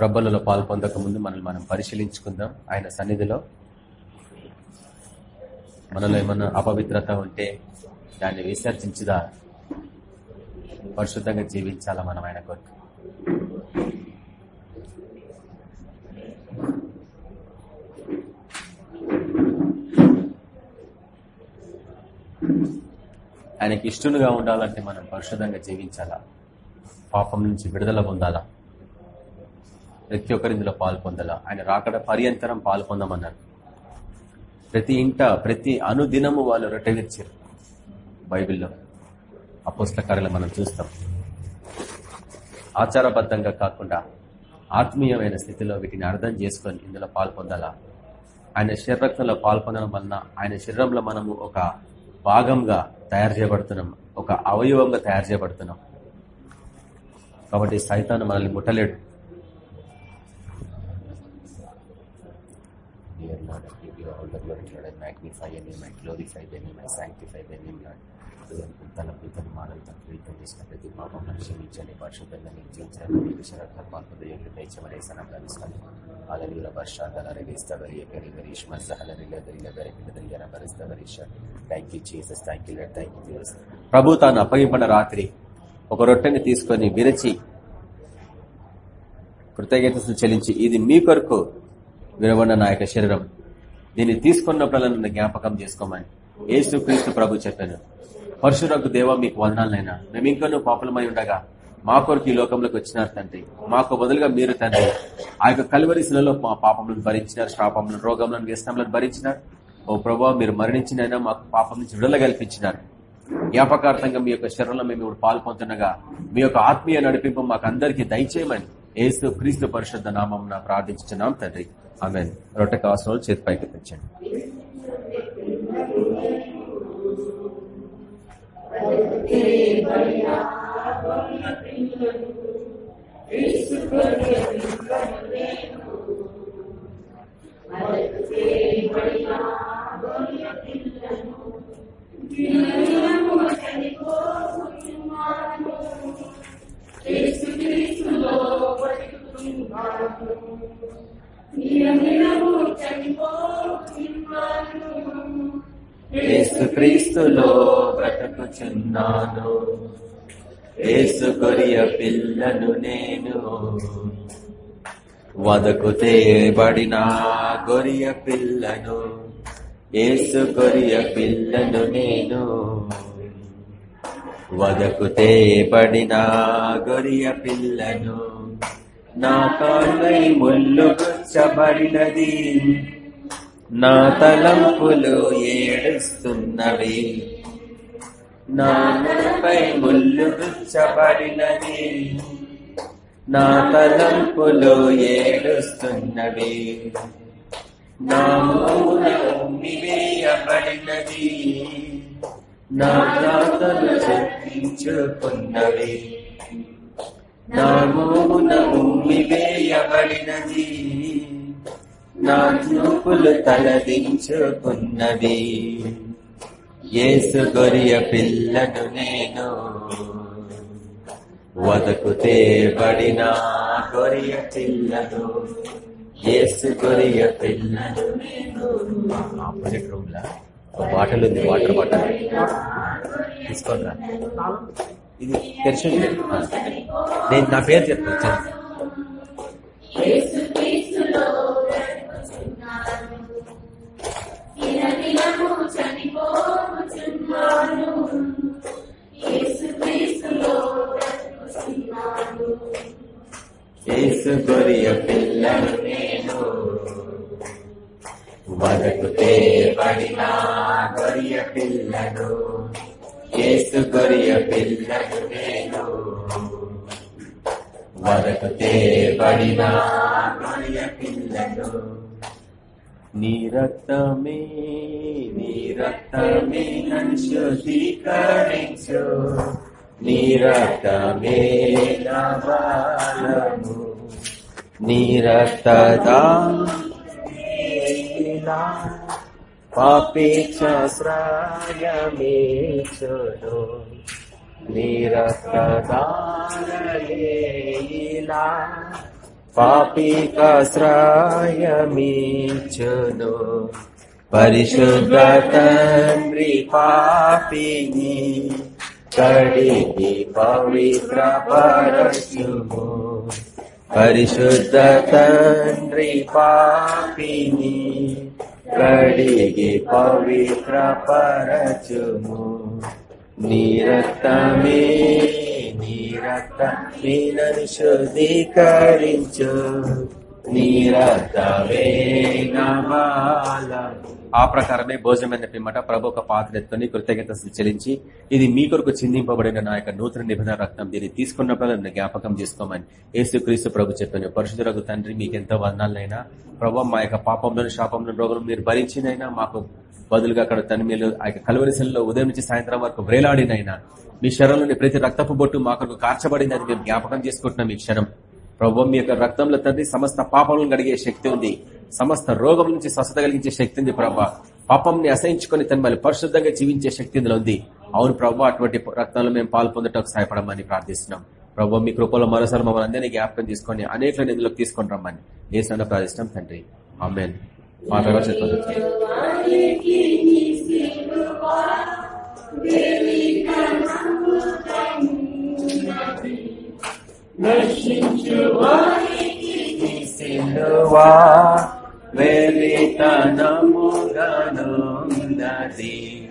ప్రబలలో పాల్పొందక ముందు మనల్ని మనం పరిశీలించుకుందాం. ఆయన సన్నిధిలో మనలో ఏమన్నా అపవిత్రత ఉంటే దాన్ని విసర్జించుదా? పరిశుద్ధంగా జీవించాలా మనం ఆయన కొరకు? ఆయనకి ఇష్టలుగా ఉండాలంటే మనం పరిశుద్ధంగా జీవించాలా? పాపం నుంచి విడుదల పొందాలా? ప్రతి ఒక్కరి ఇందులో పాల్పొందాల. ఆయన రాకడ పర్యంతరం పాలు పొందమన్నారు ప్రతి ఇంట ప్రతి అనుదినము వాళ్ళు రొట్టె బైబిల్లో. అపోస్ల మనం చూస్తాం. ఆచారబద్ధంగా కాకుండా ఆత్మీయమైన స్థితిలో వీటిని అర్థం చేసుకొని ఇందులో పాల్పొందాలా? ఆయన శరీరంలో పాల్పొందడం వలన ఆయన శరీరంలో మనము ఒక భాగంగా తయారు చేయబడుతున్నాం. ఒక అవయవంగా తయారు చేయబడుతున్నాం. కాబట్టి సైతాన్ని మనల్ని ముట్టలేడు Dear Lord, I give you all the glory, Lord. I magnify your name, I glorify your name, I sanctify your name, Lord. తన పితను మానవ తన చేసిన ప్రతి పాపం క్షమించండి పరిశుద్ధంగా నీకు జీవించాలని నీకు శరత్న పాల్పద యొక్క దయచమరేసన భరిస్తాను అలవీల వర్షాల రగిస్తావరి ఎక్కడి గరీష్ మజహల రిలదరిల గరిపిలదరియన భరిస్తావరీష thank you Jesus thank you thank you Jesus ప్రభు తాను అప్పగింపన రాత్రి ఒక రొట్టెని తీసుకొని విరచి కృతజ్ఞతలు చెల్లించి ఇది మీ కొరకు విరవన్న నా యొక్క శరీరం. దీన్ని తీసుకున్నప్పుడల్లా నన్ను జ్ఞాపకం చేసుకోమని ఏసు క్రీస్తు ప్రభు చెప్పాను. పరశురకు దేవ మీకు వందాలైనా మేము ఇంకనూ పాపులమై ఉండగా మా కొరకు ఈ లోకంలోకి వచ్చినారు తండ్రి. మాకు బదులుగా మీరు తండ్రి. ఆ యొక్క కలువరిశిలలో మా పాపములను భరించినారు శాపములను రోగములను వ్యసనములను భరించినారు. ఓ ప్రభావ మీరు మరణించినైనా మాకు పాపం నుంచి విడుదల కల్పించినారు. జ్ఞాపకార్థంగా మీ యొక్క శరీరంలో మేము ఇప్పుడు పాల్పొందుతుండగా మీ యొక్క ఆత్మీయ నడిపింపు మాకు అందరికీ దయచేయమని ఏసు క్రీస్తు పరిశుద్ధ నామం ప్రార్థించున్నాం తండ్రి. ఆమె రొట్టె కావాల్సిన వాళ్ళు చేతి పైకి తెచ్చండి. ఏసు క్రీస్తులో బ్రతుకుచున్నాను. ఏసు కొరియ పిల్లను నేను. వదకు తేబడిన గొరియ పిల్లను ఏసు కొరియ పిల్లను నేను. వదకు తేబడిన గొరియ పిల్లను నా కాళ్ళై ముళ్ళు గుచ్చబడినది. నా తలంపులు ఏడుస్తున్నవి. నా ములపై ముళ్ళు గుచ్చబడినది. నా తలంపులు ఏడుస్తున్నవి. నా మూల ఉమ్మివేయబడినది నా జాతలు చెప్పించుకున్నవి. నా మూల ఉమ్మివేయబడినది నా చూపులు తలదించుకున్నవి ఏసు గొరియ పిల్లను నేను వదకు తేబడిన గొరియ పిల్లను. ఏసు గొరియ పిల్లను ఆపోజిట్ రూమ్ లా? బాటల్ ఉంది వాటర్ బాటల్. తీసుకోండి ఇది తెరిచి నేను నా పేరు చెప్తాను. ఏసు గొరియ నేను. వదకు పడిన గొరియ పిల్లలు. ఏసు గొరియ పిల్లను నేను వదకు తేబడిన గొరియ పిల్లను నీ రక్తమే నీ రక్తమే నన్ను శుద్ధీకరించు నీ రక్తమే నా బాలము నీ రక్తదా పాపేక్ష శ్రాయమేచును నీ రక్తదారలేలా పాపికాశ్రాయమీచును పరిశుద్ధ తండ్రి పాపిని కడిగి పవిత్ర పరచుము పరిశుద్ధ తండ్రి పాపిని కడిగి పవిత్ర పరచుము నీ రక్తమే నీ శుద్ధీకరించు నీ నమాలము ఆ ప్రకారమే భోజనమైన పిమ్మట ప్రభు ఒక పాత్ర ఎత్తుకొని కృతజ్ఞత చెల్లించి ఇది మీ కొరకు చిందింపబడిన నా యొక్క నూతన నిబంధన రక్తం. దీన్ని తీసుకున్నప్పుడు జ్ఞాపకం చేసుకోమని యేసు క్రీస్తు ప్రభు చెప్పాను. పరిశుద్ధులకు తండ్రి మీకు ఎంతో వర్ణాలైనా ప్రభు మా యొక్క పాపంలోని శాపంలోని రోగం మీరు భరించినైనా మాకు బదులుగా అక్కడ తన మీరు ఆ యొక్క కలువరిశల్లో ఉదయం నుంచి సాయంత్రం వరకు వ్రేలాడినైనా మీ శరంలోని ప్రతి రక్తపు బొట్టు మా కొరకు కార్చబడింది అది మేము జ్ఞాపకం చేసుకుంటున్నాం ఈ క్షణం. ప్రభు మీ యొక్క రక్తంలో తండ్రి సమస్త పాపములను కడిగే శక్తి ఉంది. సమస్త రోగం నుంచి స్వస్థత కలిగించే శక్తి ఉంది ప్రభా. పాపంని అసహించుకొని తను మళ్ళీ పరిశుద్ధంగా జీవించే శక్తి ఇందులో ఉంది. అవును ప్రభు అటువంటి రక్తంలో మేము పాలు పొందటకు సహాయపడమని ప్రార్థిస్తున్నాం. ప్రభు మీ కృపలో మరోసారి మమ్మల్ని అందరినీ జ్ఞాపకం తీసుకొని అనేక నిధులకు తీసుకొని రమ్మని. ఏ సన్న ప్రార్థిస్తున్నాం తండ్రి. ఆమెన్. మా సిలువా వెలితనముగనున్నది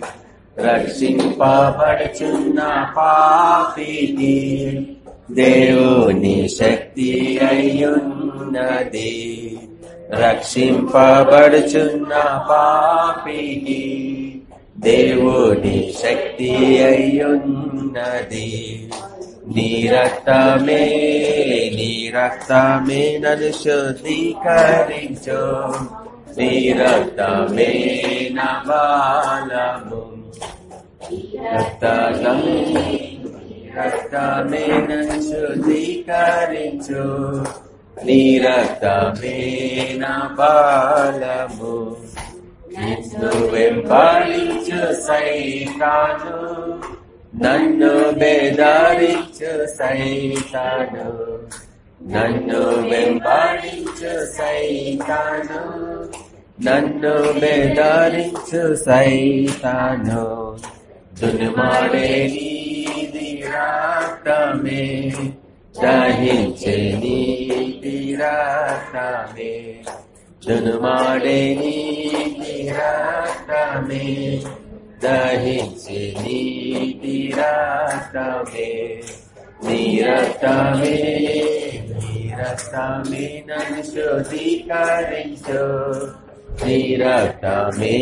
రక్షింపబడుచున్న పాపికి దేవుని శక్తి అయ్యున్నది. రక్షింపబడుచున్న పాపికి దేవుని శక్తి అయ్యున్నది. నీ రక్తమే నీ రక్తమే నన్ను శుద్ధీకరించు నీ రక్తమే నా రక్తమే రక్తమే నన్ను శుద్ధీకరించు నీ రక్తమే నా బాలము సైతాను నన్ను బేదారించు సైతాను. నన్ను వెంబడించు సైతాను. నన్ను బేదారించు సైతాను. దునుమాడే నీది రాక్తమే దహించే నీది రాక్తమే దునుమాడే నీది రాక్తమే దహించి నీటి రక్తమే నీ రక్తమే నీ రక్తమే నన్ను శోధీకరించు నీ రక్తమే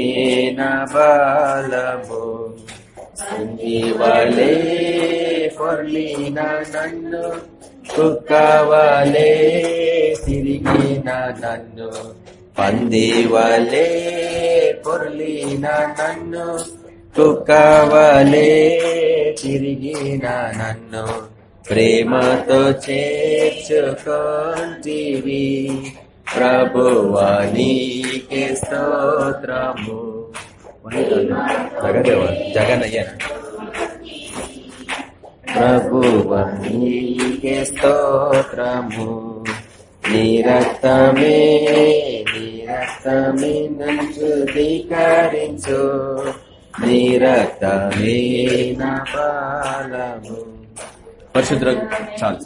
నా బలము. సంజీవలే పొర్లిన నన్ను కుక్కవలే తిరిగిన నన్ను. పందివలే పొర్లిన నన్ను కుక్కవలే తిరిగిన నన్ను ప్రేమతో చేర్చుకోంటివి. ప్రభువానికి స్తోత్రము. జగదేవ జగనయ్య ప్రభువానికి స్తోత్రము. నీ రక్తమే నన్ను ధికరించు. నీ రక్తమే పరిశుద్ర చాలు.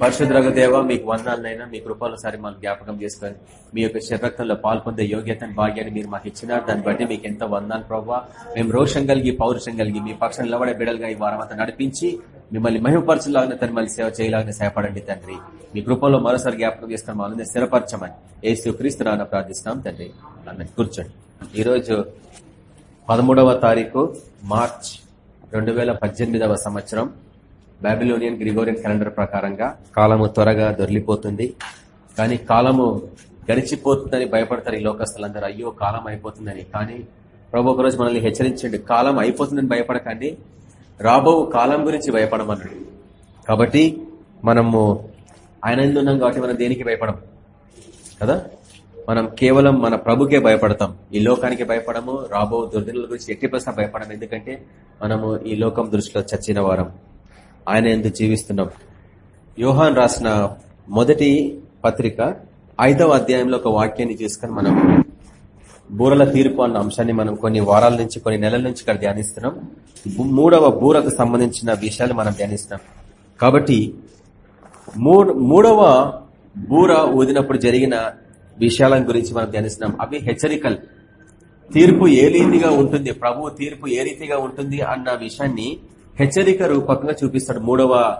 పరిశుద్రగ దేవ మీకు వందాలనైనా మీ కృపాలసారి మనం జ్ఞాపకం చేసుకొని మీ యొక్క శరక్తంలో పాల్పొందే యోగ్యతను భాగ్యాన్ని మీరు మాకు ఇచ్చినారు. దాన్ని బట్టి మీకు ఎంతో వందాలు ప్రభావ మేము రోషం కలిగి పౌరుషం కలిగి మీ పక్షం నిలబడే బిడలుగా ఈ వారం అంతా నడిపించి మిమ్మల్ని మహిమపరచులాగిన తను మళ్ళీ సేవ చేయలాగిన సహాయపడండి తండ్రి. మీ కృపలో మరోసారి జ్ఞాపకం చేసుకుని వాళ్ళని స్థిరపరచమని. ఏసు క్రీస్తు నాన్న ప్రార్థిస్తాం తండ్రి. కూర్చోండి. ఈరోజు పదమూడవ తారీఖు మార్చ్ రెండు వేల పద్దెనిమిదవ సంవత్సరం. బాబిలోనియన్ గ్రిగోరియన్ క్యాలెండర్ ప్రకారంగా కాలము త్వరగా దొరికిపోతుంది. కానీ కాలము గడిచిపోతుందని భయపడతారు ఈ లోకస్తులందరూ. అయ్యో కాలం అయిపోతుందని. కానీ ప్రభు ఒకరోజు మనల్ని హెచ్చరించండి. కాలం అయిపోతుందని భయపడకండి. రాబో కాలం గురించి భయపడమన్నాడు కాబట్టి మనము ఆయన ఉన్నాం కాబట్టి మనం దేనికి భయపడం కదా? మనం కేవలం మన ప్రభుకే భయపడతాం. ఈ లోకానికి భయపడము రాబో దుర్దినుల గురించి ఎట్టి ప్రశ్న భయపడము. ఎందుకంటే మనము ఈ లోకం దృష్టిలో చచ్చిన వారం. ఆయన ఎందుకు జీవిస్తున్నాం. యోహాన్ రాసిన మొదటి పత్రిక ఐదవ అధ్యాయంలో ఒక వాక్యాన్ని చూసుకొని మనం బూరల తీర్పు అన్న అంశాన్ని మనం కొన్ని వారాల నుంచి కొన్ని నెలల నుంచి ఇక్కడ ధ్యానిస్తున్నాం. మూడవ బూరకు సంబంధించిన విషయాలు మనం ధ్యానిస్తున్నాం. కాబట్టి మూడవ బూర ఊదినప్పుడు జరిగిన విషయాల గురించి మనం ధ్యానిస్తున్నాం. అవి హెచ్చరికలు. తీర్పు ఏ రీతిగా ఉంటుంది? ప్రభు తీర్పు ఏ రీతిగా ఉంటుంది అన్న విషయాన్ని హెచ్చరిక రూపకంగా చూపిస్తాడు. మూడవ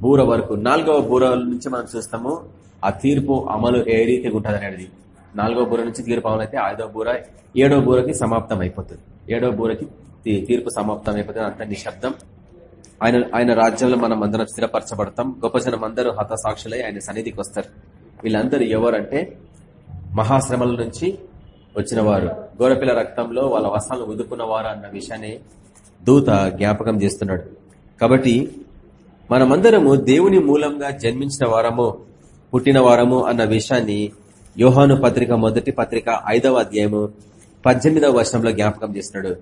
బూర వరకు నాలుగవ బూర నుంచి మనం చూస్తాము ఆ తీర్పు అమలు ఏ రీతిగా ఉంటుంది అనేది. నాలుగవ బూర నుంచి తీర్పు అమలు అయితే ఐదవ బూర ఏడవ బూరకి సమాప్తం అయిపోతుంది. ఏడవ బూరకి తీర్పు సమాప్తం అయిపోతుంది అంత నిశ్శబ్దం. ఆయన ఆయన రాజ్యంలో మనం అందరం స్థిరపరచబడతాం. గొప్ప జనం అందరూ హతసాక్షులై ఆయన సన్నిధికి వస్తారు. వీళ్ళందరూ ఎవరంటే మహాశ్రమల నుంచి వచ్చిన వారు గోరపిల్ల రక్తంలో వాళ్ళ వస్త్రాలను ఉదుకున్న వారు అన్న విషయాన్ని దూత జ్ఞాపకం చేస్తున్నాడు. కాబట్టి మనమందరము దేవుని మూలంగా జన్మించిన వారము పుట్టిన వారము అన్న విషయాన్ని యోహాను పత్రిక మొదటి పత్రిక ఐదవ అధ్యాయము పద్దెనిమిదవ వర్షంలో జ్ఞాపకం చేస్తున్నాడు.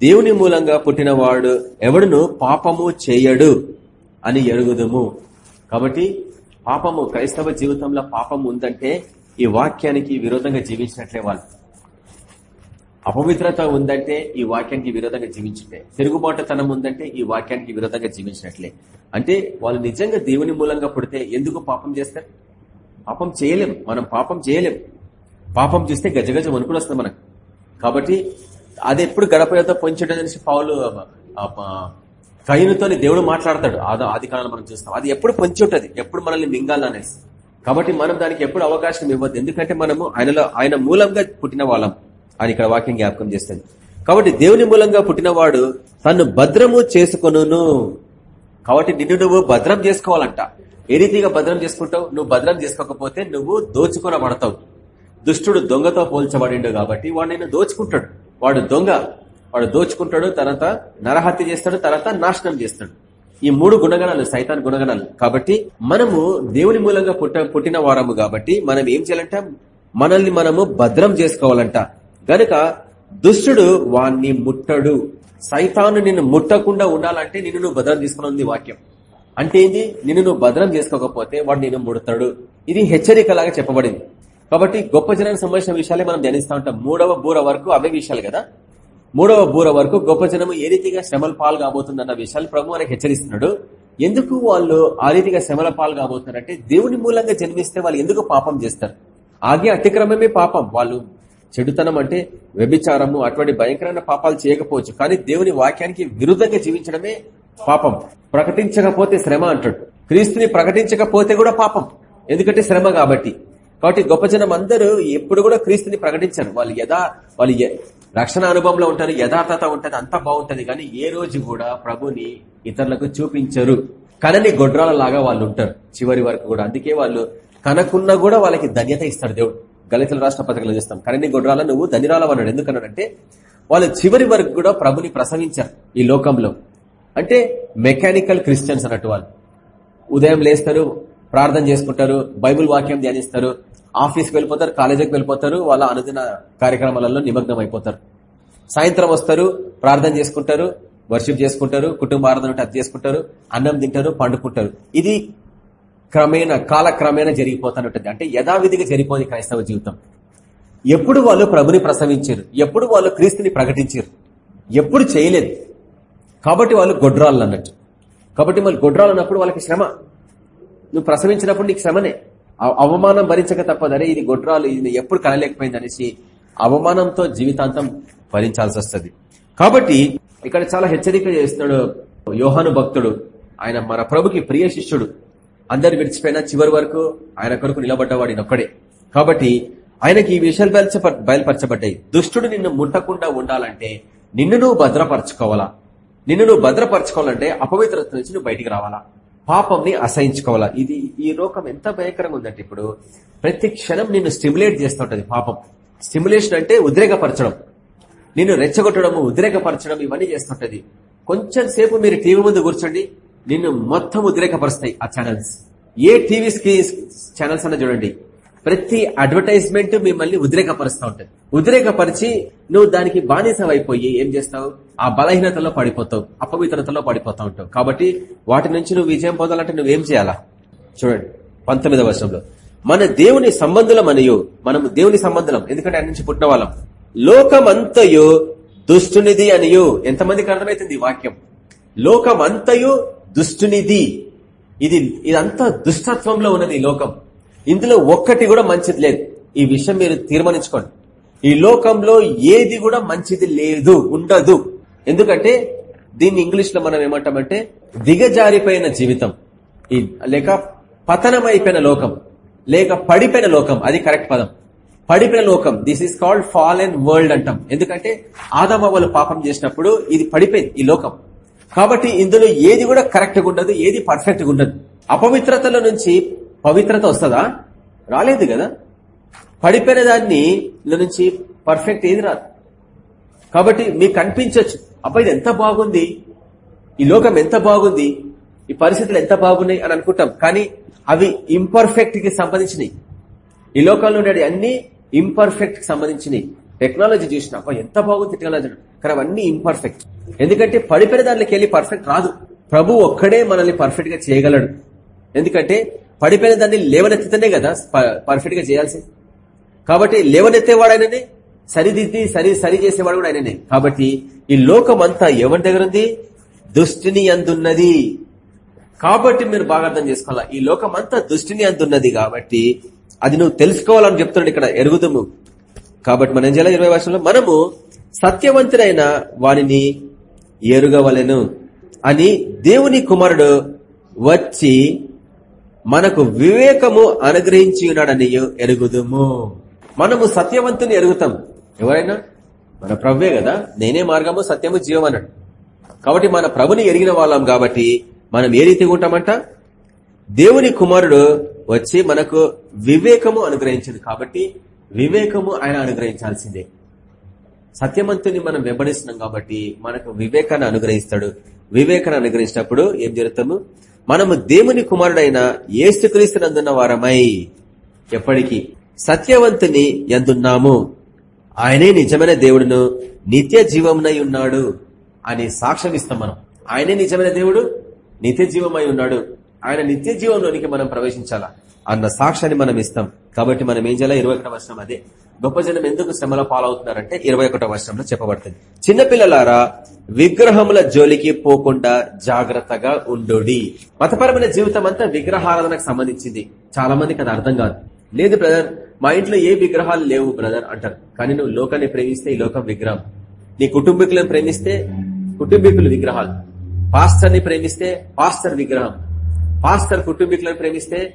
దేవుని మూలంగా పుట్టినవాడు ఎవడును పాపము చేయడు అని ఎరుగుదము. కాబట్టి పాపము క్రైస్తవ జీవితంలో పాపం ఉందంటే ఈ వాక్యానికి విరోధంగా జీవించినట్లే వాళ్ళు. అపవిత్రత ఉందంటే ఈ వాక్యానికి విరోధంగా జీవించుంటే తిరుగుబాటుతనం ఉందంటే ఈ వాక్యానికి విరోధంగా జీవించినట్లే అంటే వాళ్ళు నిజంగా దేవుని మూలంగా పుడితే ఎందుకు పాపం చేస్తారు? పాపం చేయలేం. మనం పాపం చేయలేం. పాపం చేస్తే గజగజ వణుకులు వస్తుంది మనకు కాబట్టి అది ఎప్పుడు గడపతో పొంచడనేసి పావులు కయ్యనుతో దేవుడు మాట్లాడతాడు. ఆది కాలంలో మనం చూస్తాం. అది ఎప్పుడు పొంచి ఉంటుంది ఎప్పుడు మనల్ని మింగాలనేసి. కాబట్టి మనం దానికి ఎప్పుడు అవకాశం ఇవ్వద్దు. ఎందుకంటే మనము ఆయనలో ఆయన మూలంగా పుట్టిన వాళ్ళం అని ఇక్కడ వాక్యం జ్ఞాపకం చేస్తుంది. కాబట్టి దేవుని మూలంగా పుట్టినవాడు తను భద్రము చేసుకును కాబట్టి నిన్ను నువ్వు భద్రం చేసుకోవాలంట. ఏ రీతిగా భద్రం చేసుకుంటావు? నువ్వు భద్రం చేసుకోకపోతే నువ్వు దోచుకొనబడతావు. దుష్టుడు దొంగతో పోల్చబడిండు కాబట్టి వాడు నిన్ను దోచుకుంటాడు. వాడు దొంగ. వాడు దోచుకుంటాడు తర్వాత నరహత్య చేస్తాడు తర్వాత నాశనం చేస్తాడు. ఈ మూడు గుణగణాలు సైతాన్ గుణగణాలు. కాబట్టి మనము దేవుని మూలంగా పుట్ట పుట్టిన వారము కాబట్టి మనం ఏం చేయాలంట? మనల్ని మనము భద్రం చేసుకోవాలంట. గనుక దుష్టుడు వాణ్ణి ముట్టడు. సైతాను నిన్ను ముట్టకుండా ఉండాలంటే నిన్ను నువ్వు భద్రం తీసుకున్నది వాక్యం. అంటే ఏంది? నిన్ను నువ్వు భద్రం చేసుకోకపోతే వాడు నిన్ను ముడతాడు. ఇది హెచ్చరికలాగా చెప్పబడింది. కాబట్టి గొప్ప జనానికి సంబంధించిన విషయాలే మనం ధ్యానిస్తూ ఉంటాం. మూడవ బూర వరకు అవే విషయాలు కదా? మూడవ బూర వరకు గొప్ప జనము ఏ రీతిగా శ్రమల పాలు కాబోతుందన్న విషయాలు ప్రభు అని హెచ్చరిస్తున్నాడు. ఎందుకు వాళ్ళు ఆ రీతిగా శ్రమల పాలు కాబోతున్నారంటే దేవుని మూలంగా జన్మిస్తే వాళ్ళు ఎందుకు పాపం చేస్తారు? ఆజ్ఞ అతిక్రమమే పాపం. వాళ్ళు చెడుతనం అంటే వ్యభిచారము అటువంటి భయంకరమైన పాపాలు చేయకపోవచ్చు. కానీ దేవుని వాక్యానికి విరుద్ధంగా జీవించడమే పాపం. ప్రకటించకపోతే శ్రమ అంటాడు. క్రీస్తుని ప్రకటించకపోతే కూడా పాపం. ఎందుకంటే శ్రమ కాబట్టి. కాబట్టి గొప్ప జనం అందరూ ఎప్పుడు కూడా క్రీస్తుని ప్రకటించారు. వాళ్ళు యథా వాళ్ళు రక్షణ అనుభవంలో ఉంటారు యథార్థత ఉంటుంది అంతా బాగుంటది. కానీ ఏ రోజు కూడా ప్రభుని ఇతరులకు చూపించరు. కనని గొడ్రాల లాగా వాళ్ళు ఉంటారు చివరి వరకు కూడా. అందుకే వాళ్ళు కనకున్నా కూడా వాళ్ళకి ధన్యత ఇస్తాడు దేవుడు. గలితల రాష్ట్ర పథకాలు చూస్తాం. కనని గొడ్రాల నువ్వు ధనిరాల అన్నాడు. ఎందుకన్నాడంటే వాళ్ళు చివరి వరకు కూడా ప్రభుని ప్రసవించారు ఈ లోకంలో. అంటే మెకానికల్ క్రిస్టియన్స్ అన్నట్టు వాళ్ళు. ఉదయం లేస్తారు ప్రార్థన చేసుకుంటారు బైబుల్ వాక్యం ధ్యానిస్తారు ఆఫీస్కి వెళ్ళిపోతారు కాలేజీకి వెళ్ళిపోతారు వాళ్ళ అనుదిన కార్యక్రమాలలో నిమగ్నం అయిపోతారు సాయంత్రం వస్తారు ప్రార్థన చేసుకుంటారు వర్షిప్ చేసుకుంటారు కుటుంబ ఆరాధన అది చేసుకుంటారు అన్నం తింటారు పండుకుంటారు. ఇది క్రమేణ కాలక్రమేణా జరిగిపోతానుంటుంది అంటే యథావిధిగా జరిగిపోయింది క్రైస్తవ జీవితం. ఎప్పుడు వాళ్ళు ప్రభుని ప్రసవించారు ఎప్పుడు వాళ్ళు క్రీస్తుని ప్రకటించారు ఎప్పుడు చేయలేదు. కాబట్టి వాళ్ళు గొడ్రాళ్ళు అన్నట్టు. కాబట్టి వాళ్ళు గొడ్రాలు అన్నప్పుడు వాళ్ళకి శ్రమ. నువ్వు ప్రసవించినప్పుడు నీకు శ్రమనే. అవమానం భరించక తప్పదరే ఇది గొడ్రాలు ఇది ఎప్పుడు కనలేకపోయింది అనేసి అవమానంతో జీవితాంతం భరించాల్సి వస్తుంది. కాబట్టి ఇక్కడ చాలా హెచ్చరిక చేస్తున్నాడు యోహాను భక్తుడు. ఆయన మన ప్రభుకి ప్రియ శిష్యుడు. అందరు విడిచిపోయినా చివరి వరకు ఆయన కొరకు నిలబడ్డవాడు ఒక్కడే కాబట్టి ఆయనకి ఈ విషయాలు బయలుపరచబడ్డాయి. దుష్టుడు నిన్ను ముట్టకుండా ఉండాలంటే నిన్ను నువ్వు భద్రపరచుకోవాలా? నిన్ను నువ్వు భద్రపరచుకోవాలంటే అపవిత్రత నుంచి నువ్వు బయటికి రావాలా? పాపంని అసహించుకోవాలా? ఇది ఈ లోకం ఎంత భయంకరంగా ఉందంటే ఇప్పుడు ప్రతి క్షణం నిన్ను స్టిమ్యులేట్ చేస్తుంటది పాపం. స్టిమ్యులేషన్ అంటే ఉద్రేకపరచడం. నిన్ను రెచ్చగొట్టడము ఉద్రేకపరచడం ఇవన్నీ చేస్తుంటది కొంచెం సేపు మీరు టీవీ ముందు కూర్చోండి నిన్ను మొత్తం ఉద్రేకపరుస్తాయి ఆ ఛానల్స్ ఏ టీవీ ఛానల్స్ అన్న చూడండి. ప్రతి అడ్వర్టైజ్మెంట్ మిమ్మల్ని ఉద్రేకపరుస్తూ ఉంటుంది. ఉద్రేకపరిచి నువ్వు దానికి బానిసమైపోయి ఏం చేస్తావు? ఆ బలహీనతలో పడిపోతావు అపవిత్రతలో పడిపోతా ఉంటావు. కాబట్టి వాటి నుంచి నువ్వు విజయం పొందాలంటే నువ్వేం చేయాలా? చూడండి పంతొమ్మిదవ వర్షంలో. మన దేవుని సంబంధులమనియు మనం దేవుని సంబంధం ఎందుకంటే ఆయన నుంచి పుట్టిన వాళ్ళం. లోకమంతయు దుష్టునిది అనియు. ఎంతమందికి అర్థమవుతుంది వాక్యం? లోకమంతయు దుష్టునిది ఇది ఇదంతా దుష్టత్వంలో ఉన్నది ఈ లోకం. ఇందులో ఒక్కటి కూడా మంచిది లేదు. ఈ విషయం మీరు తీర్మానించుకోండి. ఈ లోకంలో ఏది కూడా మంచిది లేదు ఉండదు. ఎందుకంటే దీన్ని ఇంగ్లీష్లో మనం ఏమంటామంటే దిగజారిపోయిన జీవితం. ఈ లేక పతనమైపోయిన లోకం. లేక పడిపోయిన లోకం. అది కరెక్ట్ పదం. పడిపోయిన లోకం. This is called fall and world అంటాం. ఎందుకంటే ఆదమవ్వలు పాపం చేసినప్పుడు ఇది పడిపోయింది ఈ లోకం. కాబట్టి ఇందులో ఏది కూడా కరెక్ట్గా ఉండదు ఏది పర్ఫెక్ట్గా ఉండదు. అపవిత్రతల నుంచి పవిత్రత వస్తుందా? రాలేదు కదా. పడిపోయిన దాన్ని నుంచి పర్ఫెక్ట్ ఏది రాదు. కాబట్టి మీకు కనిపించవచ్చు అబ్బాయి ఇది ఎంత బాగుంది. ఈ లోకం ఎంత బాగుంది. ఈ పరిస్థితులు ఎంత బాగున్నాయి అని అనుకుంటాం. కానీ అవి ఇంపర్ఫెక్ట్కి సంబంధించినవి ఈ లోకంలో ఉండే అన్ని ఇంపర్ఫెక్ట్కి సంబంధించినవి టెక్నాలజీ చూసిన అబ్బా ఎంత బాగుంది టెక్నాలజీ కానీ అవన్నీ ఇంపర్ఫెక్ట్ ఎందుకంటే పడిపోయిన దాంట్లోకి వెళ్ళి పర్ఫెక్ట్ రాదు. ప్రభు ఒక్కడే మనల్ని పర్ఫెక్ట్గా చేయగలడు. ఎందుకంటే పడిపోయిన దాన్ని లేవనెత్తితేనే కదా పర్ఫెక్ట్గా చేయాల్సింది. కాబట్టి లేవనెత్తేవాడు ఆయననే సరిదిద్ది సరి సరి చేసేవాడు కూడా ఆయననే. కాబట్టి ఈ లోకం అంతా ఎవరి దగ్గర ఉంది? దుష్టిని అందున్నది. కాబట్టి మీరు బాగా అర్థం చేసుకోవాలా? ఈ లోకం అంతా దుష్టిని అందున్నది కాబట్టి అది నువ్వు తెలుసుకోవాలని చెప్తున్నాడు ఇక్కడ ఎరుగుదము. కాబట్టి మనం చేయాలి ఇరవై వర్షంలో మనము సత్యవంతుడైన వాణిని ఎరుగవలను అని దేవుని కుమారుడు వచ్చి మనకు వివేకము అనుగ్రహించి ఉన్నాడని ఎరుగుదుము. మనము సత్యవంతుని ఎరుగుతాం. ఎవరైనా? మన ప్రభువే కదా. నేనే మార్గము సత్యము జీవం అన్నాడు. కాబట్టి మన ప్రభుని ఎరిగిన వాళ్ళం కాబట్టి మనం ఏ రీతిగా ఉంటామంట? దేవుని కుమారుడు వచ్చి మనకు వివేకము అనుగ్రహించింది కాబట్టి వివేకము ఆయన అనుగ్రహించాల్సిందే. సత్యవంతుని మనం వెంబడిస్తున్నాం కాబట్టి మనకు వివేకాన్ని అనుగ్రహిస్తాడు. వివేకాన్ని అనుగ్రహించినప్పుడు ఏం జరుగుతాము? మనము దేవుని కుమారుడైన ఏసుక్రీస్తునందున్న వారమై ఎప్పటికీ సత్యవంతుని ఎందున్నాము ఆయనే నిజమైన దేవుడును నిత్య జీవమునై ఉన్నాడు అని సాక్ష్యం ఇస్తాం మనం. ఆయనే నిజమైన దేవుడు నిత్య జీవమై ఉన్నాడు. ఆయన నిత్య జీవంలోనికి మనం ప్రవేశించాలా? అన్న సాక్ష్యాన్ని మనం ఇస్తాం. కాబట్టి మనం ఏం చేయాలి? ఇరవై ఒకటో వర్షం అదే. గొప్ప జనం ఎందుకు శ్రమల పాలవుతున్నారంటే ఇరవై ఒకటో వర్షంలో చెప్పబడుతుంది. చిన్నపిల్లలారా విగ్రహముల జోలికి పోకుండా జాగ్రత్తగా ఉండు మతపరమైన జీవితం అంతా విగ్రహారాధనకు సంబంధించింది. చాలా మందికి అది అర్థం కాదు. లేదు బ్రదర్ మా ఇంట్లో ఏ విగ్రహాలు లేవు బ్రదర్ అంటారు. కానీ నువ్వు లోకాన్ని ప్రేమిస్తే ఈ లోకం విగ్రహం. నీ కుటుంబీకులను ప్రేమిస్తే కుటుంబీకులు విగ్రహాలు. పాస్టర్ని ప్రేమిస్తే పాస్టర్ విగ్రహం. పాస్టర్ కుటుంబీకులను ప్రేమిస్తే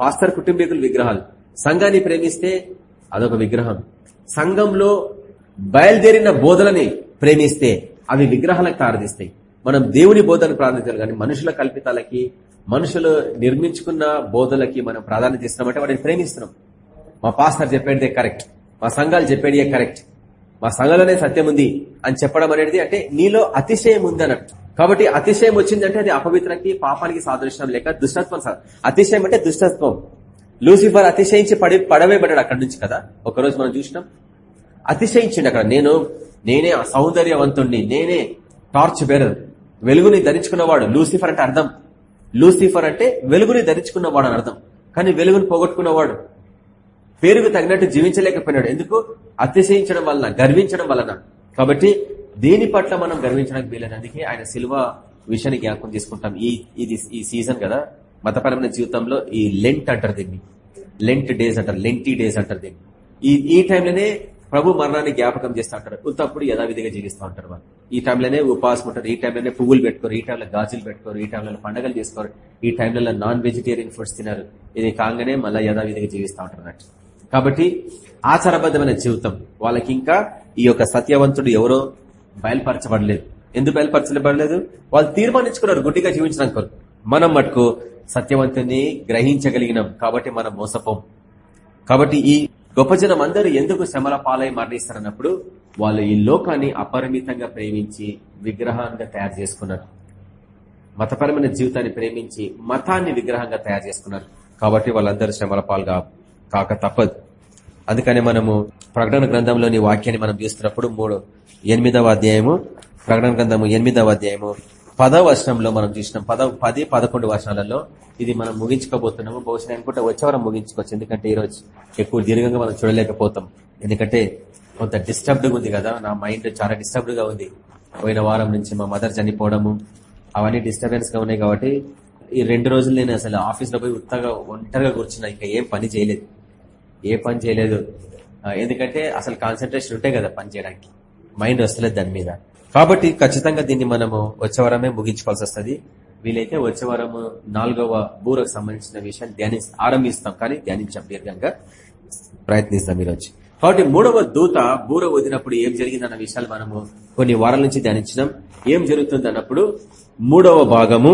పాస్టర్ కుటుంబీకులు విగ్రహాలు. సంఘాన్ని ప్రేమిస్తే అదొక విగ్రహం. సంఘంలో బయలుదేరిన బోధలని ప్రేమిస్తే అవి విగ్రహాలకు తారదిస్తాయి మనం దేవుని బోధన ప్రార్థించాలి కానీ మనుషుల కల్పితాలకి మనుషులు నిర్మించుకున్న బోధలకి మనం ప్రాధాన్యత ఇస్తున్నామంటే వాటిని ప్రేమిస్తున్నాం. మా పాస్టర్ చెప్పేదే కరెక్ట్. మా సంఘాలు చెప్పేదే కరెక్ట్. మా సంఘంలోనే సత్యం ఉంది అని చెప్పడం అనేది అంటే నీలో అతిశయం ఉందన్నట్టు కాబట్టి అతిశయం వచ్చిందంటే అది అపవిత్రకి పాపానికి సాదృశ్యం లేక దుష్టత్వం అతిశయం అంటే దుష్టత్వం. లూసిఫర్ అతిశయించి పడి పడవేయబడ్డాడు అక్కడి నుంచి కదా? ఒకరోజు మనం చూసినాం. అతిశయించిండు అక్కడ. నేను నేనే సౌందర్యవంతుణ్ణి నేనే టార్చ్ బేరర్. వెలుగుని ధరించుకున్నవాడు. లూసిఫర్ అంటే అర్థం. లూసిఫర్ అంటే వెలుగుని ధరించుకున్నవాడు అని అర్థం. కానీ వెలుగుని పోగొట్టుకున్నవాడు. పేరుకు తగినట్టు జీవించలేకపోయినాడు. ఎందుకు? అతిశయించడం వలన గర్వించడం వలన. కాబట్టి దేని పట్ల మనం గర్వించడానికి వీలైనందుకే ఆయన సిల్వ విషయాన్ని జ్ఞాపకం తీసుకుంటాం ఈ ఇది ఈ సీజన్ కదా? మతపరమైన జీవితంలో ఈ లెంట్ అంటారు దీన్ని. లెంట్ డేస్ అంటారు లెంటీ డేస్ అంటారు దీన్ని. ఈ ఈ టైంలోనే ప్రభు మరణాన్ని జ్ఞాపకం చేస్తూ ఉంటారు ఉత్తప్పుడు యథావిధిగా జీవిస్తూ ఉంటారు వాళ్ళు. ఈ టైంలోనే ఉపాసం ఉంటారు ఈ టైంలోనే పువ్వులు పెట్టుకోరు. ఈ టైంలో గాజులు పెట్టుకోరు. ఈ టైంలో పండగలు చేసుకోరు. ఈ టైంలో నాన్ వెజిటేరియన్ ఫుడ్స్ తినారు. ఇది కాగానే మళ్ళీ యథావిధిగా జీవిస్తూ ఉంటారు కాబట్టి ఆచారబద్ధమైన జీవితం. వాళ్ళకి ఇంకా ఈ యొక్క సత్యవంతుడు ఎవరో బయలుపరచబడలేదు. ఎందుకు బయలుపరచబడలేదు? వాళ్ళు తీర్మానించుకున్నారు గుడ్డిగా జీవించడానికి మనం మటుకు సత్యవంతుని గ్రహించగలిగినాం కాబట్టి మనం మోసపోం. కాబట్టి ఈ గొప్ప జనం అందరూ ఎందుకు శ్రమల పాలై మరణిస్తారన్నప్పుడు వాళ్ళు ఈ లోకాన్ని అపరిమితంగా ప్రేమించి విగ్రహాన్ని తయారు చేసుకున్నారు. మతపరమైన జీవితాన్ని ప్రేమించి మతాన్ని విగ్రహంగా తయారు చేసుకున్నారు. కాబట్టి వాళ్ళందరూ శ్రమల పాలుగా కాక తప్పదు. అందుకని మనము ప్రకటన గ్రంథంలోని వాక్యాన్ని మనం చూస్తున్నప్పుడు మూడు ఎనిమిదవ అధ్యాయము ప్రకటన గ్రంథము ఎనిమిదవ అధ్యాయము పదవ వర్షంలో మనం చూసినాం. పద పది పదకొండు వర్షాలలో ఇది మనం ముగించుకోబోతున్నాము. బహుశా అనుకుంటే వచ్చేవారం ముగించుకోవచ్చు. ఎందుకంటే ఈరోజు ఎక్కువ దీర్ఘంగా మనం చూడలేకపోతాం. ఎందుకంటే కొంత డిస్టర్బ్డ్గా ఉంది కదా. నా మైండ్ చాలా డిస్టర్బ్డ్గా ఉంది. పోయిన వారం నుంచి మా మదర్ చనిపోవడము అవన్నీ డిస్టర్బెన్స్గా ఉన్నాయి కాబట్టి ఈ రెండు రోజులు నేను అసలు ఆఫీస్లో పోయి ఉత్తగా ఒంటరిగా కూర్చున్నా. ఇంకా ఏం పని చేయలేదు. ఏ పని చేయలేదు. ఎందుకంటే అసలు కాన్సన్ట్రేషన్ ఉంటాయి కదా పని చేయడానికి. మైండ్ వస్తలేదు దాని మీద. కాబట్టి ఖచ్చితంగా దీన్ని మనము వచ్చే వారమే ముగించుకోవాల్సి వస్తుంది. వీలైతే వచ్చే వారము నాలుగవ బూరకు సంబంధించిన విషయాన్ని ధ్యాని ఆరంభిస్తాం. కానీ ధ్యానించాం దీర్ఘంగా ప్రయత్నిస్తాం ఈరోజు. కాబట్టి మూడవ దూత బూర వదినప్పుడు ఏం జరిగిందన్న విషయాలు మనము కొన్ని వారాల నుంచి ధ్యానించినాం. ఏం జరుగుతుంది అన్నప్పుడు మూడవ భాగము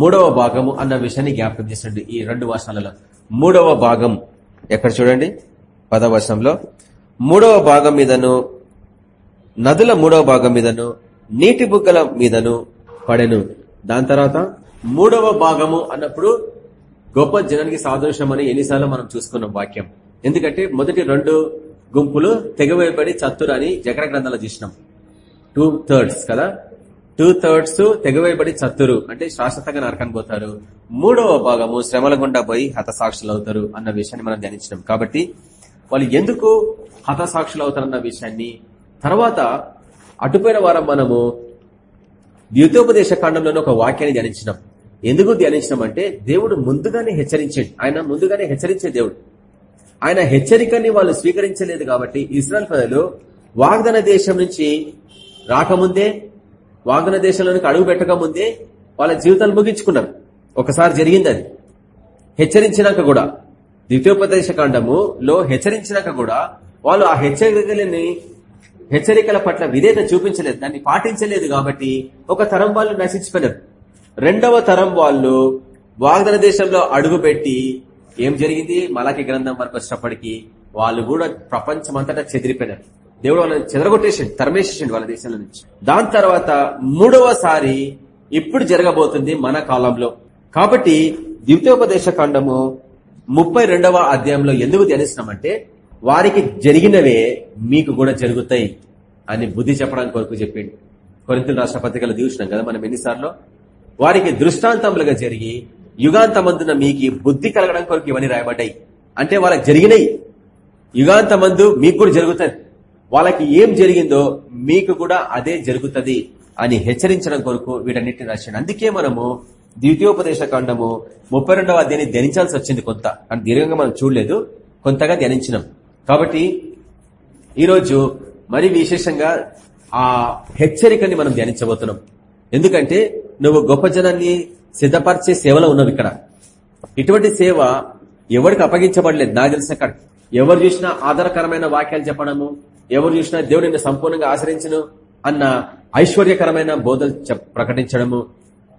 మూడవ భాగము అన్న విషయాన్ని జ్ఞాపకం చేసినట్టు ఈ రెండు వర్షాలలో మూడవ భాగం ఎక్కడ చూడండి? పదవశంలో వర్షంలో మూడవ భాగం మీదను నదుల మూడవ భాగం మీదను నీటి బుగ్గల మీదను పడెను. దాని తర్వాత మూడవ భాగము అన్నప్పుడు గొప్ప జనానికి సాదృశ్యం అని ఎన్నిసార్లు మనం చూసుకున్నాం వాక్యం. ఎందుకంటే మొదటి రెండు గుంపులు తెగవేయబడి చత్తురని అని జకర గ్రంథాలు చూసినాం. టూ థర్డ్స్ కదా? టూ థర్డ్స్ తెగవేయబడి చత్తురు. అంటే శాశ్వతంగా నరకని పోతారు. మూడవ భాగము శ్రమల గుండా పోయి హతసాక్షులు అవుతారు అన్న విషయాన్ని మనం ధ్యానించినాం కాబట్టి వాళ్ళు ఎందుకు హతసాక్షులు అవుతారన్న విషయాన్ని తర్వాత అటుపోయిన వారం మనము ద్యుతోపదేశ కాండంలోని ఒక వాక్యాన్ని ధ్యానించినాం. ఎందుకు ధ్యానించినాం అంటే దేవుడు ముందుగానే హెచ్చరించండి. ఆయన ముందుగానే హెచ్చరించే దేవుడు. ఆయన హెచ్చరికని వాళ్ళు స్వీకరించలేదు కాబట్టి ఇస్రాయల్ ప్రజలు వాగ్దాన దేశం నుంచి రాకముందే వాగ్దాన దేశంలోనికి అడుగు పెట్టక ముందే వాళ్ళ జీవితాలు ముగించుకున్నారు. ఒకసారి జరిగింది అది. హెచ్చరించినాక కూడా ద్వితీయోపదేశ కాండములో హెచ్చరించినాక కూడా వాళ్ళు ఆ హెచ్చరికలని హెచ్చరికల పట్ల విధేత చూపించలేదు. దాన్ని పాటించలేదు కాబట్టి ఒక తరం వాళ్ళు నశించిపోయినారు. రెండవ తరం వాళ్ళు వాగ్దన దేశంలో అడుగుపెట్టి ఏం జరిగింది? మలాకి గ్రంథం వరకు వచ్చినప్పటికీ వాళ్ళు కూడా ప్రపంచమంతటా చెదిరిపోయినారు. దేవుడు వాళ్ళని చెదరగొట్టేసాడు తరమేసేసాడు వాళ్ళ దేశంలో నుంచి. దాని తర్వాత మూడవసారి ఇప్పుడు జరగబోతుంది మన కాలంలో. కాబట్టి ద్వితీయోపదేశ కాండము ముప్పై రెండవ అధ్యాయంలో ఎందుకు ధ్యానిస్తున్నామంటే వారికి జరిగినవే మీకు కూడా జరుగుతాయి అని బుద్ధి చెప్పడానికి కొరకు చెప్పిండు. కొరింతలు రాష్ట్ర పత్రికలు చూసినాం కదా మనం ఎన్నిసార్లు? వారికి దృష్టాంతములుగా జరిగి యుగాంతమందున మీకు బుద్ధి కలగడం కొరకు ఇవన్నీ రాయబడ్డాయి. అంటే వాళ్ళకి జరిగినాయి. యుగాంతమందు మీకు కూడా జరుగుతుంది వాళ్ళకి ఏం జరిగిందో మీకు కూడా అదే జరుగుతుంది అని హెచ్చరించడం కొరకు వీటన్నిటిని రాశాడు. అందుకే మనము ద్వితీయోపదేశ కాండము ముప్పై రెండవ అధ్యాయాన్ని ధ్యానించాల్సి వచ్చింది కొంత. అని దీర్ఘంగా మనం చూడలేదు. కొంతగా ధ్యానించినాం. కాబట్టి ఈరోజు మరి విశేషంగా ఆ హెచ్చరికని మనం ధ్యానించబోతున్నాం. ఎందుకంటే నువ్వు గొప్ప జనాన్ని సిద్ధపరిచే సేవలో ఉన్నావు ఇక్కడ. ఇటువంటి సేవ ఎవరికి అప్పగించబడలేదు. నాకు తెలిసిన ఎవరు చూసినా ఆధారకరమైన వాక్యాలు చెప్పడము ఎవరు చూసినా దేవుడు నిన్ను సంపూర్ణంగా ఆశ్రయించను అన్న ఐశ్వర్యకరమైన బోధలు చెప్- ప్రకటించడము.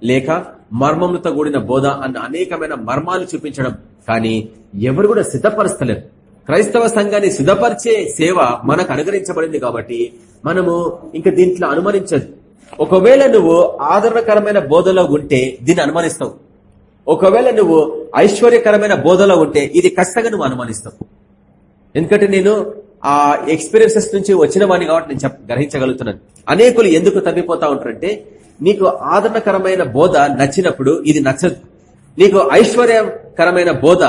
లేక మర్మములతో కూడిన బోధ అన్న అనేకమైన మర్మాలు చూపించడం. కానీ ఎవరు కూడా సిద్ధపరుస్తలేరు. క్రైస్తవ సంఘాన్ని సిద్ధపరిచే సేవ మనకు అనుగ్రహించబడింది కాబట్టి మనము ఇంకా దీంట్లో అనుమానించదు ఒకవేళ నువ్వు ఆదరణకరమైన బోధలో ఉంటే దీన్ని అనుమానిస్తావు ఒకవేళ నువ్వు ఐశ్వర్యకరమైన బోధలో ఉంటే ఇది ఖచ్చితంగా నువ్వు అనుమానిస్తావు ఎందుకంటే నేను ఆ ఎక్స్పీరియన్సెస్ నుంచి వచ్చిన వాడిని కాబట్టి నేను చెప్ గ్రహించగలుగుతున్నాను. అనేకులు ఎందుకు తప్పిపోతా ఉంటారంటే నీకు ఆదరణకరమైన బోధ నచ్చినప్పుడు ఇది నచ్చదు. నీకు ఐశ్వర్యకరమైన బోధ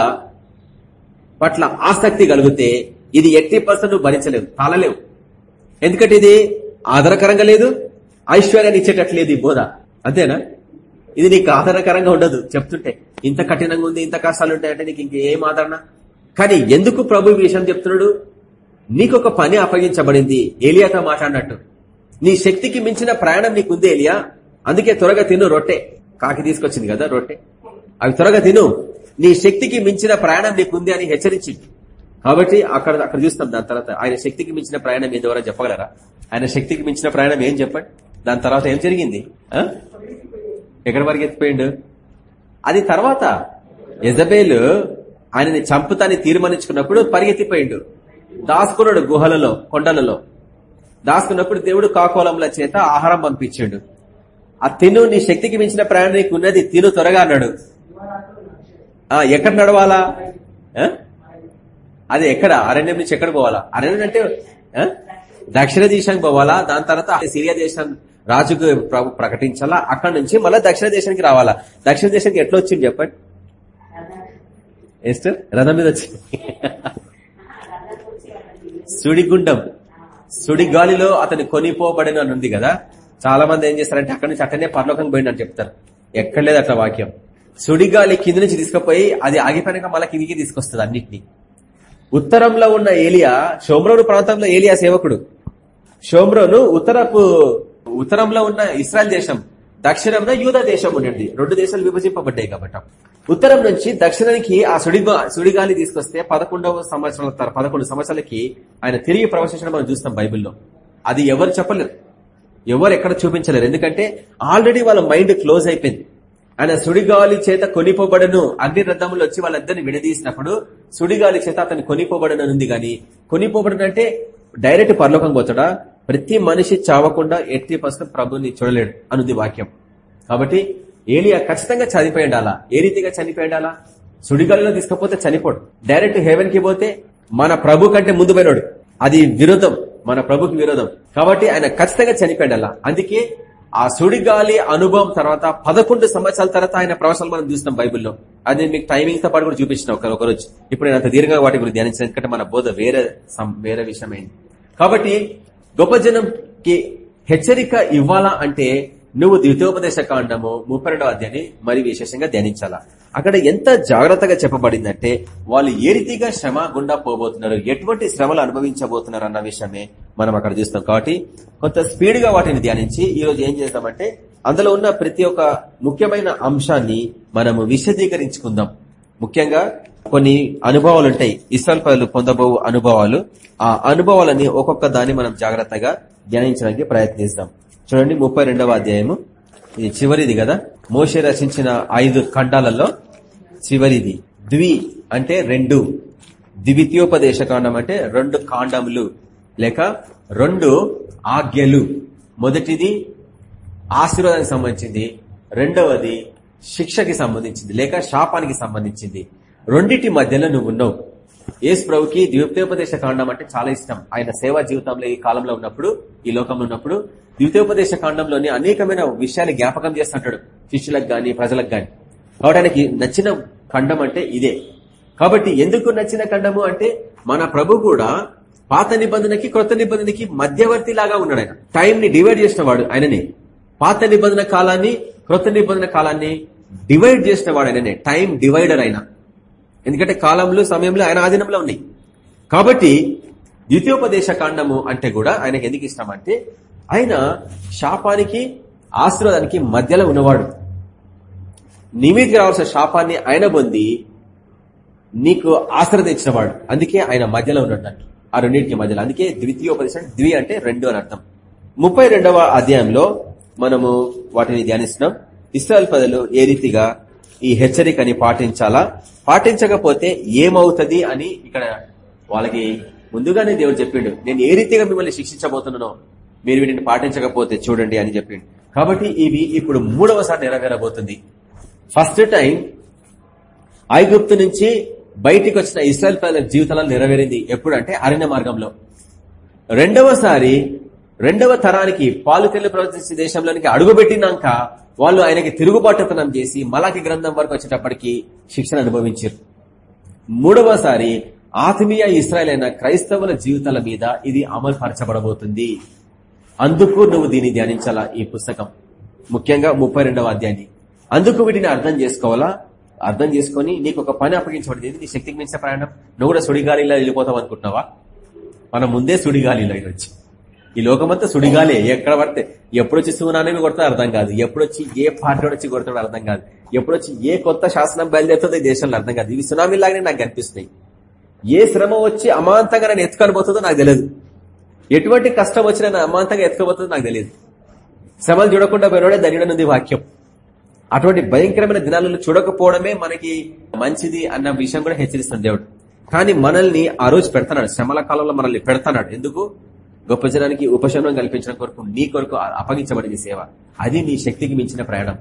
పట్ల ఆసక్తి కలిగితే ఇది ఎట్టి పర్సెంట్ భరించలేవు తాళలేవు ఎందుకంటే ఇది ఆధారకరంగా లేదు ఐశ్వర్యాన్ని ఇచ్చేటట్లేదు ఈ బోధ. అంతేనా? ఇది నీకు ఆధారకరంగా ఉండదు చెప్తుంటే. ఇంత కఠినంగా ఉంది ఇంత కష్టాలు ఉంటాయంటే నీకు ఇంకేం ఆదరణ? కానీ ఎందుకు ప్రభు ఈ విషయం చెప్తున్నాడు? నీకు ఒక పని అప్పగించబడింది. ఏలియాతో మాట్లాడినట్టు. నీ శక్తికి మించిన ప్రయాణం నీకుంది ఏలియా. అందుకే త్వరగా తిను రొట్టె. కాకి తీసుకొచ్చింది కదా రొట్టె. అవి త్వరగా తిను. నీ శక్తికి మించిన ప్రయాణం నీకుంది అని హెచ్చరించింది కాబట్టి అక్కడ అక్కడ చూస్తాం దాని తర్వాత. ఆయన శక్తికి మించిన ప్రయాణం ఏదో చెప్పగలరా? ఆయన శక్తికి మించిన ప్రయాణం ఏం చెప్పండి? దాని తర్వాత ఏం జరిగింది? ఎక్కడి వరకు ఎత్తిపోయిండు? అది తర్వాత యజబేలు ఆయనని చంపుతాన్ని తీర్మానించుకున్నప్పుడు పరిగెత్తిపోయిండు. దాసుకున్నాడు గుహలలో కొండలలో. దాసుకున్నప్పుడు దేవుడు కాకోలంల చేత ఆహారం పంపించాడు. ఆ తిను నీ శక్తికి మించిన ప్రయాణం నీకు ఉన్నది తిను త్వరగా అన్నాడు. ఆ ఎక్కడ నడవాలా? అది ఎక్కడ? అరణ్యం నుంచి ఎక్కడ పోవాలా? అరణ్యం అంటే దక్షిణ దేశానికి పోవాలా? దాని తర్వాత సిరియా దేశం రాజుకు ప్రకటించాలా? అక్కడ నుంచి మళ్ళీ దక్షిణ దేశానికి రావాలా? దక్షిణ దేశానికి ఎట్లా వచ్చింది చెప్పండి? ఎస్టర్? రథం మీద వచ్చింది. సుడిగుండం. సుడిగాలిలో అతను కొనిపోబడిన అని ఉంది కదా చాలా మంది ఏం చేస్తారంటే అక్కడి నుంచి అక్కడనే పరలోకం పోయిందని చెప్తారు. ఎక్కడ లేదు అట్లా వాక్యం. సుడిగాలి కింద నుంచి తీసుకుపోయి అది ఆగిపోయినాక మళ్ళీ కిందికి తీసుకొస్తుంది అన్నిటినీ. ఉత్తరంలో ఉన్న ఏలియా షోమ్రోను ప్రాంతంలో ఏలియా సేవకుడు. షోమ్రోను ఉత్తరపు ఉత్తరంలో ఉన్న ఇస్రాయల్ దేశం. దక్షిణంలో యూదా దేశం ఉండండి రెండు దేశాలు విభజింపబడ్డాయి కాబట్టి. ఉత్తరం నుంచి దక్షిణానికి ఆ సుడిగా సుడిగాలి తీసుకొస్తే పదకొండవ సంవత్సరాల తర- పదకొండు సంవత్సరాలకి ఆయన తిరిగి ప్రవేశించడం మనం చూస్తాం బైబిల్లో. అది ఎవరు చెప్పలేరు. ఎవరు ఎక్కడ చూపించలేరు. ఎందుకంటే ఆల్రెడీ వాళ్ళ మైండ్ క్లోజ్ అయిపోయింది. ఆయన సుడిగాలి చేత కొనిపోబడను. అగ్ని రథములు వచ్చి వాళ్ళందరినీ విడదీసినప్పుడు సుడిగాలి చేత అతను కొనిపోబడను ఉంది గాని కొనిపోబడను అంటే డైరెక్ట్ పరలోకం పోతాడా? ప్రతి మనిషి చావకుండా ఎట్టి పర్సెంట్ ప్రభుని చూడలేడు అనుది వాక్యం. కాబట్టి ఏలియా ఖచ్చితంగా చనిపోయిండాలా ఏ రీతిగా చనిపోయిండాలా సుడిగాలిలో తీసుకపోతే చనిపోడు. డైరెక్ట్ హెవెన్కి పోతే మన ప్రభు కంటే ముందు పోయినాడు. అది విరోధం. మన ప్రభుకి విరోధం. కాబట్టి ఆయన ఖచ్చితంగా చనిపోయిండాలా అందుకే ఆ సుడిగాలి అనుభవం తర్వాత పదకొండు సంవత్సరాల తర్వాత ఆయన ప్రవేశాలు మనం చూసినాం బైబిల్లో. అది మీకు టైమింగ్తో పాటు కూడా చూపించిన ఒకరోజు. ఇప్పుడు నేను అంత దీర్ఘంగా వాటి గురించి ధ్యానించిన మన బోధ వేరే సం- వేరే విషయమైంది. కాబట్టి గొప్ప జనంకి హెచ్చరిక ఇవ్వాలా అంటే నువ్వు ద్వితీయోపదేశ కాండము ముప్పై రెండవ అధ్యాయాన్ని మరి విశేషంగా ధ్యానించాలా? అక్కడ ఎంత జాగ్రత్తగా చెప్పబడిందంటే వాళ్ళు ఏ రీతిగా శ్రమ గుండా పోబోతున్నారు ఎటువంటి శ్రమలు అనుభవించబోతున్నారు అన్న విషయమే మనం అక్కడ చూస్తాం. కాబట్టి కొంత స్పీడ్గా వాటిని ధ్యానించి ఈ రోజు ఏం చేస్తామంటే అందులో ఉన్న ప్రతి ఒక్క ముఖ్యమైన అంశాన్ని మనము విశదీకరించుకుందాం. ముఖ్యంగా కొన్ని అనుభవాలు ఉంటాయి ఇస్రాల్ పదలు పొందబో అనుభవాలు. ఆ అనుభవాలని ఒక్కొక్క దాన్ని మనం జాగ్రత్తగా ధ్యానించడానికి ప్రయత్నిస్తాం. చూడండి ముప్పై అధ్యాయము. ఇది చివరిది కదా? మోషే రచించిన ఐదు ఖండాలలో చివరిది. ద్వి అంటే రెండు. ద్వితీయోపదేశ కాండం అంటే రెండు కాండములు. లేక రెండు ఆజ్ఞలు. మొదటిది ఆశీర్వాదానికి సంబంధించింది. రెండవది శిక్షకి సంబంధించింది. లేక శాపానికి సంబంధించింది. రెండింటి మధ్యలో నువ్వు ఉన్నావు ఏసు ప్రభుకి ద్వితీయోపదేశ కాండం అంటే చాలా ఇష్టం. ఆయన సేవా జీవితంలో ఈ కాలంలో ఉన్నప్పుడు ఈ లోకంలో ఉన్నప్పుడు ద్వితీయోపదేశ కాండంలోని అనేకమైన విషయాన్ని జ్ఞాపకం చేస్తుంటాడు. శిష్యులకు గాని ప్రజలకు గాని. కాబట్టి ఆయనకి నచ్చిన ఖండం అంటే ఇదే. కాబట్టి ఎందుకు నచ్చిన ఖండము అంటే మన ప్రభు కూడా పాత నిబంధనకి క్రొత్త నిబంధనకి మధ్యవర్తి లాగా ఉన్నాడు ఆయన. టైం ని డివైడ్ చేసిన వాడు ఆయననే. పాత నిబంధన కాలాన్ని క్రొత్త నిబంధన కాలాన్ని డివైడ్ చేసిన వాడు ఆయననే. టైం డివైడర్ అయినా ఎందుకంటే కాలంలో సమయంలో ఆయన ఆధీనంలో ఉన్నాయి. కాబట్టి ద్వితీయోపదేశ కాండము అంటే కూడా ఆయనకు ఎందుకు ఇష్టం అంటే ఆయన శాపానికి ఆశీర్వాదానికి మధ్యలో ఉన్నవాడు. నీ మీదకి రావాల్సిన శాపాన్ని ఆయన పొంది నీకు ఆశ్రదించినవాడు అందుకే ఆయన మధ్యలో ఉన్నట్టు ఆ రెండింటికి మధ్యలో. అందుకే ద్వితీయోపదేశం ద్వి అంటే రెండు అని అర్థం. ముప్పై అధ్యాయంలో మనము వాటిని ధ్యానిస్తున్నాం. ఇస్రాయల్ పదలు ఏ రీతిగా ఈ హెచ్చరికని పాటించాలా? పాటించకపోతే ఏమవుతుంది అని ఇక్కడ వాళ్ళకి ముందుగానే దేవుడు చెప్పిండు. నేను ఏ రీతిగా మిమ్మల్ని శిక్షించబోతున్నానో మీరు వీటిని పాటించకపోతే చూడండి అని చెప్పిండు. కాబట్టి ఇవి ఇప్పుడు మూడవసారి నెరవేరబోతుంది. ఫస్ట్ టైం ఐగుప్తు నుంచి బయటికి వచ్చిన ఇస్రాయల్ ప్రజల జీవితాలను నెరవేరింది ఎప్పుడంటే అరణ్య మార్గంలో. రెండవసారి రెండవ తరానికి పాలు తెల్లు ప్రవర్తించే దేశంలోనికి అడుగుపెట్టినాక వాళ్ళు ఆయనకి తిరుగుబాటుతనం చేసి మలాకి గ్రంథం వరకు వచ్చేటప్పటికి శిక్షణ అనుభవించారు. మూడవసారి ఆత్మీయ ఇస్రాయల్ అయిన క్రైస్తవుల జీవితాల మీద ఇది అమలు పరచబడబోతుంది అందుకు నువ్వు దీన్ని ధ్యానించాల ఈ పుస్తకం? ముఖ్యంగా ముప్పై అధ్యాయాన్ని. అందుకు వీటిని అర్థం చేసుకోవాలా? అర్థం చేసుకుని నీకు ఒక పని అప్పగించబడింది. నీ శక్తికి మించిన ప్రయాణం? నువ్వు కూడా సుడిగాలిలో వెళ్ళిపోతావు అనుకుంటున్నావా మనం ముందే సుడిగాలిలో వచ్చి ఈ లోకమంతా సుడిగాలే. ఎక్కడ పడితే ఎప్పుడొచ్చి సునామీ కొడతాడు అర్థం కాదు. ఎప్పుడొచ్చి ఏ పార్టీ వచ్చి కొడతాడో అర్థం కాదు. ఎప్పుడొచ్చి ఏ కొత్త శాసనం బయలుదేరుతుందో ఈ దేశంలో అర్థం కాదు. ఇవి సునామీలాగానే నాకు కనిపిస్తున్నాయి. ఏ శ్రమ వచ్చి అమాంతంగా నన్ను ఎత్తుకొని పోతుందో నాకు తెలియదు. ఎటువంటి కష్టం వచ్చినా నన్ను అమాంతంగా ఎత్తుకోబోతుందో నాకు తెలియదు. శ్రమలు చూడకుండా పోయినోడే ధన్యుడనుంది వాక్యం. అటువంటి భయంకరమైన దినాలను చూడకపోవడమే మనకి మంచిది అన్న విషయం కూడా హెచ్చరిస్తుంది దేవుడు. కానీ మనల్ని ఆ రోజు పెడతాడు శ్రమల కాలంలో మనల్ని పెడతాడు ఎందుకు? గొప్ప జనానికి ఉపశమనం కల్పించడం కొరకు నీ కొరకు అప్పగించబడింది సేవ. అది నీ శక్తికి మించిన ప్రయాణం.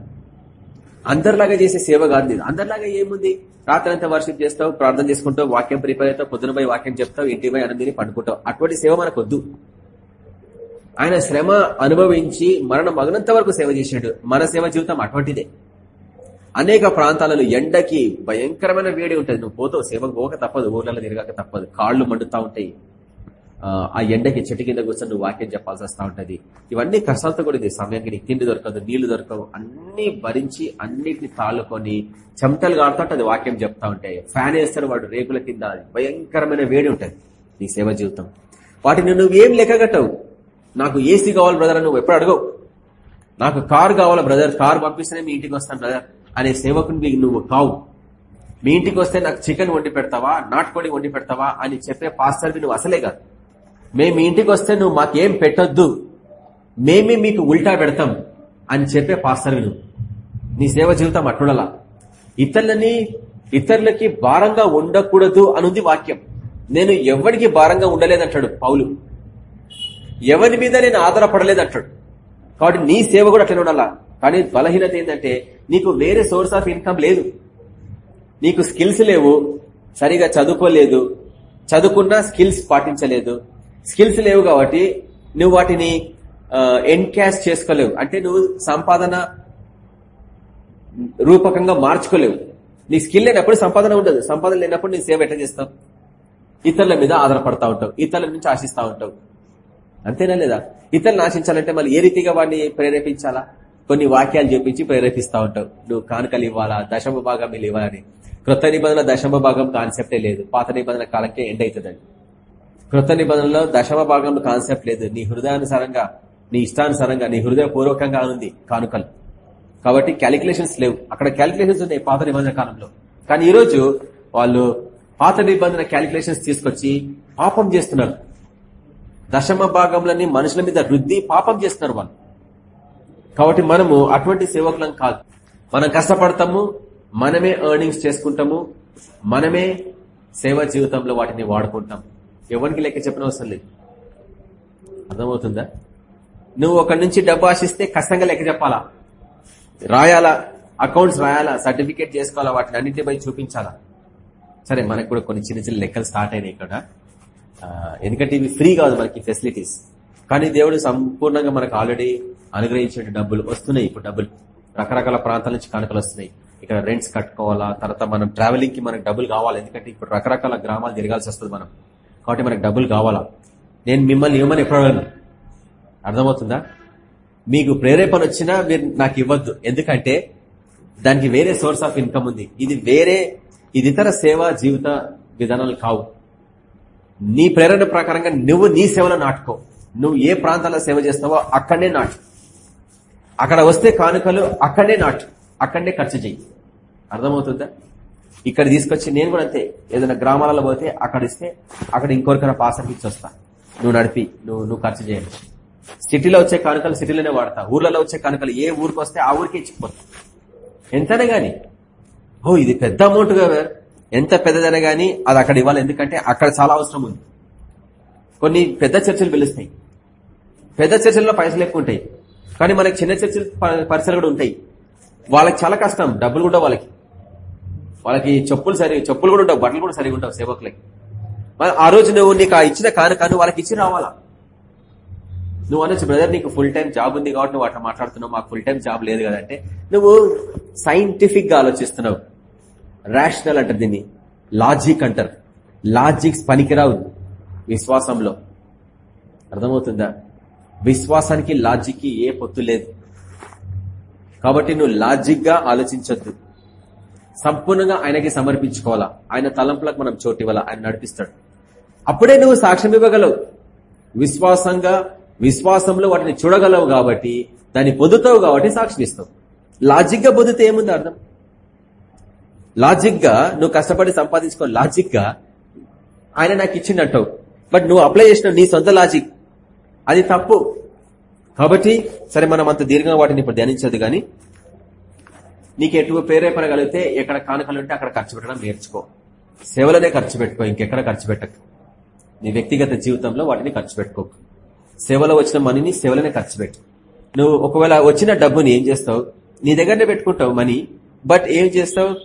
అందరిలాగా చేసే సేవ కాదు లేదు అందరిలాగా ఏముంది? రాత్రి అంతా వర్షిప్ చేస్తావు ప్రార్థన చేసుకుంటావు వాక్యం ప్రిపేర్ అవుతావు పొద్దున పోయి వాక్యం చెప్తావు ఇంటి పోయి అనందిని పండుకుంటావు. అటువంటి సేవ మనకు వద్దు ఆయన శ్రమ అనుభవించి మరణం మగనంత వరకు సేవ చేశాడు. మన సేవ జీవితం అటువంటిదే. అనేక ప్రాంతాలలో ఎండకి భయంకరమైన వేడి ఉంటుంది. నువ్వు పోతావు సేవకు పోక తప్పదు ఊర్లలో తిరగక తప్పదు. కాళ్ళు మండుతా ఉంటాయి. ఆ ఎండకి చెట్టు కింద కూర్చొని నువ్వు వాక్యం చెప్పాల్సి వస్తూ ఉంటుంది. ఇవన్నీ కష్టాలతో కూడా ఇది సమయానికి నీకు తిండి దొరకదు నీళ్ళు దొరకవు. అన్ని భరించి అన్నిటిని తాళుకొని చెమటలు కాడుతుంటే అది వాక్యం చెప్తా ఉంటాయి ఫ్యాన్ వేస్తాడు వాడు రేకుల కింద. భయంకరమైన వేడి ఉంటుంది నీ సేవ జీవితం. వాటిని నువ్వు ఏం లెక్కగట్టవు నాకు ఏసీ కావాలి బ్రదర్ నువ్వు ఎప్పుడు అడగవు. నాకు కార్ కావాలా బ్రదర్ కారు పంపిస్తేనే మీ ఇంటికి వస్తాను బ్రదర్ అనే సేవకుని నువ్వు కావు. మీ ఇంటికి వస్తే నాకు చికెన్ వండి పెడతావా నాటుకోడి వండి పెడతావా అని చెప్పే పాస్టర్ నువ్వు అసలే కాదు. మేము ఇంటికి వస్తే నువ్వు మాకేం పెట్టొద్దు. మేమే మీకు ఉల్టా పెడతాం అని చెప్పే పాస్టర్వి నువ్వు నీ సేవ జీవితం అట్టుండలా ఇతరులని ఇతరులకి భారంగా ఉండకూడదు అనుంది వాక్యం. నేను ఎవరికి భారంగా ఉండలేదంటాడు పౌలు. ఎవరి మీద నేను ఆధారపడలేదంటాడు. కాబట్టి నీ సేవ కూడా అట్లనే ఉండాలా? కానీ బలహీనత ఏంటంటే నీకు వేరే సోర్స్ ఆఫ్ ఇన్కమ్ లేదు. నీకు స్కిల్స్ లేవు. సరిగా చదువుకోలేదు. చదువుకున్నా స్కిల్స్ పాటించలేదు. స్కిల్స్ లేవు కాబట్టి నువ్వు వాటిని ఎన్కాష్ చేసుకోలేవు. అంటే నువ్వు సంపాదన రూపకంగా మార్చుకోలేవు. నీ స్కిల్ లేనప్పుడు సంపాదన ఉండదు. సంపాదన లేనప్పుడు నీ సేవ ఎట్లా చేస్తావు? ఇతరుల మీద ఆధారపడతా ఉంటావు. ఇతరుల నుంచి ఆశిస్తా ఉంటావు. అంతేనా లేదా? ఇతరులను ఆశించాలంటే మళ్ళీ ఏ రీతిగా వాడిని ప్రేరేపించాలా? కొన్ని వాక్యాలు చూపించి ప్రేరేపిస్తా ఉంటావు. నువ్వు కానుకలు ఇవ్వాలా? దశమ భాగం ఇవ్వాలని. కృత నిబంధన దశమ భాగం కాన్సెప్టే లేదు. పాత నిబంధన కాలంకే ఎండ్ అవుతుందండి. కృత నిబంధనలో దశమ భాగంలో కాన్సెప్ట్ లేదు. నీ హృదయానుసారంగా నీ ఇష్టానుసారంగా నీ హృదయపూర్వకంగా ఉంది కానుకలు. కాబట్టి క్యాలిక్యులేషన్స్ లేవు. అక్కడ క్యాలిక్యులేషన్స్ ఉన్నాయి పాత నిబంధన కాలంలో. కానీ ఈరోజు వాళ్ళు పాత నిబంధన క్యాలిక్యులేషన్స్ తీసుకొచ్చి పాపం చేస్తున్నారు. దశమ భాగంలోని మనుషుల మీద రుద్ది పాపం చేస్తున్నారు వాళ్ళు. కాబట్టి మనము అటువంటి సేవకులం కాదు. మనం కష్టపడతాము మనమే ఎర్నింగ్స్ చేసుకుంటాము మనమే సేవ జీవితంలో వాటిని వాడుకుంటాం ఎవరికి లెక్క చెప్పిన అవసరం లేదు. అర్థమవుతుందా? నువ్వు ఒకటి నుంచి డబ్బు ఆశిస్తే కష్టంగా లెక్క చెప్పాలా? రాయాలా? అకౌంట్స్ రాయాలా? సర్టిఫికేట్ చేసుకోవాలా? వాటిని అన్నింటిపై చూపించాలా? సరే మనకు కూడా కొన్ని చిన్న చిన్న లెక్కలు స్టార్ట్ అయినాయి ఇక్కడ. ఎందుకంటే ఇవి ఫ్రీ కాదు మనకి ఫెసిలిటీస్ కానీ దేవుడు సంపూర్ణంగా మనకు ఆల్రెడీ అనుగ్రహించిన డబ్బులు వస్తున్నాయి. ఇప్పుడు డబ్బులు రకరకాల ప్రాంతాల నుంచి కానుకలు వస్తున్నాయి. ఇక్కడ రెంట్స్ కట్టుకోవాలా? తర్వాత మనం ట్రావెలింగ్కి మనకు డబ్బులు కావాలి. ఎందుకంటే ఇప్పుడు రకరకాల గ్రామాలు తిరగాల్సి వస్తుంది మనం. కాబట్టి మనకు డబ్బులు కావాలా? నేను మిమ్మల్ని ఇవ్వమని ఎప్పుడు అడగను. అర్థమవుతుందా? మీకు ప్రేరేపణ వచ్చినా మీరు నాకు ఇవ్వద్దు. ఎందుకంటే దానికి వేరే సోర్స్ ఆఫ్ ఇన్కమ్ ఉంది. ఇది వేరే ఇది ఇతర సేవా జీవిత విధానాలు కావు. నీ ప్రేరణ ప్రకారంగా నువ్వు నీ సేవలో నాటుకో. నువ్వు ఏ ప్రాంతాల్లో సేవ చేస్తావో అక్కడనే నాటు. అక్కడ వస్తే కానుకలు అక్కడనే నాటు. అక్కడనే ఖర్చు చెయ్యి. అర్థమవుతుందా? ఇక్కడ తీసుకొచ్చి నేను కూడా అంతే. ఏదైనా గ్రామాలలో పోతే అక్కడ ఇస్తే అక్కడ ఇంకొకరికైనా పాసర్కి ఇచ్చి వస్తా. నువ్వు నడిపి నువ్వు నువ్వు ఖర్చు చేయాలి సిటీలో వచ్చే కానుకలు సిటీలోనే వాడతా. ఊర్లలో వచ్చే కనుకలు ఏ ఊరికి వస్తే ఆ ఊరికే ఇచ్చిపోతా. ఎంతనే గాని. ఓ ఇది పెద్ద అమౌంట్ కదా ఎంత పెద్దదైనా గానీ అది అక్కడ ఇవ్వాలి. ఎందుకంటే అక్కడ చాలా అవసరం ఉంది. కొన్ని పెద్ద చర్చలు పిలుస్తాయి. పెద్ద చర్చల్లో పైసలు ఎక్కువ ఉంటాయి. కానీ మనకి చిన్న చర్చలు పరిసరాలు కూడా ఉంటాయి. వాళ్ళకి చాలా కష్టం. డబ్బులు కూడా వాళ్ళకి. వాళ్ళకి చెప్పులు సరి చెప్పులు కూడా ఉండవు బట్టలు కూడా సరిగా ఉండవు సేవకులకి. మరి ఆ రోజు నువ్వు నీకు ఆ ఇచ్చిన కానుకను వాళ్ళకి ఇచ్చి రావాలా? నువ్వు అనొచ్చు బ్రదర్ నీకు ఫుల్ టైం జాబ్ ఉంది కాబట్టి నువ్వు అట్లా మాట్లాడుతున్నావు మాకు ఫుల్ టైం జాబ్ లేదు కదంటే నువ్వు సైంటిఫిక్గా ఆలోచిస్తున్నావు. రేషనల్ అంటారు దీన్ని. లాజిక్ అంటారు. లాజిక్స్ పనికిరావు విశ్వాసంలో. అర్థమవుతుందా? విశ్వాసానికి లాజిక్కి ఏ పొత్తు లేదు. కాబట్టి నువ్వు లాజిక్గా ఆలోచించొద్దు. సంపూర్ణంగా ఆయనకి సమర్పించుకోవాలా? ఆయన తలంపులకు మనం చోటివ్వాలా? ఆయన నడిపిస్తాడు. అప్పుడే నువ్వు సాక్ష్యం ఇవ్వగలవు. విశ్వాసంగా విశ్వాసంలో వాటిని చూడగలవు కాబట్టి దాన్ని పొందుతావు కాబట్టి సాక్ష్యం ఇస్తావు. లాజిక్గా పొందితే ఏముంది అర్థం? లాజిక్గా నువ్వు కష్టపడి సంపాదించుకో లాజిక్గా ఆయన నాకు ఇచ్చిందంటావు. బట్ నువ్వు అప్లై చేసిన నీ సొంత లాజిక్. అది తప్పు. కాబట్టి సరే మనం అంత దీర్ఘంగా వాటిని ఇప్పుడు ధ్యానించదు కానీ నీకు ఎటు ప్రేరేపణ కలిగితే ఎక్కడ కానుకలు ఉంటే అక్కడ ఖర్చు పెట్టడం నేర్చుకో. సేవలనే ఖర్చు పెట్టుకో ఇంకెక్కడ ఖర్చు పెట్టకు. నీ వ్యక్తిగత జీవితంలో వాటిని ఖర్చు పెట్టుకోకు సేవలో వచ్చిన మనీని సేవలనే ఖర్చు పెట్టు. నువ్వు ఒకవేళ వచ్చిన డబ్బుని ఏం చేస్తావు? నీ దగ్గరనే పెట్టుకుంటావు మనీ బట్ ఏం చేస్తావు?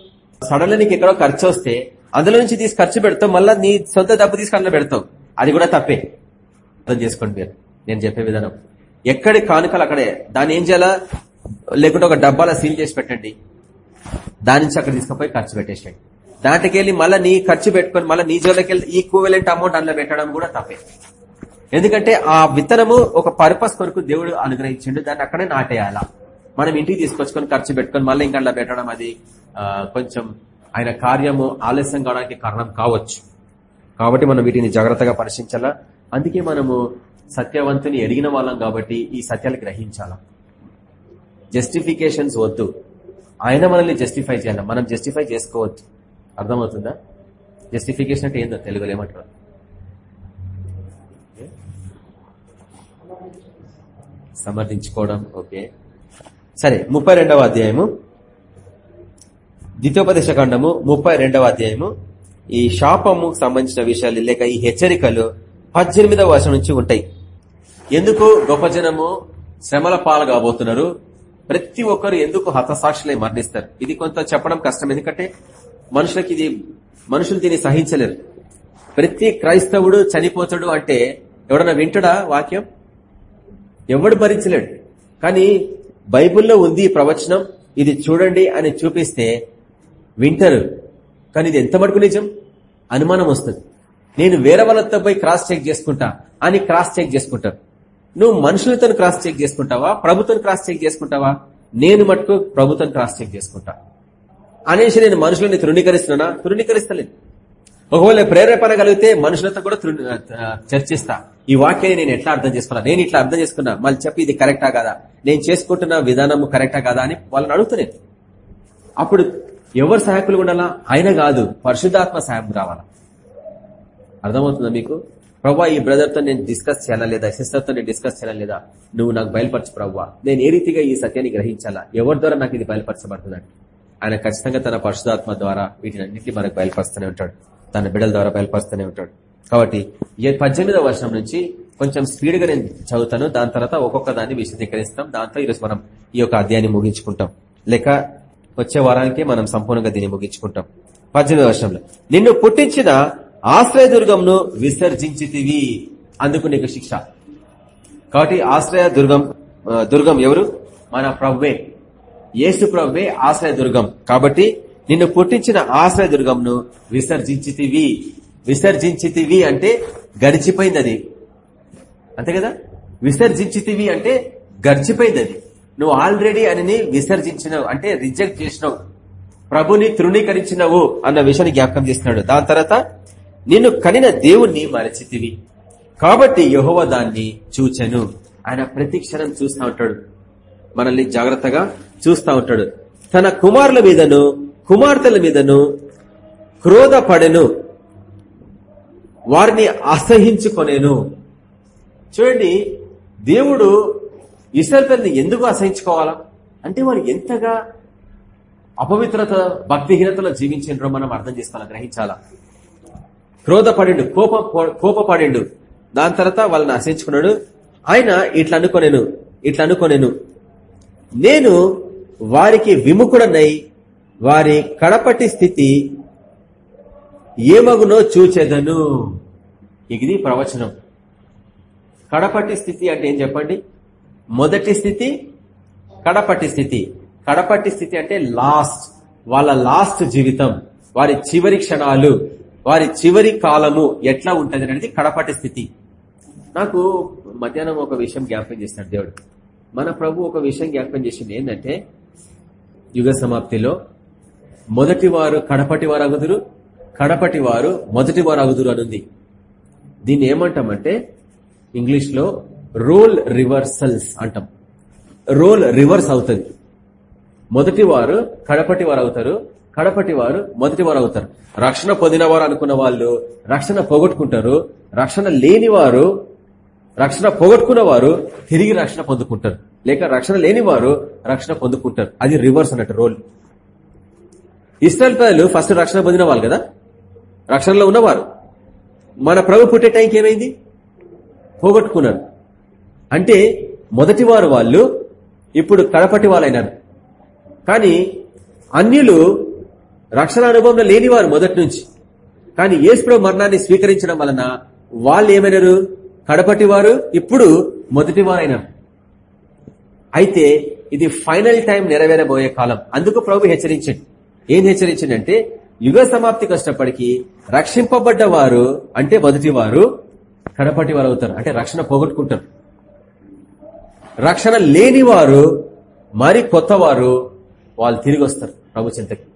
సడన్లీ నీకు ఎక్కడో ఖర్చు వస్తే అందులో నుంచి తీసి ఖర్చు పెడతావు మళ్ళీ నీ సొంత డబ్బు తీసుకుని పెడతావు. అది కూడా తప్పే. అర్థం చేసుకోండి మీరు. నేను చెప్పే విధానం. ఎక్కడి కానుకలు అక్కడే. దాన్ని ఏం చేయాలా? లేకుంటే ఒక డబ్బాలో సీల్ చేసి పెట్టండి. దాని నుంచి అక్కడ తీసుకుపోయి ఖర్చు పెట్టేసేయండి. దాటికెళ్ళి మళ్ళీ నీ ఖర్చు పెట్టుకొని మళ్ళీ నీ జోలోకి వెళ్ళి ఈక్వెలెంట్ అమౌంట్ అందులో పెట్టడం కూడా తప్పే. ఎందుకంటే ఆ విత్తనము ఒక పర్పస్ కొరకు దేవుడు అనుగ్రహించిండు. దాన్ని అక్కడే నాటేయాలా? మనం ఇంటికి తీసుకొచ్చుకొని ఖర్చు పెట్టుకొని మళ్ళీ ఇంకా అందులో పెట్టడం అది కొంచెం ఆయన కార్యము ఆలస్యం కావడానికి కారణం కావచ్చు. కాబట్టి మనం వీటిని జాగ్రత్తగా పరిశీలించాలా? అందుకే మనము సత్యవంతుని ఎరిగిన వాళ్ళం కాబట్టి ఈ సత్యాలు గ్రహించాలా? జస్టిఫికేషన్స్ వద్దు. ఆయన మనల్ని జస్టిఫై చేయాలి. మనం జస్టిఫై చేసుకోవద్దు. అర్థమవుతుందా? జస్టిఫికేషన్ అంటే ఏందో తెలుగులో ఏమంటారు? సమర్థించుకోవడం. ఓకే. సరే ముప్పై రెండవ అధ్యాయము. ద్వితోపదేశ ఖండము ముప్పై రెండవ అధ్యాయము. ఈ శాపము సంబంధించిన విషయాలు లేక ఈ హెచ్చరికలు పద్దెనిమిదవ వర్షం నుంచి ఉంటాయి. ఎందుకు గొప్ప జనము శ్రమల పాలు కాబోతున్నారు? ప్రతి ఒక్కరు ఎందుకు హతసాక్షులై మరణిస్తారు? ఇది కొంత చెప్పడం కష్టం. ఎందుకంటే మనుషులకి ఇది మనుషులు దీన్ని సహించలేరు. ప్రతి క్రైస్తవుడు చనిపోతాడు అంటే ఎవడన్నా వింటడా వాక్యం? ఎవడు భరించలేడు. కానీ బైబిల్లో ఉంది ప్రవచనం. ఇది చూడండి అని చూపిస్తే వింటారు. కానీ ఇది ఎంత మటుకు నిజం? అనుమానం వస్తుంది. నేను వేరే వాళ్ళతో పోయి క్రాస్ చెక్ చేసుకుంటా. అని క్రాస్ చెక్ చేసుకుంటారు. నువ్వు మనుషులతో క్రాస్ చెక్ చేసుకుంటావా? ప్రభుత్వం క్రాస్ చెక్ చేసుకుంటావా? నేను మటుకు ప్రభుత్వం క్రాస్ చెక్ చేసుకుంటా. అనేసి నేను మనుషులని తృణీకరిస్తున్నానా? తృణీకరిస్తలేదు ఒకవేళ ప్రేరేపణగలిగితే మనుషులతో కూడా తృ- చర్చిస్తా. ఈ వాక్యాన్ని నేను ఎట్లా అర్థం చేసుకున్నా నేను ఇట్లా అర్థం చేసుకున్నా. మళ్ళీ చెప్పి ఇది కరెక్టా కాదా? నేను చేసుకుంటున్న విధానం కరెక్టా కాదా అని వాళ్ళని అడుగుతున్నాను అప్పుడు ఎవరు సహాయకులు ఉండాలా? ఆయన కాదు. పరిశుద్ధాత్మ సహాయం రావాలా. అర్థమవుతుందా మీకు? ప్రవ్వా ఈ బ్రదర్తో నేను డిస్కస్ చేయాలా లేదా నేను డిస్కస్ చేయాలా లేదా నువ్వు నాకు బయలుపరచు ప్రవ్వా. నేను ఏ రీతిగా ఈ సత్యాన్ని గ్రహించాలా? ఎవరి ద్వారా నాకు ఇది బయలుపరచబడుతుందండి ఆయన ఖచ్చితంగా తన పరిశుధాత్మ ద్వారా వీటిని అన్నింటినీ మనకు బయలుపరుస్తూనే ఉంటాడు. తన బిడ్డల ద్వారా బయలుపరుస్తూనే ఉంటాడు. కాబట్టి పద్దెనిమిదవ వర్షం నుంచి కొంచెం స్పీడ్గా నేను చదువుతాను. దాని తర్వాత ఒక్కొక్క దాన్ని విశదీకరిస్తాం. దాంతో ఈరోజు మనం ఈ యొక్క అధ్యాయాన్ని ముగించుకుంటాం. లేక వచ్చే వారానికే మనం సంపూర్ణంగా దీన్ని ముగించుకుంటాం. పద్దెనిమిది వర్షంలో నిన్ను పుట్టించిన ఆశ్రయదుర్గంను విసర్జించితివి. అందుకు నీకు శిక్ష. కాబట్టి ఆశ్రయ దుర్గం దుర్గం ఎవరు? మన ప్రవ్వే యేసు ప్రవ్వే ఆశ్రయ దుర్గం కాబట్టి నిన్ను పుట్టించిన ఆశ్రయ దుర్గంను విసర్జించితివి. విసర్జించితివి అంటే గడిచిపోయింది అది అంతే కదా? విసర్జించితివి అంటే గడిచిపోయింది అది నువ్వు ఆల్రెడీ అని విసర్జించినవు అంటే రిజెక్ట్ చేసినావు. ప్రభుని తృణీకరించినవు అన్న విషయాన్ని జ్ఞాపకం చేస్తున్నాడు. దాని తర్వాత నిన్ను కనిన దేవుణ్ణి మరచితివి. కాబట్టి యహోవ దాన్ని చూచెను. ఆయన ప్రతి క్షణం చూస్తూ ఉంటాడు. మనల్ని జాగ్రత్తగా చూస్తూ ఉంటాడు. తన కుమారుల మీదను కుమార్తెల మీదను క్రోధపడెను. వారిని అసహించుకొనేను. చూడండి దేవుడు ఇసల్పల్ని ఎందుకు అసహించుకోవాలా? అంటే వారు ఎంతగా అపవిత్రత భక్తిహీనతలో జీవించినరో మనం అర్థం చేసుకోవాలా గ్రహించాలా? క్రోధపడిండు కోప కోపపడిండు. దాని తర్వాత వాళ్ళని ఆశించుకున్నాడు. ఆయన ఇట్లా అనుకోనేను ఇట్లా అనుకోనేను నేను వారికి విముఖుడనై వారి కడపటి స్థితి ఏమగునో చూచేదను. ఇది ప్రవచనం. కడపటి స్థితి అంటే ఏం చెప్పండి? మొదటి స్థితి కడపటి స్థితి. కడపటి స్థితి అంటే లాస్ట్ వాళ్ళ లాస్ట్ జీవితం వారి చివరి క్షణాలు. వారి చివరి కాలము ఎట్లా ఉంటది అనేది కడపటి స్థితి. నాకు మధ్యాహ్నం ఒక విషయం జ్ఞాపకం చేసినాడు దేవుడు. మన ప్రభు ఒక విషయం జ్ఞాపకం చేసింది ఏంటంటే యుగ సమాప్తిలో మొదటి వారు కడపటి వారు అగుదురు కడపటి వారు మొదటి వారు అగుదురు అనుంది దీన్ని ఏమంటామంటే ఇంగ్లీష్లో రోల్ రివర్సల్స్ అంటాం. రోల్ రివర్స్ అవుతుంది. మొదటి వారు కడపటి వారు అవుతారు కడపటి వారు మొదటి వారు అవుతారు. రక్షణ పొందిన వారు అనుకున్న వాళ్ళు రక్షణ పోగొట్టుకుంటారు. రక్షణ లేని వారు రక్షణ పోగొట్టుకున్న వారు తిరిగి రక్షణ పొందుకుంటారు. లేక రక్షణ లేని వారు రక్షణ పొందుకుంటారు. అది రివర్స్ అన్నట్టు రోల్. ఇస్రాయల్ ప్రజలు ఫస్ట్ రక్షణ పొందిన వాళ్ళు కదా? రక్షణలో ఉన్నవారు. మన ప్రభు పుట్టే టైంకి ఏమైంది? పోగొట్టుకున్నారు. అంటే మొదటి వారు వాళ్ళు ఇప్పుడు కడపటి వాళ్ళైనారు. కానీ అన్యులు రక్షణ అనుభవంలో లేనివారు మొదటి నుంచి. కానీ ఏసుప్రభు మరణాన్ని స్వీకరించడం వలన వాళ్ళు ఏమైనారు? కడపటి వారు ఇప్పుడు మొదటి వారైనారు అయితే ఇది ఫైనల్ టైం నెరవేరబోయే కాలం. అందుకు ప్రభు హెచ్చరించండి. ఏం హెచ్చరించిందంటే యుగ సమాప్తికి వచ్చినప్పటికీ రక్షింపబడ్డ వారు అంటే మొదటి వారు కడపటి వారు అవుతారు. అంటే రక్షణ పోగొట్టుకుంటారు. రక్షణ లేని వారు మరి కొత్త వారు వాళ్ళు తిరిగి వస్తారు. ప్రభు చింతకి.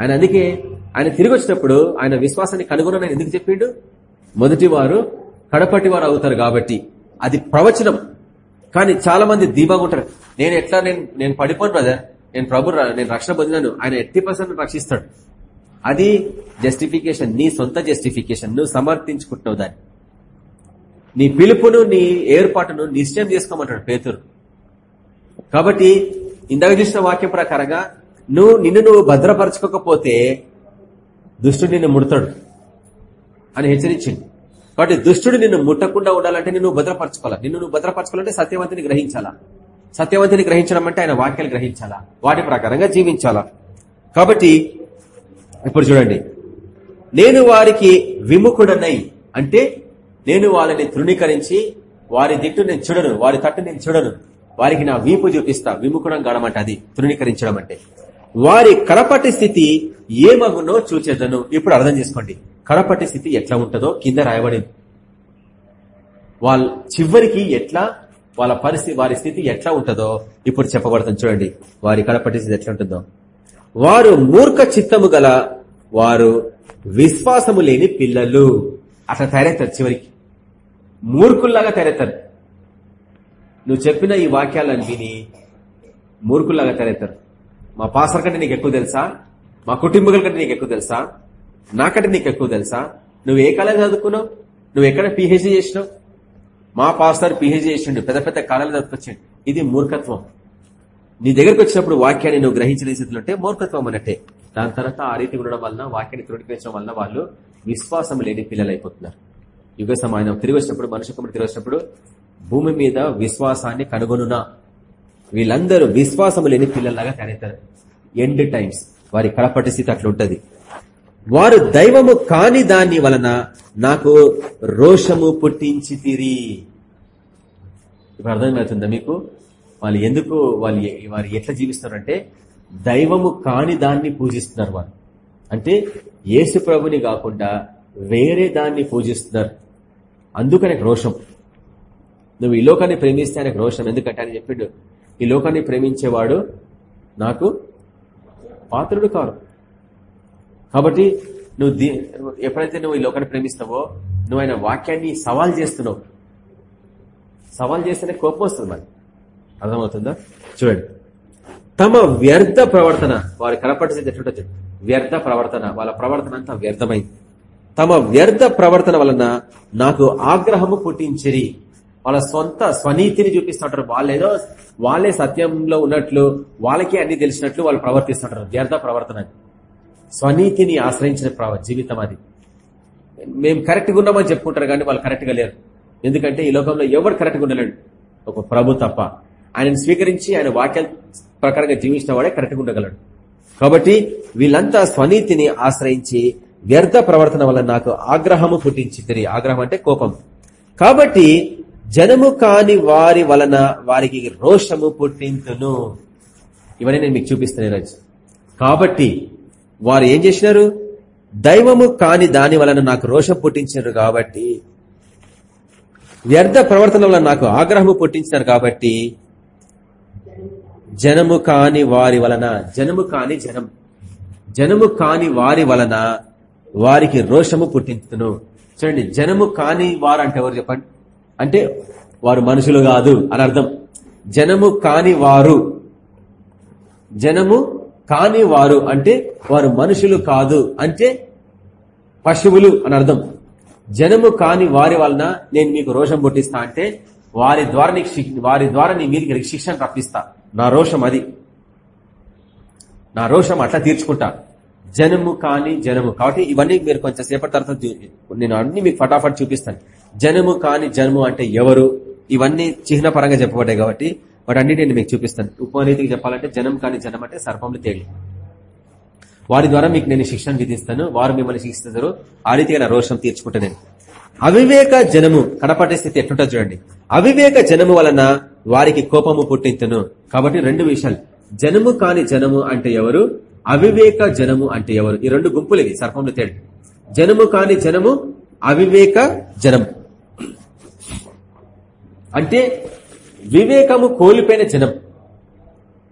ఆయన అందుకే ఆయన తిరిగి వచ్చినప్పుడు ఆయన విశ్వాసాన్ని కనుగొనని ఎందుకు చెప్పిండు? మొదటి వారు కడపటి వారు అవుతారు కాబట్టి అది ప్రవచనం. కానీ చాలా మంది దీపంగా ఉంటారు. నేను ఎట్లా నేను నేను పడిపోను బ్రదర్ నేను ప్రభు నేను రక్షణ పొందినాను. ఆయన ఎట్టి పర్సెంట్ రక్షిస్తాడు. అది జస్టిఫికేషన్ నీ సొంత జస్టిఫికేషన్ నువ్వు సమర్థించుకుంటున్నావు దాన్ని. నీ పిలుపును నీ ఏర్పాటును నిశ్చయం చేసుకోమంటాడు పేతురు. కాబట్టి ఇందాక చూసిన వాక్యం ప్రకారంగా నువ్వు నిన్ను నువ్వు భద్రపరచుకోకపోతే దుష్టుడు నిన్ను ముడతాడు అని హెచ్చరించింది. కాబట్టి దుష్టుడు నిన్ను ముట్టకుండా ఉండాలంటే నిన్ను భద్రపరచుకోవాలా? నిన్ను నువ్వు భద్రపరచుకోవాలంటే సత్యవంతిని గ్రహించాలా? సత్యవంతిని గ్రహించడం అంటే ఆయన వాక్యాలు గ్రహించాలా? వాటి ప్రకారంగా జీవించాలా? కాబట్టి ఇప్పుడు చూడండి. నేను వారికి విముఖుడనై అంటే నేను వాళ్ళని తృణీకరించి వారి దిట్టు నేను చూడను వారి తట్టు నేను చూడను. వారికి నా వీపు చూపిస్తా. విముఖుడం గడమంట అది తృణీకరించడం అంటే. వారి కడపటి స్థితి ఏమగునో చూచేదను. ఇప్పుడు అర్థం చేసుకోండి. కడపటి స్థితి ఎట్లా ఉంటుందో కింద రాయబడింది. వాళ్ళ చివరికి ఎట్లా వాళ్ళ పరిస్థితి వారి స్థితి ఎట్లా ఉంటుందో ఇప్పుడు చెప్పబడుతుంది. చూడండి. వారి కడపటి స్థితి ఎట్లా ఉంటుందో. వారు మూర్ఖ చిత్తము గల వారు విశ్వాసము లేని పిల్లలు. అట్లా తయారవుతారు చివరికి. మూర్ఖుల్లాగా తయారవుతారు. నువ్వు చెప్పిన ఈ వాక్యాలను విని మూర్ఖుల్లాగా తయారవుతారు. మా పాసర్ కంటే నీకు ఎక్కువ తెలుసా? మా కుటుంబీకుల కంటే నీకు ఎక్కువ తెలుసా? నాకంటే నీకు ఎక్కువ తెలుసా? నువ్వు ఏ కాలేజ్ చదువుకున్నావు? నువ్వు ఎక్కడ పిహెచ్డీ చేసినావు? మా పాస్టర్ పిహెచ్డీ చేసిండు పెద్ద పెద్ద కాలేజ్ చదువుకొచ్చిండు. ఇది మూర్ఖత్వం. నీ దగ్గరకు వచ్చినప్పుడు వాక్యాన్ని నువ్వు గ్రహించిన స్థితిలో ఉంటే మూర్ఖత్వం అన్నట్టే. దాని తర్వాత ఆ రీతి ఉండడం వలన వాక్యాన్ని తృఢీకరించడం వలన వాళ్ళు విశ్వాసం లేని పిల్లలు అయిపోతున్నారు యుగ సమాజం తిరిగి వచ్చినప్పుడు మనుషు తిరిగి వచ్చినప్పుడు భూమి మీద విశ్వాసాన్ని కనుగొనునా. వీళ్ళందరూ విశ్వాసము లేని పిల్లల్లాగా తయారవుతారు. ఎండ్ టైమ్స్ వారి కడపటి స్థితి అట్లుంటది వారు దైవము కాని దాని వలన నాకు రోషము పుట్టించి తిరి ఇప్పుడు అర్థమవుతుందా మీకు? వాళ్ళు ఎందుకు వాళ్ళు వారు ఎట్లా జీవిస్తున్నారంటే దైవము కాని దాన్ని పూజిస్తున్నారు వారు. అంటే యేసు ప్రభుని కాకుండా వేరే దాన్ని పూజిస్తున్నారు. అందుకు రోషం. నువ్వు ఈ లోకాన్ని ప్రేమిస్తే ఆయనకు రోషం. ఎందుకంటే ఆయన చెప్పిండు ఈ లోకాన్ని ప్రేమించేవాడు నాకు పాత్రుడు కారు కాబట్టి నువ్వు దీ- ఎప్పుడైతే నువ్వు ఈ లోకాన్ని ప్రేమిస్తావో నువ్వు ఆయన వాక్యాన్ని సవాల్ చేస్తున్నావు. సవాల్ చేస్తేనే కోపం వస్తుంది మరి. అర్థమవుతుందా? చూడండి. తమ వ్యర్థ ప్రవర్తన వారి కనపడితే ఎట్లుంటుంది వ్యర్థ ప్రవర్తన వాళ్ళ ప్రవర్తన అంతా వ్యర్థమైంది. తమ వ్యర్థ ప్రవర్తన వలన నాకు ఆగ్రహము పుట్టించిరి. వాళ్ళ సొంత స్వనీతిని చూపిస్తుంటారు వాళ్ళేదో వాళ్ళే సత్యంలో ఉన్నట్లు వాళ్ళకే అన్ని తెలిసినట్లు వాళ్ళు ప్రవర్తిస్తుంటారు వ్యర్థ ప్రవర్తన స్వనీతిని ఆశ్రయించిన ప్రవ- జీవితం అది. మేము కరెక్ట్గా ఉన్నామని చెప్పుకుంటారు కానీ వాళ్ళు కరెక్ట్గా లేరు. ఎందుకంటే ఈ లోకంలో ఎవరు కరెక్ట్గా ఉండలేడు? ఒక ప్రభు తప్ప. ఆయనను స్వీకరించి ఆయన వాక్యాల ప్రకారంగా జీవించిన వాడే కరెక్ట్గా ఉండగలడు. కాబట్టి వీళ్ళంతా స్వనీతిని ఆశ్రయించి వ్యర్థ ప్రవర్తన వల్ల నాకు ఆగ్రహము పుట్టించి తిరిగి ఆగ్రహం అంటే కోపం. కాబట్టి జనము కాని వారి వలన వారికి రోషము పుట్టింతును. ఇవన్నీ నేను మీకు చూపిస్తాను ఈరోజు కాబట్టి వారు ఏం చేసినారు? దైవము కాని దాని వలన నాకు రోషం పుట్టించారు కాబట్టి వ్యర్థ ప్రవర్తన వలన నాకు ఆగ్రహము పుట్టించినారు కాబట్టి జనము కాని వారి వలన జనము కాని జనం జనము కాని వారి వలన వారికి రోషము పుట్టించును చూడండి జనము కాని వారు అంటే ఎవరు చెప్పండి? అంటే వారు మనుషులు కాదు అని అర్థం. జనము కాని వారు జనము కాని వారు అంటే వారు మనుషులు కాదు అంటే పశువులు అని అర్థం. జనము కాని వారి వలన నేను మీకు రోషం పుట్టిస్తా అంటే వారి ద్వారా నీకు వారి ద్వారా నీ మీదకి శిక్షణ రప్పిస్తా. నా రోషం అది. నా రోషం అట్లా తీర్చుకుంటా. జనము కాని జనము. కాబట్టి ఇవన్నీ మీరు కొంచెం సేపటి తర్వాత నేను అన్ని మీకు ఫటాఫట్ చూపిస్తాను. జనము కాని జనము అంటే ఎవరు? ఇవన్నీ చిహ్న పరంగా చెప్పబడ్డాయి కాబట్టి వాటన్ని నేను మీకు చూపిస్తాను. ఉపనీతికి చెప్పాలంటే జనం కాని జనం అంటే సర్పములు తేలి. వారి ద్వారా మీకు నేను శిక్షణ విధిస్తాను. వారు మిమ్మల్ని శిక్షిస్తారు. ఆ రీతిగా నా రోషం తీర్చుకుంటా నేను. అవివేక జనము కడపటి స్థితి ఎట్లుంటో చూడండి. అవివేక జనము వలన వారికి కోపము పుట్టించను కాబట్టి రెండు విషయాలు. జనము కాని జనము అంటే ఎవరు? అవివేక జనము అంటే ఎవరు? ఈ రెండు గుంపులు ఇవి సర్పంలో తేడు. జనము కాని జనము అవివేక జనం అంటే వివేకము కోల్పోయిన జనం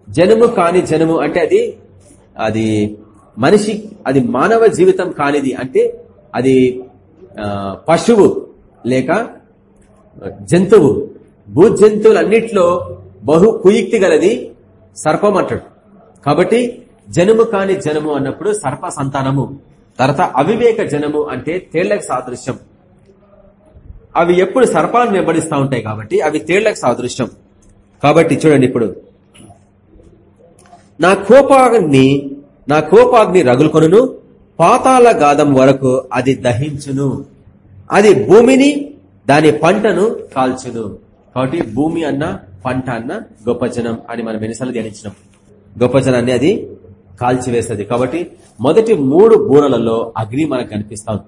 జనము కాని జనము అంటే అది అది మనిషి అది మానవ జీవితం కానిది అంటే అది పశువు లేక జంతువు. భూ జంతువులన్నిట్లో బహు కుయుక్తి గలది సర్పం అంటాడు. కాబట్టి జనము కాని జనము అన్నప్పుడు సర్ప సంతానము తర్వాత అవివేక జనము అంటే తేళ్ళకు సాదృశ్యం. అవి ఎప్పుడు సర్పాలను వెంబడిస్తూ ఉంటాయి కాబట్టి అవి తేళ్ళకు సాదృశ్యం. కాబట్టి చూడండి ఇప్పుడు. నా కోపాగ్ని నా కోపాగ్ని రగులుకొను పాతాల గాదం వరకు అది దహించును. అది భూమిని దాని పంటను కాల్చును. కాబట్టి భూమి అన్న పంట అన్న గొప్ప జనం అని మనం ఎన్నిసార్లు ధ్యానించినాం. గొప్ప జనాన్ని అది కాల్చివేస్తుంది కాబట్టి మొదటి మూడు బూరలలో అగ్ని మనకు కనిపిస్తాం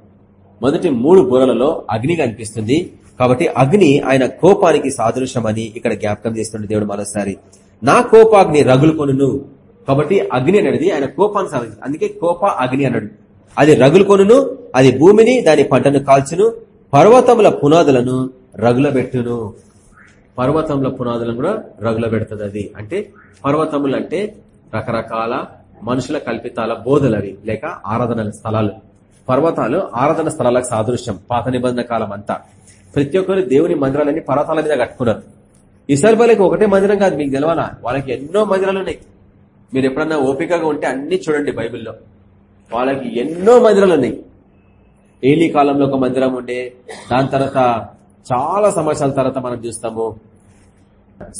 మొదటి మూడు బూరలలో అగ్ని కనిపిస్తుంది. కాబట్టి అగ్ని ఆయన కోపానికి సాదృశ్యమని ఇక్కడ జ్ఞాపకం చేస్తుంది దేవుడు మరోసారి. నా కోపాగ్ని రగులుకొను కాబట్టి అగ్ని అనేది ఆయన కోపాన్ని సాధించింది అందుకే కోప అగ్ని అన్నాడు. అది రగులుకొను అది భూమిని దాని పంటను కాల్చును పర్వతముల పునాదులను రగులబెట్టును. పర్వతముల పునాదులను కూడా రగులబెడుతుంది అది. అంటే పర్వతములు అంటే రకరకాల మనుషుల కల్పితాల బోధలవి లేక ఆరాధన స్థలాలు. పర్వతాలు ఆరాధన స్థలాలకు సాదృశ్యం పాత నిబంధన కాలం అంతా. ప్రతి ఒక్కరు దేవుని మందిరాలన్నీ పర్వతాల మీద కట్టుకున్నారు. ఇసర్బలకి ఒకటే మందిరం కాదు మీకు తెలవాలా? వాళ్ళకి ఎన్నో మందిరాలు ఉన్నాయి. మీరు ఎప్పుడన్నా ఓపికగా ఉంటే అన్ని చూడండి బైబిల్లో. వాళ్ళకి ఎన్నో మందిరాలు ఉన్నాయి. ఏలీ కాలంలో ఒక మందిరం ఉండే దాని తర్వాత చాలా సంవత్సరాల తర్వాత మనం చూస్తాము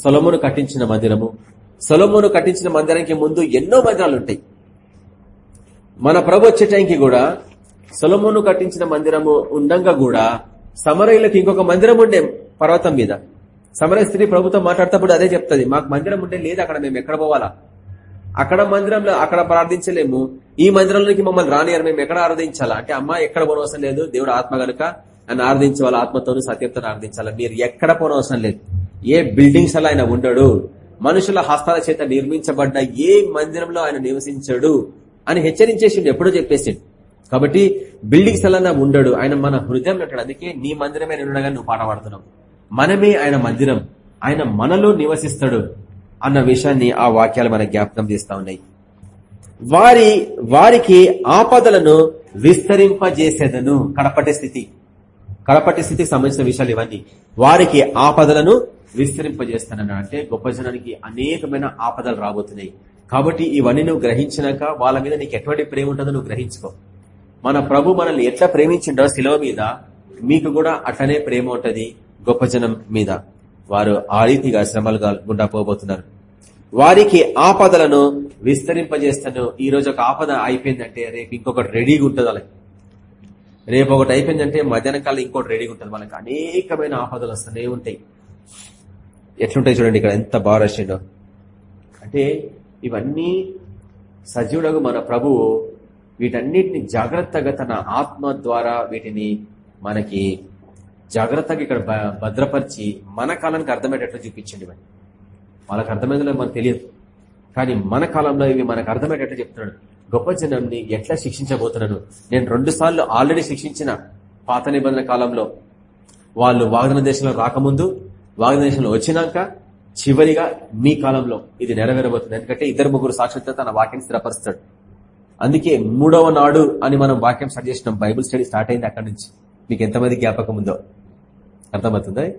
సొలమును కట్టించిన మందిరము. సొలమును కట్టించిన మందిరానికి ముందు ఎన్నో మందిరాలు ఉంటాయి. మన ప్రభు వచ్చే టైంకి కూడా సొలమును కట్టించిన మందిరము ఉండంగా కూడా సమరయులకు ఇంకొక మందిరం ఉండే పర్వతం మీద. సమరయ స్త్రీ ప్రభుత్వం మాట్లాడేటప్పుడు అదే చెప్తుంది మాకు మందిరం ఉంటే లేదు అక్కడ మేము ఎక్కడ పోవాలా? అక్కడ మందిరంలో అక్కడ ప్రార్థించలేము. ఈ మందిరంలోకి మమ్మల్ని రానియారు మేము ఎక్కడ ఆరాధించాలా? అంటే అమ్మ ఎక్కడ పోనవసరం లేదు దేవుడు ఆత్మ గనుక నన్ను వాళ్ళ ఆత్మతోనూ సత్యంతో ఆరాధించాలా? మీరు ఎక్కడ పోనవసరం లేదు. ఏ బిల్డింగ్స్ అలా ఆయన ఉండడు. మనుషుల హస్తాల చేత నిర్మించబడ్డ ఏ మందిరంలో ఆయన నివసించడు అని హెచ్చరించేసిండు ఎప్పుడో చెప్పేసిండు. కాబట్టి బిల్డింగ్స్ అలా ఉండడు. ఆయన మన హృదయంలో ఉంటాడు అందుకే నీ మందిరమే నిండగా నువ్వు పాట పాడుతున్నావు. మనమే ఆయన మందిరం. ఆయన మనలో నివసిస్తాడు అన్న విషయాన్ని ఆ వాక్యాలు మన జ్ఞాపకం చేస్తా ఉన్నాయి. వారి వారికి ఆపదలను విస్తరింపజేసేదను. కడపటి స్థితి. కడపటి స్థితికి సంబంధించిన విషయాలు ఇవన్నీ. వారికి ఆపదలను విస్తరింపజేస్తానన్నా అంటే గొప్ప జనానికి అనేకమైన ఆపదలు రాబోతున్నాయి. కాబట్టి ఇవన్నీ నువ్వు గ్రహించినాక వాళ్ళ మీద నీకు ఎటువంటి ప్రేమ ఉంటుందో నువ్వు గ్రహించుకో. మన ప్రభు మనల్ని ఎట్లా ప్రేమించిండో శిలవ మీద మీకు కూడా అట్లనే ప్రేమ ఉంటుంది గొప్ప జనం మీద. వారు ఆ రీతిగా శ్రమలు గుండా పోబోతున్నారు. వారికి ఆపదలను విస్తరింపజేస్తాను. ఈ రోజు ఒక ఆపద అయిపోయిందంటే రేపు ఇంకొకటి రెడీగా ఉంటుంది వాళ్ళకి. రేపు ఒకటి అయిపోయిందంటే మధ్యాహ్నం కాలం ఇంకోటి రెడీగా ఉంటుంది వాళ్ళకి. అనేకమైన ఆపదలు వస్తూనే ఉంటాయి. ఎట్లుంటాయి చూడండి ఇక్కడ ఎంత బాగా రాసిండో అంటే ఇవన్నీ సజీవుడగు మన ప్రభువు వీటన్నిటిని జాగ్రత్తగా తన ఆత్మ ద్వారా వీటిని మనకి జాగ్రత్తగా ఇక్కడ భద్రపరిచి మన కాలానికి అర్థమయ్యేటట్లు చూపించండి ఇవన్నీ. వాళ్ళకి అర్థమైందో మనకు తెలియదు. కానీ మన కాలంలో ఇవి మనకు అర్థమయ్యేటట్లు చెప్తున్నాడు. గొప్ప జనంని ఎట్లా శిక్షించబోతున్నాను? నేను రెండు సార్లు ఆల్రెడీ శిక్షించిన పాత నిబంధన కాలంలో వాళ్ళు వాగ్దాన దేశంలో రాకముందు వాగ్దాన వచ్చినాక చివరిగా మీ కాలంలో ఇది నెరవేరబోతుంది. ఎందుకంటే ఇద్దరు ముగ్గురు సాక్షులతో తన వాక్యం స్థిరపరుస్తాడు. అందుకే మూడవ నాడు అని మనం వాక్యం స్టార్ట్ చేసినాం. బైబుల్ స్టడీ స్టార్ట్ అయింది అక్కడి నుంచి. మీకు ఎంతమంది జ్ఞాపకం ఉందో? అర్థమవుతుందా?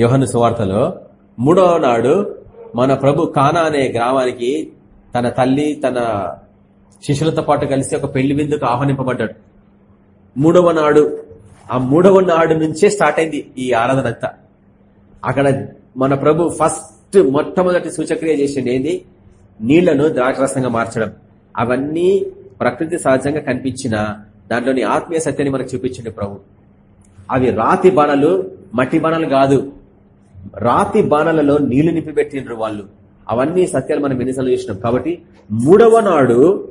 యోహను సువార్తలో మూడవ నాడు మన ప్రభు కానా అనే గ్రామానికి తన తల్లి తన శిష్యులతో పాటు కలిసి ఒక పెళ్ళి విందుకు ఆహ్వానింపబడ్డాడు. మూడవ నాడు ఆ మూడవ నాడు నుంచే స్టార్ట్ అయింది ఈ ఆరాధన అంతా. అక్కడ మన ప్రభు ఫస్ట్ మొట్టమొదటి సూచక్రియ చేసింది ఏంది? నీళ్ళను ద్రాక్షరసంగా మార్చడం. అవన్నీ ప్రకృతి సహజంగా కనిపించిన దాంట్లోని ఆత్మీయ సత్యాన్ని మనకు చూపించండి ప్రభు. అవి రాతి బాణలు మట్టి బాణాలు కాదు. రాతి బాణలలో నీళ్ళు నింపిపెట్టిండ్రు వాళ్ళు. అవన్నీ సత్యాలు మనం ఎన్నిసార్లు చేసినాం. కాబట్టి మూడవ నాడు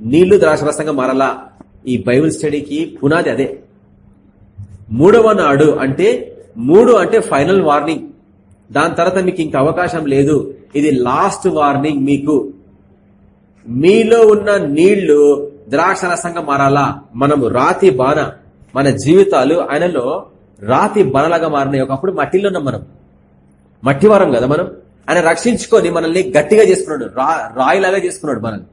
నీళ్ళు ద్రాక్షరసంగా మారలా? ఈ బైబుల్ స్టడీకి పునాది అదే. మూడవ నాడు అంటే మూడు అంటే ఫైనల్ వార్నింగ్. దాని తర్వాత మీకు ఇంక అవకాశం లేదు. ఇది లాస్ట్ వార్నింగ్ మీకు. మీలో ఉన్న నీళ్ళు ద్రాక్షరసంగా మారాలా? మనము రాతి బాణ మన జీవితాలు ఆయనలో రాతి బనలాగా మారినాయి. ఒకప్పుడు మట్టిలో ఉన్నాం మనం. మట్టివారం కదా మనం. ఆయన రక్షించుకొని మనల్ని గట్టిగా చేసుకున్నాడు. రాయిలాగా చేసుకున్నాడు మనల్ని.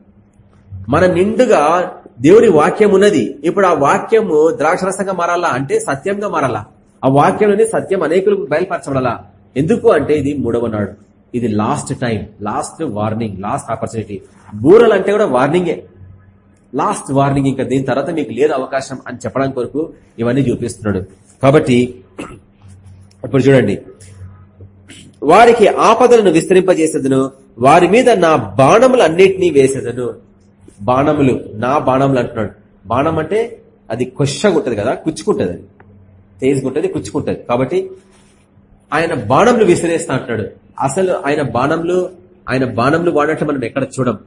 మన నిండుగా దేవుడి వాక్యం ఉన్నది. ఇప్పుడు ఆ వాక్యము ద్రాక్షరసంగా మారాలా అంటే సత్యంగా మారాలా? ఆ వాక్యంలోని సత్యం అనేకులకు బయలుపరచబడాలా? ఎందుకు అంటే ఇది మూడవ నాడు. ఇది last time last warning last opportunity బూరలు అంటే కూడా వార్నింగే లాస్ట్ వార్నింగ్ ఇంకా దీని తర్వాత మీకు లేదు అవకాశం అని చెప్పడానికి కొరకు ఇవన్నీ చూపిస్తున్నాడు. కాబట్టి ఇప్పుడు చూడండి. వారికి ఆపదలను విస్తరింపజేసేదను వారి మీద నా బాణములు అన్నిటినీ వేసేదను. బాణములు నా బాణములు అంటున్నాడు. బాణం అంటే అది కొషగుంటది కదా కుచ్చుకుంటది అది. తేజుకుంటది కుచ్చుకుంటుంది. కాబట్టి ఆయన బాణంలు విసిరేస్తా అంటున్నాడు. అసలు ఆయన బాణంలు ఆయన బాణంలు వాడటం మనం ఎక్కడ చూడం?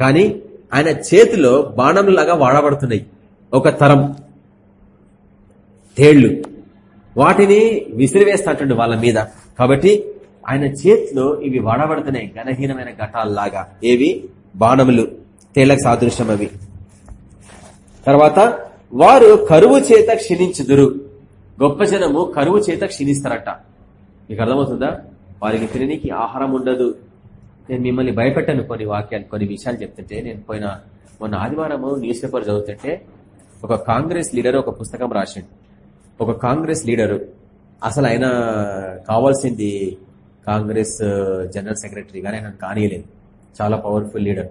కానీ ఆయన చేతిలో బాణంలాగా వాడబడుతున్నాయి. ఒక తరం తేళ్ళు. వాటిని విసిరివేస్తా అంటుండే వాళ్ళ మీద. కాబట్టి ఆయన చేతిలో ఇవి వాడబడుతున్నాయి ఘనహీనమైన ఘటాల్లాగా. ఏవి? బాణములు. తేళ్ళకు సాదృశ్యం అవి తర్వాత వారు కరువు చేత క్షీణించుదురు. గొప్ప జనము కరువు చేత క్షీణిస్తారట. మీకు అర్థమవుతుందా? వారికి తిననీకి ఆహారం ఉండదు. నేను మిమ్మల్ని భయపెట్టాను కొన్ని వాక్యాలు కొన్ని విషయాలు చెప్తుంటే. నేను పోయిన మొన్న ఆదివారము న్యూస్ పేపర్ చదువుతుంటే ఒక కాంగ్రెస్ లీడర్ ఒక పుస్తకం రాసిండు. ఒక కాంగ్రెస్ లీడరు అసలు ఆయన కావాల్సింది కాంగ్రెస్ జనరల్ సెక్రటరీ కానీ ఆయన కానీయలేదు. చాలా పవర్ఫుల్ లీడర్.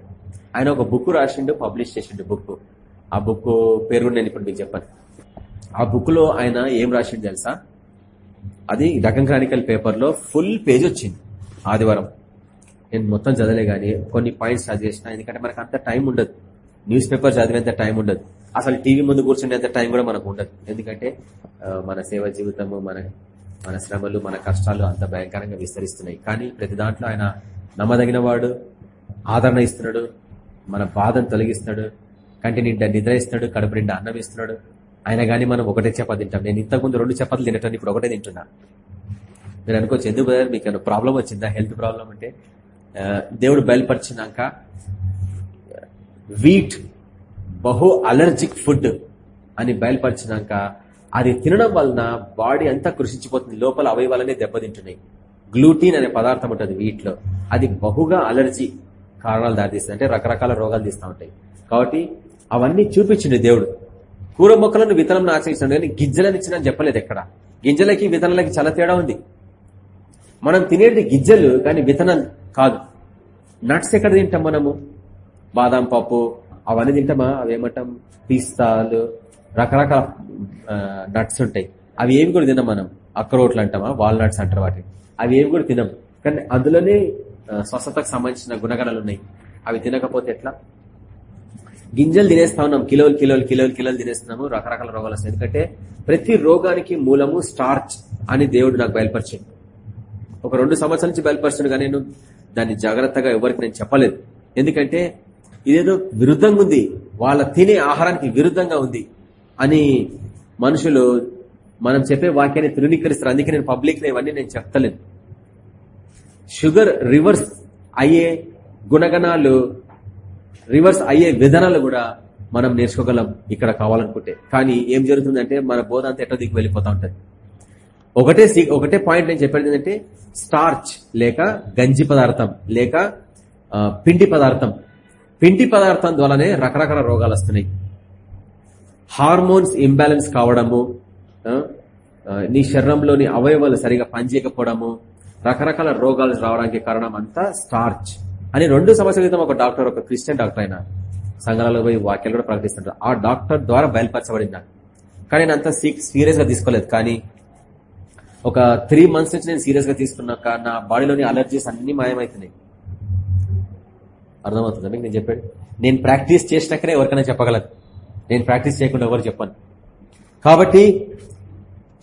ఆయన ఒక బుక్ రాసిండు పబ్లిష్ చేసిండు బుక్. ఆ బుక్ పేరు నేను ఇప్పుడు మీకు చెప్పాను. ఆ బుక్లో ఆయన ఏం రాసిండు తెలుసా? అది డకన్ క్రానికల్ పేపర్లో ఫుల్ పేజ్ వచ్చింది ఆదివారం. నేను మొత్తం చదవలే గానీ కొన్ని పాయింట్స్ చదివేసిన ఎందుకంటే మనకు అంత టైం ఉండదు. న్యూస్ పేపర్ చదివేంత టైం ఉండదు. అసలు టీవీ ముందు కూర్చునేంత టైం కూడా మనకు ఉండదు. ఎందుకంటే మన సేవ జీవితము మన మన శ్రమలు మన కష్టాలు అంత భయంకరంగా విస్తరిస్తున్నాయి. కానీ ప్రతి దాంట్లో ఆయన నమ్మదగిన వాడు ఆదరణ ఇస్తున్నాడు మన బాధను తొలగిస్తున్నాడు కంటి నిండా నిద్ర ఇస్తున్నాడు కడుపు నిండా అన్నం ఇస్తున్నాడు. ఆయన కానీ మనం ఒకటే చపాతి తింటాం. నేను ఇంతకుముందు రెండు చపాతీలు తినటాన్ని ఇప్పుడు ఒకటే తింటున్నా. మీరు అనుకోవచ్చు ఎందుకు మీకు ప్రాబ్లం వచ్చిందా? హెల్త్ ప్రాబ్లం అంటే దేవుడు బయలుపరిచినాక వీట్ బహు అలర్జిక్ ఫుడ్ అని బయలుపరిచినాక అది తినడం వలన బాడీ అంతా కృషించిపోతుంది. లోపల అవయవాలనే దెబ్బతింటున్నాయి. గ్లూటీన్ అనే పదార్థం ఉంటుంది వీటిలో. అది బహుగా అలర్జీ కారణాలు దారితీస్తుంది. అంటే రకరకాల రోగాలు తీస్తూ ఉంటాయి. కాబట్టి అవన్నీ చూపించింది దేవుడు. కూర మొక్కలను విత్తనం ఆచరించాడు కానీ గింజలను ఇచ్చిన చెప్పలేదు ఎక్కడ. గింజలకి విత్తనాలకి చాలా తేడా ఉంది. మనం తినేది గింజలు కానీ విత్తనం కాదు. నట్స్ ఎక్కడ తింటాం మనము? బాదాం పప్పు అవన్నీ తింటామా? అవేమంటాం పిస్తాలు రకరకాల నట్స్ ఉంటాయి. అవి ఏమి కూడా తినం మనం. అక్రోట్లు అంటామా? వాల్నట్స్ అంటారు వాటిని. అవి ఏమి కూడా తినం కానీ అందులోనే స్వస్థతకు సంబంధించిన గుణగణాలు ఉన్నాయి. అవి తినకపోతే ఎట్లా? గింజలు తినేస్తా ఉన్నాం. కిలోలు కిలోలు కిలోలు కిలోలు తినేస్తున్నాము. రకరకాల రోగాలు వస్తాయి. ఎందుకంటే ప్రతి రోగానికి మూలము స్టార్చ్ అని దేవుడు నాకు బయలుపరిచింది ఒక రెండు సంవత్సరాల నుంచి బయలుపరిచాను కానీ నేను దాన్ని జాగ్రత్తగా ఎవరికి నేను చెప్పలేదు. ఎందుకంటే ఇదేదో విరుద్ధంగా ఉంది. వాళ్ళ తినే ఆహారానికి విరుద్ధంగా ఉంది అని మనుషులు మనం చెప్పే వాక్యాన్ని తృణీకరిస్తారు. అందుకే నేను పబ్లిక్లో ఇవన్నీ నేను చెప్తలేను. షుగర్ రివర్స్ అయ్యే గుణగణాలు రివర్స్ అయ్యే విధానాలు కూడా మనం నేర్చుకోగలం ఇక్కడ కావాలనుకుంటే. కానీ ఏం జరుగుతుందంటే మన బోధ అంత ఎట్ట దిక్కు వెళ్ళిపోతా ఉంటుంది. ఒకటే ఒకటే పాయింట్ నేను చెప్పేది ఏంటంటే స్టార్చ్ లేక గంజి పదార్థం లేక పిండి పదార్థం. పిండి పదార్థం ద్వారానే రకరకాల రోగాలు వస్తున్నాయి. హార్మోన్స్ ఇంబ్యాలెన్స్ కావడము నీ శరీరంలోని అవయవాలు సరిగా పనిచేయకపోవడము రకరకాల రోగాలు రావడానికి కారణం అంతా స్టార్చ్. అని రెండు సంవత్సరాల క్రితం ఒక డాక్టర్ ఒక క్రిస్టియన్ డాక్టర్ అయినా సంఘాలలో పోయి వాక్యాలు కూడా ప్రకటిస్తుంటారు. ఆ డాక్టర్ ద్వారా బయలుపరచబడింది కానీ నేను అంత సీరియస్గా తీసుకోలేదు. కానీ ఒక త్రీ మంత్స్ నుంచి నేను సీరియస్గా తీసుకున్నాక నా బాడీలోని అలర్జీస్ అన్ని మాయమవుతున్నాయి. అర్థమవుతుందా మీకు? నేను చెప్పాడు నేను ప్రాక్టీస్ చేసినాకనే ఎవరికైనా చెప్పగలను. నేను ప్రాక్టీస్ చేయకుండా ఎవరు చెప్పాను. కాబట్టి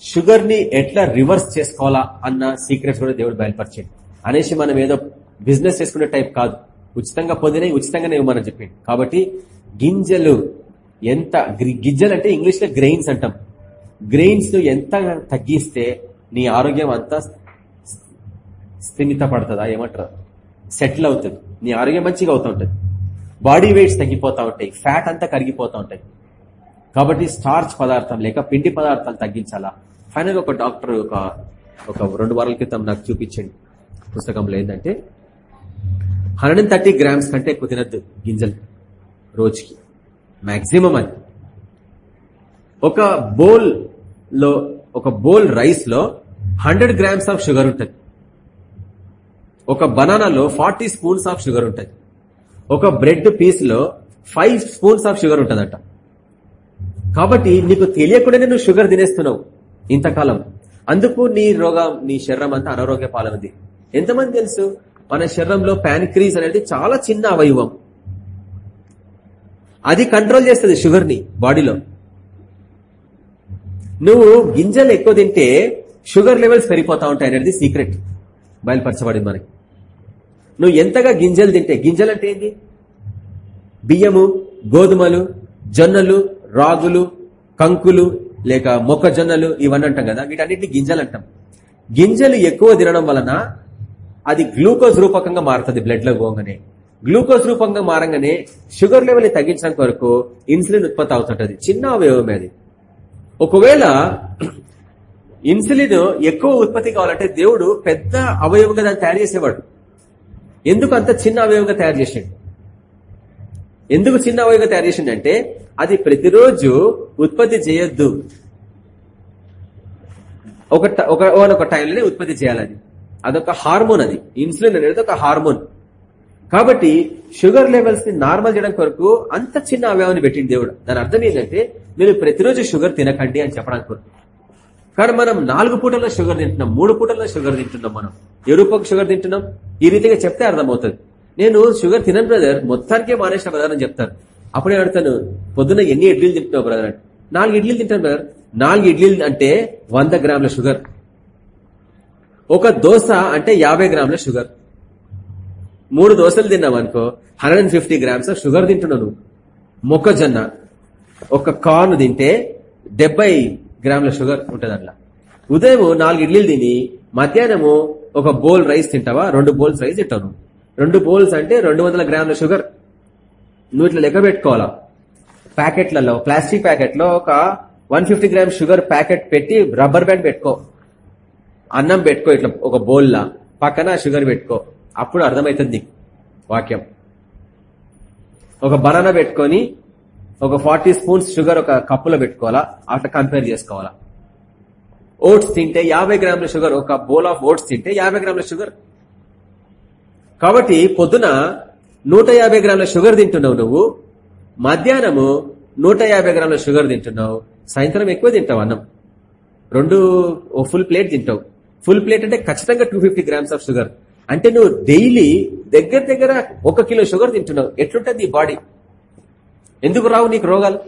షుగర్ని ఎట్లా రివర్స్ చేసుకోవాలా అన్న సీక్రెట్స్ కూడా దేవుడు బయలుపరిచాడు. అనేసి మనం ఏదో బిజినెస్ చేసుకునే టైప్ కాదు. ఉచితంగా పొందినవి ఉచితంగానే ఇవ్వమని చెప్పింది కాబట్టి గింజలు ఎంత గింజలు అంటే ఇంగ్లీష్లో గ్రెయిన్స్ అంటాం. గ్రెయిన్స్ను ఎంత తగ్గిస్తే నీ ఆరోగ్యం అంతా స్థిమిత పడుతుందా ఏమంటారు? సెటిల్ అవుతుంది. నీ ఆరోగ్యం మంచిగా అవుతూ ఉంటుంది. బాడీ వెయిట్స్ తగ్గిపోతూ ఉంటాయి. ఫ్యాట్ అంతా కరిగిపోతూ ఉంటాయి. కాబట్టి స్టార్చ్ పదార్థం లేక పిండి పదార్థాలు తగ్గించాలా? ఫైనల్ ఒక డాక్టర్ ఒక ఒక రెండు వారాల క్రితం నాకు చూపించండి. పుస్తకంలో ఏంటంటే హండ్రెడ్ అండ్ థర్టీ గ్రామ్స్ కంటే ఎక్కువ తినద్దు గింజలు రోజుకి. మ్యాక్సిమం అది. ఒక బోల్లో ఒక బోల్ రైస్లో హండ్రెడ్ గ్రామ్స్ ఆఫ్ షుగర్ ఉంటుంది. ఒక బనానాలో ఫార్టీ స్పూన్స్ ఆఫ్ షుగర్ ఉంటుంది. ఒక బ్రెడ్ పీస్లో ఫైవ్ స్పూన్స్ ఆఫ్ షుగర్ ఉంటుందట. కాబట్టి నీకు తెలియకుండానే నువ్వు షుగర్ తినేస్తున్నావు ఇంతకాలం. అందుకు నీ రోగం నీ శరీరం అంతా అనారోగ్య పాలనది ఎంతమంది తెలుసు? మన శరీరంలో ప్యాన్క్రీజ్ అనేది చాలా చిన్న అవయవం. అది కంట్రోల్ చేస్తుంది షుగర్ని బాడీలో. నువ్వు గింజలు ఎక్కువ తింటే షుగర్ లెవెల్స్ పెరిగిపోతా ఉంటాయి అనేది సీక్రెట్ బయలుపరచబడింది మనకి. నువ్వు ఎంతగా గింజలు తింటే గింజలు అంటే ఏంది? బియ్యము గోధుమలు జొన్నలు రాగులు కంకులు లేక మొక్కజొన్నలు ఇవన్నీ అంటాం కదా వీటన్నిటిని గింజలు అంటాం. గింజలు ఎక్కువ తినడం వలన అది గ్లూకోజ్ రూపకంగా మారుతుంది బ్లడ్లో పోగానే. గ్లూకోజ్ రూపంగా మారంగానే షుగర్ లెవెల్ని తగ్గించడం కొరకు ఇన్సులిన్ ఉత్పత్తి అవుతుంటది. చిన్న అవయవమే అది. ఒకవేళ ఇన్సులిన్ ఎక్కువ ఉత్పత్తి కావాలంటే దేవుడు పెద్ద అవయవంగా దాన్ని తయారు చేసేవాడు. ఎందుకు అంత చిన్న అవయవంగా తయారు చేసిండు? ఎందుకు చిన్న అవయవంగా తయారు చేసిండంటే అది ప్రతిరోజు ఉత్పత్తి చేయొద్దు. ఒక ఒక ఒక టైంలోనే ఉత్పత్తి చేయాలని అదొక హార్మోన్ అది. ఇన్సులిన్ అనేది ఒక హార్మోన్. కాబట్టి షుగర్ లెవెల్స్ని నార్మల్ చేయడం కొరకు అంత చిన్న అవయవాన్ని పెట్టింది దేవుడు. దాని అర్థం ఏంటంటే మీరు ప్రతిరోజు షుగర్ తినకండి అని చెప్పడానికి కొరకు. కానీ మనం నాలుగు పూటల్లో షుగర్ తింటున్నాం మూడు పూటల్లో షుగర్ తింటున్నాం మనం. ఏ రూపకు షుగర్ తింటున్నాం? ఈ రీతిగా చెప్తే అర్థమవుతుంది. నేను షుగర్ తినను బ్రదర్. మొత్తానికే మానేసిన బ్రదర్ అని చెప్తాను అప్పుడే అడుగుతాను పొద్దున్న ఎన్ని ఇడ్లీలు తింటున్నావు బ్రదర్? అంటే నాలుగు ఇడ్లీలు తింటాను బ్రదర్. నాలుగు ఇడ్లీలు అంటే వంద గ్రాముల షుగర్. ఒక దోశ అంటే యాభై గ్రాముల షుగర్. మూడు దోశలు తిన్నావనుకో hundred and fifty grams of sugar తింటున్నాను మొక్కజొన్న. ఒక కార్న్ తింటే డెబ్బై గ్రాముల షుగర్ ఉంటుంది అట్లా ఉదయం నాలుగు ఇడ్లీలు తిని మధ్యాహ్నము ఒక బౌల్ రైస్ తింటావా? రెండు బౌల్స్ రైస్ తింటాను రెండు బౌల్స్ అంటే రెండు వందల గ్రాముల షుగర్. నువ్వు ఇట్లా లెక్క పెట్టుకోవాలా? ప్యాకెట్లలో ప్లాస్టిక్ ప్యాకెట్లో ఒక one fifty gram sugar packet పెట్టి రబ్బర్ బ్యాండ్ పెట్టుకో. అన్నం పెట్టుకో ఇట్లా ఒక బోల్లా. పక్కన షుగర్ పెట్టుకో. అప్పుడు అర్థమవుతుంది నీకు వాక్యం. ఒక బనానా పెట్టుకొని ఒక ఫార్టీ స్పూన్స్ షుగర్ ఒక కప్పులో పెట్టుకోవాలా? అట్లా కంపేర్ చేసుకోవాలా? ఓట్స్ తింటే యాభై గ్రాముల షుగర్ ఒక బోల్ ఆఫ్ ఓట్స్ తింటే యాభై గ్రాముల షుగర్. కాబట్టి పొద్దున నూట యాభై గ్రాముల షుగర్ తింటున్నావు నువ్వు మధ్యాహ్నము నూట యాభై గ్రాముల షుగర్ తింటున్నావు సాయంత్రం ఎక్కువ తింటావు అన్నం. రెండు ఓ ఫుల్ ప్లేట్ తింటావు. ఫుల్ ప్లేట్ అంటే ఖచ్చితంగా టూ గ్రామ్స్ ఆఫ్ షుగర్ అంటే నువ్వు డైలీ దగ్గర దగ్గర ఒక కిలో షుగర్ తింటున్నావు. ఎట్లుంటుంది ఈ బాడీ? ఎందుకు రావు నీకు రోగాలు?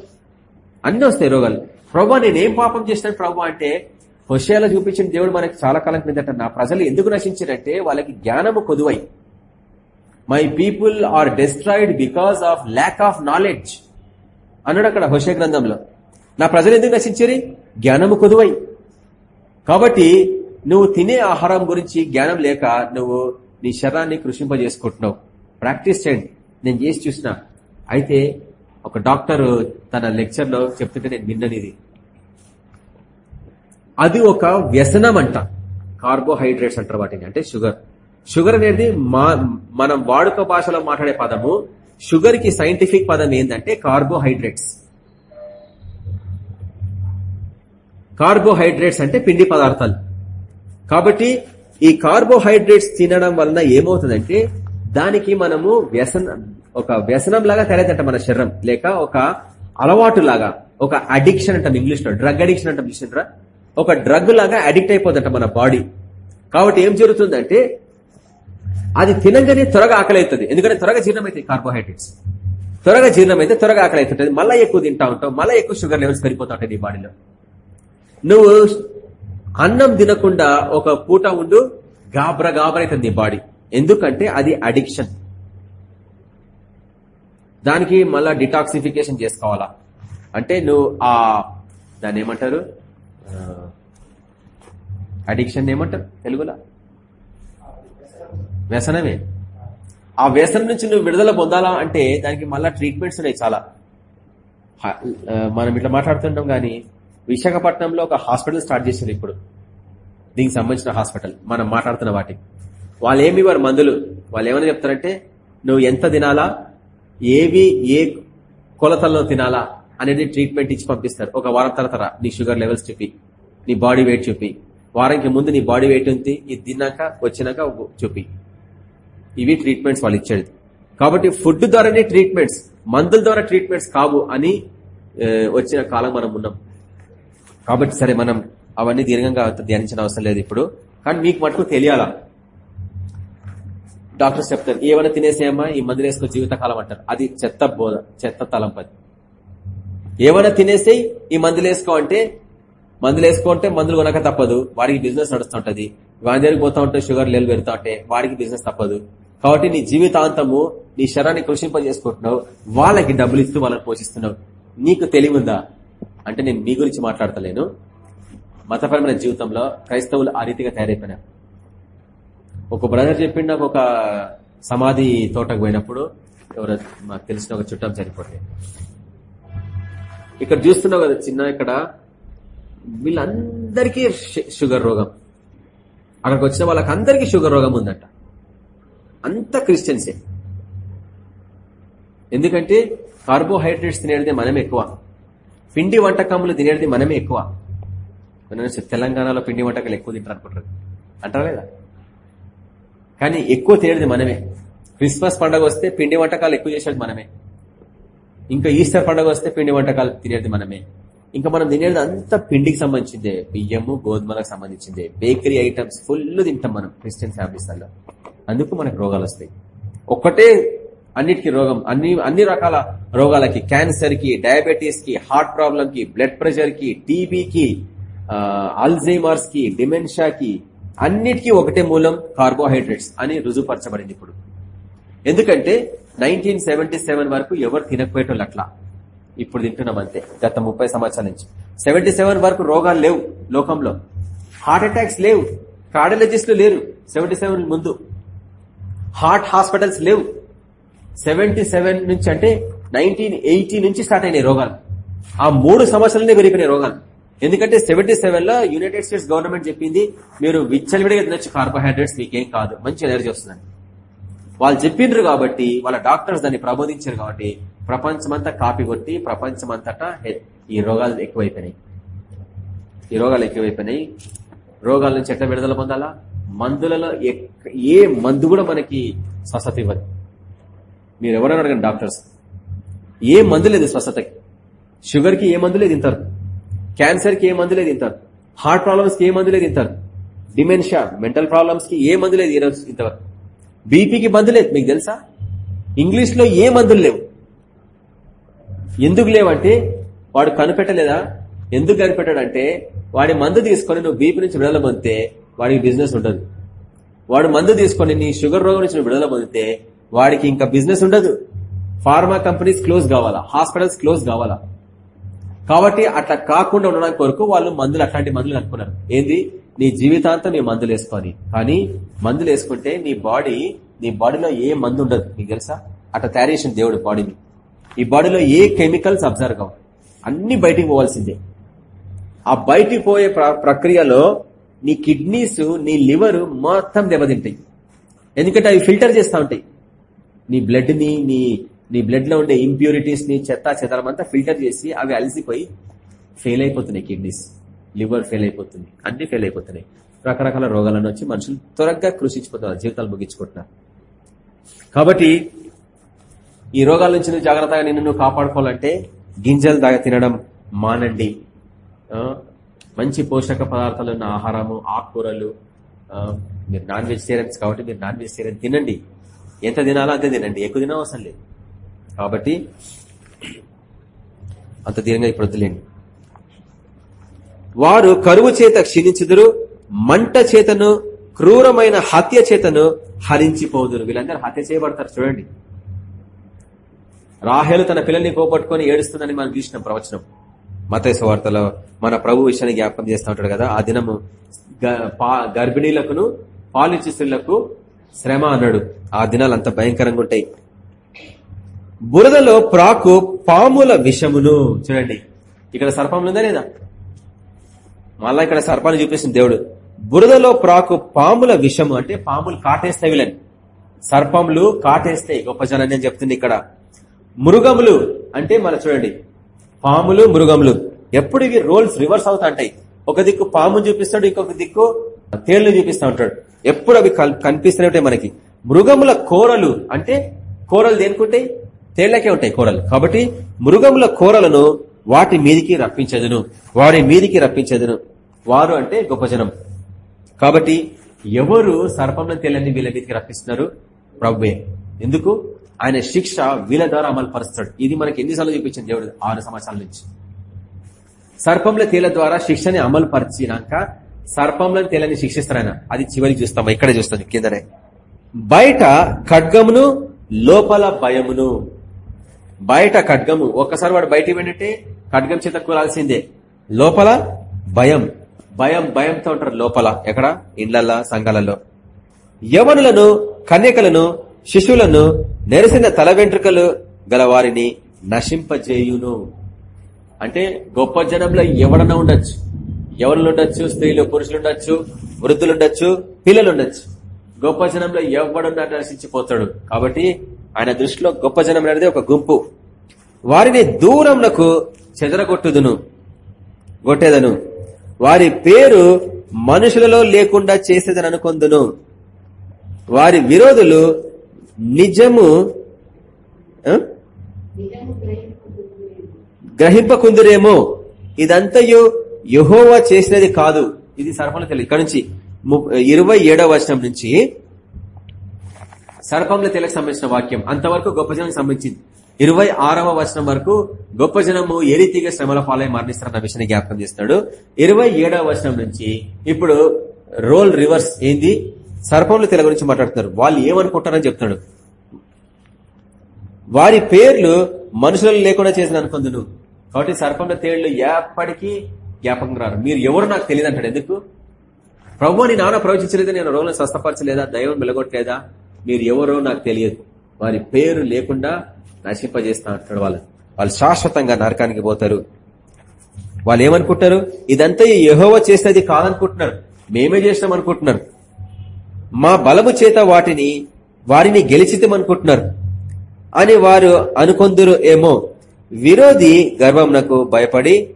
అన్నీ వస్తాయి రోగాలు. ప్రభా నేనేం పాపం చేస్తాను ప్రభా అంటే హుషయాలు చూపించిన దేవుడు మనకి చాలా కాలం క్రిందట నా ప్రజలు ఎందుకు నశించారంటే వాళ్ళకి జ్ఞానము కొదువై. My people are destroyed because of lack of knowledge అన్నాడు అక్కడ హుషయ గ్రంథంలో. నా ప్రజలు ఎందుకు నశించారు? జ్ఞానము కొదువై. కాబట్టి నువ్వు తినే ఆహారం గురించి జ్ఞానం లేక నువ్వు నీ శరీరాన్ని కృషింపజేసుకుంటున్నావు. ప్రాక్టీస్ చేయండి. నేను చేసి చూసిన. అయితే ఒక డాక్టర్ తన లెక్చర్లో చెప్తుంటే నేను విన్ననిది. అది ఒక వ్యసనం అంట. కార్బోహైడ్రేట్స్ అంటారు వాటిని. అంటే షుగర్. షుగర్ అనేది మనం వాడుక భాషలో మాట్లాడే పదము. షుగర్కి సైంటిఫిక్ పదం ఏంటంటే కార్బోహైడ్రేట్స్ కార్బోహైడ్రేట్స్ అంటే పిండి పదార్థాలు. కాబట్టి ఈ కార్బోహైడ్రేట్స్ తినడం వలన ఏమవుతుందంటే దానికి మనము వ్యసన ఒక వ్యసనం లాగా తయారైతే మన శరీరం. లేక ఒక అలవాటు లాగా ఒక అడిక్షన్ అంటాం ఇంగ్లీష్లో డ్రగ్ అడిక్షన్ అంటాం చూసిండ్రా ఒక డ్రగ్ లాగా అడిక్ట్ అయిపోతుంట మన బాడీ కాబట్టి ఏం జరుగుతుందంటే అది తినగానే త్వరగా ఆకలి అవుతుంది ఎందుకంటే త్వరగా జీర్ణమవుతాయి కార్బోహైడ్రేట్స్. త్వరగా జీర్ణమైతే త్వరగా ఆకలి అవుతుంటుంది మళ్ళీ ఎక్కువ తింటా ఉంటావు. మళ్ళీ ఎక్కువ షుగర్ లెవెల్స్ పెరిగిపోతా ఉంటాయి నీ బాడీలో నువ్వు అన్నం తినకుండా ఒక పూట ఉండు గాబ్ర గాబరైతుంది బాడీ. ఎందుకంటే అది అడిక్షన్. దానికి మళ్ళా డిటాక్సిఫికేషన్ చేసుకోవాలా. అంటే నువ్వు ఆ దాన్ని ఏమంటారు? అడిక్షన్ ఏమంటారు తెలుగులో? వ్యసనమే. ఆ వ్యసనం నుంచి నువ్వు విడుదల పొందాలా అంటే దానికి మళ్ళా ట్రీట్మెంట్స్ ఉన్నాయి చాలా. మనం ఇట్లా మాట్లాడుతుంటాం కానీ విశాఖపట్నంలో ఒక హాస్పిటల్ స్టార్ట్ చేశారు ఇప్పుడు. దీనికి సంబంధించిన హాస్పిటల్. మనం మాట్లాడుతున్న వాటి. వాళ్ళు ఏమి వారు మందులు. వాళ్ళు ఏమైనా చెప్తారంటే నువ్వు ఎంత తినాలా? ఏవి ఏ కొలతల్లో తినాలా? అనేది ట్రీట్మెంట్ ఇచ్చి పంపిస్తారు. ఒక వారం తర్వాత నీ షుగర్ లెవెల్స్ చూపి. నీ బాడీ వెయిట్ చూపి. వారానికి ముందు నీ బాడీ వెయిట్ ఉంది. ఇది తిన్నాక వచ్చినాక చూపి. ఇవి ట్రీట్మెంట్స్ వాళ్ళు ఇచ్చేది. కాబట్టి ఫుడ్ ద్వారానే ట్రీట్మెంట్స్ మందుల ద్వారా ట్రీట్మెంట్స్ కావు అని వచ్చిన కాలం మనం ఉన్నాం. కాబట్టి సరే మనం అవన్నీ దీర్ఘంగా ధ్యానించిన అవసరం లేదు ఇప్పుడు. కానీ మీకు మటుకు తెలియాలా? డాక్టర్స్ చెప్తారు ఏమైనా తినేసేయమ్మా ఈ మందులు వేసుకో జీవితకాలం అంటారు. అది చెత్త బోధ చెత్త తలంపది ఏమైనా తినేసేయి ఈ మందులు వేసుకో అంటే మందులు వేసుకుంటే మందులు కొనక తప్పదు. వాడికి బిజినెస్ నడుస్తుంటది. వాడి దగ్గరికి పోతా ఉంటే షుగర్ లెవెల్ పెడతా ఉంటే వాడికి బిజినెస్ తప్పదు. కాబట్టి నీ జీవితాంతము నీ శరాన్ని కృషింప చేసుకుంటున్నావు వాళ్ళకి డబ్బులు ఇస్తూ వాళ్ళని పోషిస్తున్నావు. నీకు తెలివి ఉందా? అంటే నేను మీ గురించి మాట్లాడతలేను. మతపరమైన జీవితంలో క్రైస్తవులు ఆ రీతిగా తయారైపోయినారు ఒక బ్రదర్ చెప్పిండు నాకు ఒక సమాధి తోటకు పోయినప్పుడు ఎవరో మాకు తెలిసిన ఒక చుట్టం చనిపోతే. ఇక్కడ చూస్తున్నావు కదా చిన్న ఇక్కడ వీళ్ళందరికీ షుగర్ రోగం. అక్కడికి వచ్చిన వాళ్ళకి అందరికీ షుగర్ రోగం ఉందంట. అంత క్రిస్టియన్సే. ఎందుకంటే కార్బోహైడ్రేట్స్ తినేది మనం ఎక్కువ. పిండి వంటకములు తినేది మనమే ఎక్కువ. తెలంగాణలో పిండి వంటకాలు ఎక్కువ తింటారు అనుకుంటారు. అంటారా లేదా? కానీ ఎక్కువ తినేది మనమే. క్రిస్మస్ పండుగ వస్తే పిండి వంటకాలు ఎక్కువ చేసేది మనమే. ఇంకా ఈస్టర్ పండుగ వస్తే పిండి వంటకాలు తినేది మనమే. ఇంకా మనం తినేది అంతా పిండికి సంబంధించిందే. బియ్యము గోధుమలకు సంబంధించిందే. బేకరీ ఐటమ్స్ ఫుల్ తింటాం మనం క్రిస్టియన్ ఫ్యామిలీస్లలో అందుకు మనకు రోగాలు వస్తాయి. ఒక్కటే అన్నిటికీ రోగం. అన్ని అన్ని రకాల రోగాలకి క్యాన్సర్కి డయాబెటీస్కి హార్ట్ ప్రాబ్లం కి బ్లడ్ ప్రెషర్కి టీబీకి అల్జైమర్స్కి డిమెన్షియాకి అన్నిటికీ ఒకటే మూలం కార్బోహైడ్రేట్స్ అని రుజువుపరచబడింది ఇప్పుడు. ఎందుకంటే నైన్టీన్ సెవెంటీ సెవెన్ వరకు ఎవరు తినకపోయేటోళ్ళు అట్లా. ఇప్పుడు తింటున్నాం అంతే గత ముప్పై సంవత్సరాల నుంచి. సెవెంటీ సెవెన్ వరకు రోగాలు లేవు లోకంలో. హార్ట్ అటాక్స్ లేవు. కార్డియాలజిస్టులు లేరు సెవెంటీ ముందు. హార్ట్ హాస్పిటల్స్ లేవు. సెవెంటీ సెవెన్ నుంచి అంటే నైన్టీన్ ఎయిటీ నుంచి స్టార్ట్ అయినాయి రోగాలు. ఆ మూడు సంవత్సరాలనే పెరిగిపోయినాయి రోగాలు. ఎందుకంటే సెవెంటీ సెవెన్లో యునైటెడ్ స్టేట్స్ గవర్నమెంట్ చెప్పింది మీరు విచ్చలవిడిగా తినొచ్చు కార్బోహైడ్రేట్స్ మీకేం కాదు. మంచి ఎనర్జీ వస్తుందని. వాళ్ళు చెప్పిండ్రు కాబట్టి వాళ్ళ డాక్టర్స్ దాన్ని ప్రబోధించారు కాబట్టి ప్రపంచమంతా కాపీ కొట్టి ప్రపంచమంతటా ఈ రోగాలు ఎక్కువైపోయినాయి. ఈ రోగాలు ఎక్కువైపోయినాయి. రోగాల నుంచి ఎట్లా విడుదల పొందాలా? మందులలో ఎక్- ఏ మందు కూడా మనకి స్వస్థత ఇవ్వదు. మీరు ఎవరైనా అడగండి డాక్టర్స్. ఏ మందు లేదు స్వస్థతకి. షుగర్కి ఏ మందు లేదు క్యాన్సర్కి ఏ మందు లేదు హార్ట్ ప్రాబ్లమ్స్కి ఏ మందు లేదు ఇంటారు డిమెన్షియా మెంటల్ ప్రాబ్లమ్స్కి ఏ మందు లేదు ఈరోజు ఇంతవరకు. బీపీకి మందు లేదు మీకు తెలుసా? ఇంగ్లీష్లో ఏ మందులు లేవు? ఎందుకు లేవంటే వాడు కనిపెట్టలేదా? ఎందుకు కనిపెట్టాడంటే వాడి మందు తీసుకొని నువ్వు బీపీ నుంచి విడుదల పొందితే వాడికి బిజినెస్ ఉండదు. వాడు మందు తీసుకొని నీ షుగర్ రోగం నుంచి విడుదల పొందితే వాడికి ఇంకా బిజినెస్ ఉండదు. ఫార్మా కంపెనీస్ క్లోజ్ కావాలా? హాస్పిటల్స్ క్లోజ్ కావాలా? కాబట్టి అట్లా కాకుండా ఉండడానికి కొరకు వాళ్ళు మందులు అట్లాంటి మందులు కనుక్కున్నారు. ఏంది? నీ జీవితాంతం నీ మందులు వేసుకొని కానీ మందులు వేసుకుంటే నీ బాడీ నీ బాడీలో ఏ మందు ఉండదు. నీకు తెలుసా? అట్లా తయారు చేసిన దేవుడు బాడీని ఈ బాడీలో ఏ కెమికల్స్ అబ్జర్వ్ కావు. అన్ని బయటికి పోవాల్సిందే. ఆ బయటికి పోయే ప్ర- ప్రక్రియలో నీ కిడ్నీస్ నీ లివర్ మొత్తం దెబ్బతింటాయి. ఎందుకంటే అవి ఫిల్టర్ చేస్తూ ఉంటాయి. నీ బ్లడ్ని నీ నీ బ్లడ్లో ఉండే ఇంప్యూరిటీస్ని చెత్త చెదరమంతా ఫిల్టర్ చేసి అవి అలసిపోయి ఫెయిల్ అయిపోతున్నాయి కిడ్నీస్ లివర్ ఫెయిల్ అయిపోతుంది. అన్ని ఫెయిల్ అయిపోతున్నాయి. రకరకాల రోగాలను వచ్చి మనుషులు త్వరగా కృషించిపోతున్నారు జీవితాలు ముగించుకుంటున్నారు. కాబట్టి ఈ రోగాల నుంచి నువ్వు జాగ్రత్తగా నిన్ను నువ్వు కాపాడుకోవాలంటే గింజలు దాగా తినడం మానండి. మంచి పోషక పదార్థాలు ఉన్న ఆహారము ఆకుకూరలు మీరు నాన్ వెజిటేరియన్స్ కాబట్టి మీరు నాన్ వెజిటేరియన్ తినండి. ఎంత తినాలో అంతే తినండి. ఎక్కువ తిన అవసరం లేదు. కాబట్టి అంత దీనంగా ఇప్పుడు వద్దులేండి వారు కరువు చేత క్షీణించుదురు మంట చేతను క్రూరమైన హత్య చేతను హరించిపోదురు. వీళ్ళందరూ హత్య చేయబడతారు చూడండి. రాహేలు తన పిల్లల్ని పోగొట్టుకుని ఏడుస్తుందని మనం చూసిన ప్రవచనం. మతేశ్వ వార్తలో మన ప్రభు విషయాన్ని జ్ఞాపకం చేస్తూ ఉంటాడు కదా. ఆ దినము గర్భిణీలకును పాలిచ్చి స్త్రీలకు శ్రమ అన్నాడు. ఆ దినాలు అంత భయంకరంగా ఉంటాయి. బురదలో ప్రాకు పాముల విషమును చూడండి. ఇక్కడ సర్పములు ఉందా లేదా? మళ్ళా ఇక్కడ సర్పాన్ని చూపిస్తుంది దేవుడు. బురదలో ప్రాకు పాముల విషము అంటే పాములు కాటేస్తాయి వీళ్ళని. సర్పములు కాటేస్తాయి. గొప్ప జనాన్ని అని చెప్తుంది ఇక్కడ. మృగములు అంటే మన చూడండి. పాములు మృగములు. ఎప్పుడు ఇవి రోల్స్ రివర్స్ అవుతా ఉంటాయి ఒక దిక్కు పాము చూపిస్తాడు ఇంకొక దిక్కు తేళ్ళు చూపిస్తా ఉంటాడు. ఎప్పుడు అవి కనిపిస్తూనే ఉంటాయి మనకి. మృగముల కోరలు అంటే కోరలు దేనికుంటాయి తేళ్ళకే ఉంటాయి కోరలు. కాబట్టి మృగముల కోరలను వాటి మీదికి రప్పించదును. వారి మీదికి రప్పించదును. వారు అంటే గొప్ప జనం. కాబట్టి ఎవరు సర్పంలో తేలని వీళ్ళ మీదకి రప్పిస్తున్నారు? ప్రభువే. ఎందుకు? ఆయన శిక్ష వీళ్ళ ద్వారా అమలు పరుస్తాడు ఇది మనకి ఎన్నిసార్లు చూపించింది దేవుడు ఆరు సంవత్సరాల నుంచి. సర్పంలో తేల ద్వారా శిక్షని అమలు పరిచినాక సర్పంలో తేలని శిక్షిస్తాను ఆయన. అది చివరికి చూస్తాం ఇక్కడే చూస్తాను కిందనే. బయట ఖడ్గమును లోపల భయమును. బయట ఖడ్గము ఒక్కసారి వాడు బయటికి వెళ్ళంటే ఖడ్గం చేత కూరాల్సిందే లోపల భయం. భయం భయంతో ఉంటారు లోపల. ఎక్కడ? ఇండ్లల్లో సంఘాలలో. యవనులను కన్యకలను శిశువులను నెరసిన తల వెంట్రుకలు గల వారిని నశింపజేయును. అంటే గొప్ప జనంలో ఎవడన్నా ఉండొచ్చు. ఎవరు ఉండొచ్చు స్త్రీలు పురుషులు ఉండొచ్చు వృద్ధులు ఉండొచ్చు పిల్లలు ఉండొచ్చు గొప్ప జనంలో ఎవడున్నా నశించిపోతాడు? కాబట్టి ఆయన దృష్టిలో గొప్ప జనం అనేది ఒక గుంపు. వారిని దూరంలకు చెదరగొట్టుదును గొట్టేదను. వారి పేరు మనుషులలో లేకుండా చేసేదని అనుకొందును. వారి విరోధులు నిజము గ్రహింపకుందురేమో. ఇదంతయు యహోవా చేసినది కాదు. ఇది సర్పంలో తెలియదు ఇక్కడ నుంచి ఇరవై ఏడవ వచనం నుంచి సర్పంలో తెలకు సంబంధించిన వాక్యం. అంతవరకు గొప్ప జనానికి సంబంధించింది. ఇరవై ఆరవ వచనం వరకు గొప్ప జనము ఏ రీతిగా శ్రమల పాలై మరణిస్తారన్న విషయాన్ని జ్ఞాపకం చేస్తున్నాడు. ఇరవై ఏడవ వచనం నుంచి ఇప్పుడు రోల్ రివర్స్ ఏంది? సర్పంలో తెల గురించి మాట్లాడుతున్నారు. వాళ్ళు ఏమనుకుంటారని చెప్తున్నాడు. వారి పేర్లు మనుషులను లేకుండా చేసిన అనుకుందును. కాబట్టి సర్పంలో తేళ్ళు ఎప్పటికీ జ్ఞాపకం రారు. మీరు ఎవరు నాకు తెలియదు అంటాడు. ఎందుకు? ప్రభు నీ నాన్న ప్రవచించలేదా? నేను రోగులను స్వస్థపరచలేదా? దైవం వెలగొట్టలేదా? మీరు ఎవరో నాకు తెలియదు. వారి పేరు లేకుండా నశింపజేస్తా అంటాడు వాళ్ళు. వాళ్ళు శాశ్వతంగా నరకానికి పోతారు. వాళ్ళు ఏమనుకుంటారు? ఇదంతా యహోవ చేసేది కాదనుకుంటున్నారు. మేమే చేసినాం అనుకుంటున్నారు. మా బలము చేత వాటిని వారిని గెలిచితమనుకుంటున్నారు. అని వారు అనుకొందురు ఏమో. విరోధి గర్భంనకు భయపడి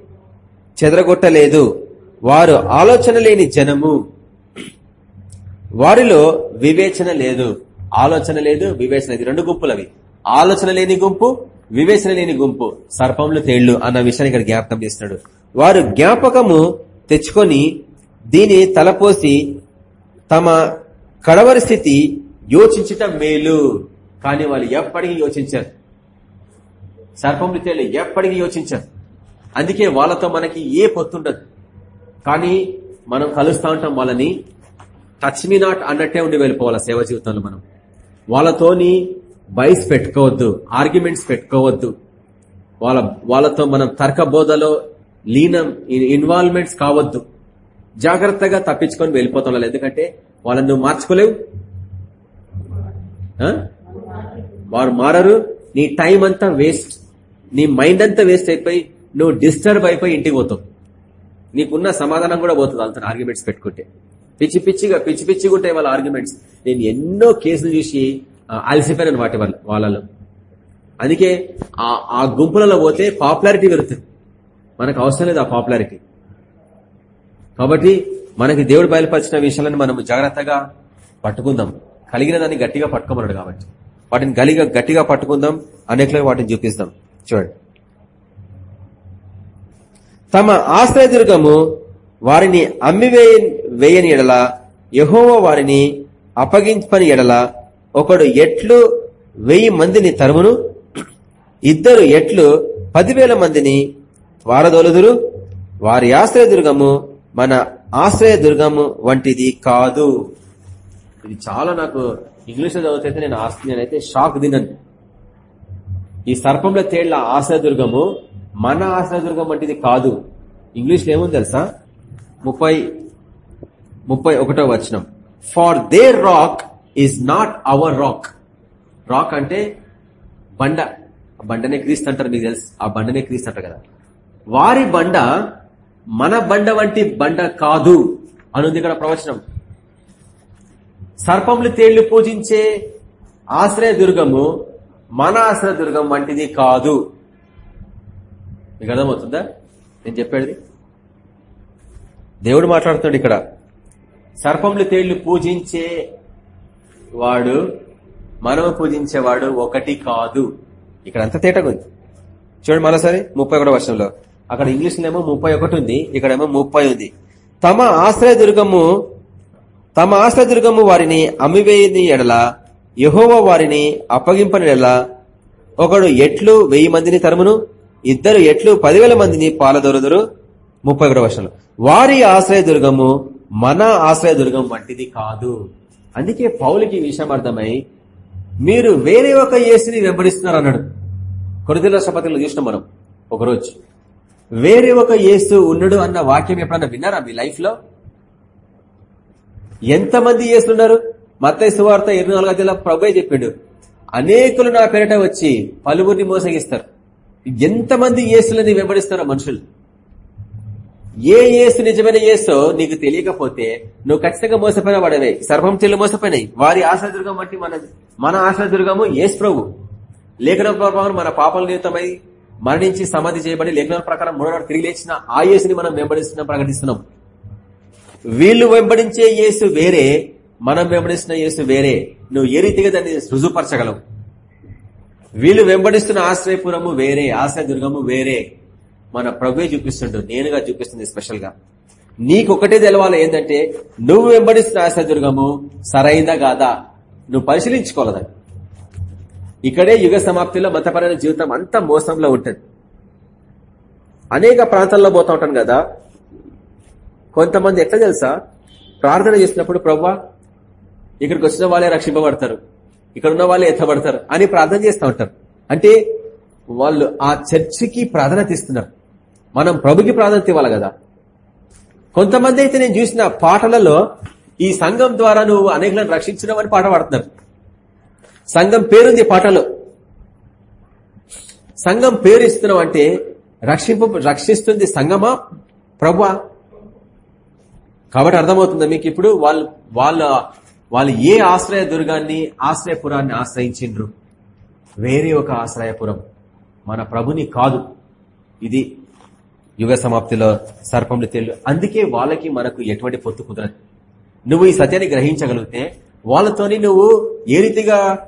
చెదరగొట్టలేదు. వారు ఆలోచన లేని జనము. వారిలో వివేచన లేదు. ఆలోచన లేదు వివేచన లేదు. రెండు గుంపులవి. ఆలోచన లేని గుంపు వివేచన లేని గుంపు. సర్పంలు తేళ్ళు అన్న విషయాన్ని ఇక్కడ జ్ఞాపకం చేస్తున్నాడు. వారు జ్ఞాపకము తెచ్చుకొని దీని తలపోసి తమ కడవరి స్థితి యోచించటం మేలు. కానీ వాళ్ళు ఎప్పటికీ యోచించారు. సర్పంలు తేళ్ళు ఎప్పటికీ యోచించారు. అందుకే వాళ్ళతో మనకి ఏ పొత్తుండదు. కానీ మనం కలుస్తా ఉంటాం వాళ్ళని. టచ్ మీ నాట్ అన్నట్టే ఉండి వెళ్ళిపోవాలి సేవ జీవితంలో మనం. వాళ్ళతోని బైస్ పెట్టుకోవద్దు ఆర్గ్యుమెంట్స్ పెట్టుకోవద్దు. వాళ్ళ వాళ్ళతో మనం తర్క బోధలో లీనం ఇన్వాల్వ్మెంట్స్ కావద్దు. జాగ్రత్తగా తప్పించుకొని వెళ్ళిపోతాం ఎందుకంటే వాళ్ళని నువ్వు మార్చుకోలేవు. వారు మారరు. నీ టైం అంతా వేస్ట్. నీ మైండ్ అంతా వేస్ట్ అయిపోయి నువ్వు డిస్టర్బ్ అయిపోయి ఇంటికి పోతావు. నీకున్న సమాధానం కూడా పోతుంది వాళ్ళతో ఆర్గ్యుమెంట్స్ పెట్టుకుంటే. పిచ్చి పిచ్చిగా పిచ్చి పిచ్చిగా ఉంటాయి వాళ్ళ ఆర్గ్యుమెంట్స్. నేను ఎన్నో కేసులు చూసి అలసిపోయాను వాటి వల్ల వాళ్ళలో. అందుకే ఆ గుంపులలో పోతే పాపులారిటీ పెరుగుతుంది. మనకు అవసరం లేదు ఆ పాపులారిటీ. కాబట్టి మనకి దేవుడు బయలుపరిచిన విషయాలను మనం జాగ్రత్తగా పట్టుకుందాం. కలిగిన దాన్ని గట్టిగా పట్టుకోమన్నాడు కాబట్టి. వాటిని గలిగా గట్టిగా పట్టుకుందాం. అనేకలో వాటిని చూపిస్తాం. చూడండి. తమ ఆశ్రయదుర్గము వారిని అమ్మివేయ వేయని ఎడల యహోవ వారిని అప్పగించని ఎడల ఒకడు ఎట్లు వెయ్యి మందిని తరుమును ఇద్దరు ఎట్లు పదివేల మందిని వారదోలుదురు. వారి ఆశ్రయదుర్గము మన ఆశ్రయదుర్గము వంటిది కాదు. ఇది చాలా నాకు ఇంగ్లీష్ చదివితే నేను నేనైతే షాక్ తిన్నాను ఈ సర్పంలో తేళ్ళ ఆశ్రయదుర్గము మన ఆశ్రయదుర్గం వంటిది కాదు. ఇంగ్లీష్లో ఏముంది తెలుసా? ముప్పై ముప్పై ఒకటో వచనం. For their rock is not our rock rock అంటే బండ. బండనే క్రీస్తు అంటారు మీకు తెలుసు. ఆ బండనే క్రీస్తు అంటారు కదా. వారి బండ మన బండ వంటి బండ కాదు అనుంది ఇక్కడ ప్రవచనం. సర్పములు తేళ్ళు పూజించే ఆశ్రయ దుర్గము మన ఆశ్రయ దుర్గం వంటిది కాదు. మీకు అర్థమవుతుందా? నేను చెప్పేది? దేవుడు మాట్లాడుతున్నాడు ఇక్కడ. సర్పములు తేళ్ళు పూజించే వాడు మనము పూజించేవాడు ఒకటి కాదు. ఇక్కడ అంత తేటగా ఉంది. చూడండి మరోసారి ముప్పై ఒకటో వర్షంలో అక్కడ ఇంగ్లీష్ ఏమో ముప్పై ఒకటి ఉంది ఇక్కడేమో ముప్పై ఉంది. తమ ఆశ్రయ దుర్గము తమ ఆశ్రయ దుర్గము వారిని అమ్మివేయని ఎడల యహోవ వారిని అప్పగింపని ఎడల ఒకడు ఎట్లు వెయ్యి మందిని తరుమును? ఇద్దరు ఎట్లు పదివేల మందిని పాలదొరుదురు? ముప్పై ఒకటి వర్షంలో వారి ఆశ్రయ దుర్గము మన ఆశ్రయ దుర్గం వంటిది కాదు. అందుకే పౌలికి విషయం అర్థమై మీరు వేరే ఒక యేసుని వెంబడిస్తున్నారు అన్నాడు కొరదిల రాష్ట్రపతిలో చూసినాం మనం ఒకరోజు. వేరే ఒక యేసు ఉన్నాడు అన్న వాక్యం ఎప్పుడన్నా విన్నారా మీ లైఫ్లో ఎంతమంది యేసున్నారు మత్తయి సువార్త ఇరవై నాలుగు అధ్యాయుల ప్రభే చెప్పాడు అనేకులు నా పేరిట వచ్చి పలువురిని మోసగిస్తారు. ఎంతమంది యేసులని వెంబడిస్తారో మనుషులు? ఏ యేసు నిజమైన ఏసో నీకు తెలియకపోతే నువ్వు ఖచ్చితంగా మోసపోయిన వాడవే సర్వం తెలు మోసపోయినాయి. వారి ఆశాదుర్గం వంటి మన మన ఆశాదుర్గము యేసు ప్రభు. లేఖనం ప్రభావం మన పాపల నిమిత్తమై మరణించి సమాధి చేయబడి లేఖనం ప్రకారం మూడో తిరిగి లేచిన ఆ యేసుని మనం వెంబడిస్తున్నాం ప్రకటిస్తున్నాం. వీళ్ళు వెంబడించే యేసు వేరే మనం వెంబడిస్తున్న యేసు వేరే. నువ్వు ఏ రీతిగా దాన్ని రుజుపరచగలవు వీళ్ళు వెంబడిస్తున్న ఆశ్రయపురము వేరే ఆశ్రయదుర్గము వేరే. మన ప్రభువే చూపిస్తుండు. నేనుగా చూపిస్తుంది స్పెషల్గా నీకు ఒకటే తెలవాలి ఏంటంటే నువ్వు వెంబడిస్తున్న ఆశ్రయదుర్గము సరైందా కాదా నువ్వు పరిశీలించుకోవాలి ఇక్కడే యుగ సమాప్తిలో మతపరమైన జీవితం అంతా మోసంలో ఉంటుంది. అనేక ప్రాంతాల్లో పోతా ఉంటాను కదా. కొంతమంది ఎట్లా తెలుసా? ప్రార్థన చేసినప్పుడు ప్రవ్వా ఇక్కడికి వచ్చిన వాళ్ళే రక్షింపబడతారు. ఇక్కడ ఉన్న వాళ్ళు ఎత్తబడతారు అని ప్రార్థన చేస్తూ ఉంటారు. అంటే వాళ్ళు ఆ చర్చికి ప్రాధాన్యత ఇస్తున్నారు. మనం ప్రభుకి ప్రాధాన్యత ఇవ్వాలి కదా. కొంతమంది అయితే నేను చూసిన పాటలలో ఈ సంఘం ద్వారా నువ్వు అనేకలను రక్షించినవని పాట పాడుతున్నారు. సంఘం పేరుంది పాటలో. సంఘం పేరు ఇస్తున్నావు అంటే రక్షింపు రక్షిస్తుంది సంఘమా ప్రభు కాబట్టి అర్థమవుతుంది మీకు ఇప్పుడు వాళ్ళు వాళ్ళ వాళ్ళు ఏ ఆశ్రయ దుర్గాన్ని ఆశ్రయపురాన్ని ఆశ్రయించిండ్రు? వేరే ఒక ఆశ్రయపురం మన ప్రభుని కాదు. ఇది యుగ సమాప్తిలో సర్పంలు తెలు అందుకే వాళ్ళకి మనకు ఎటువంటి పొత్తు కుదరదు. నువ్వు ఈ సత్యాన్ని గ్రహించగలిగితే వాళ్ళతోని నువ్వు ఏ రీతిగా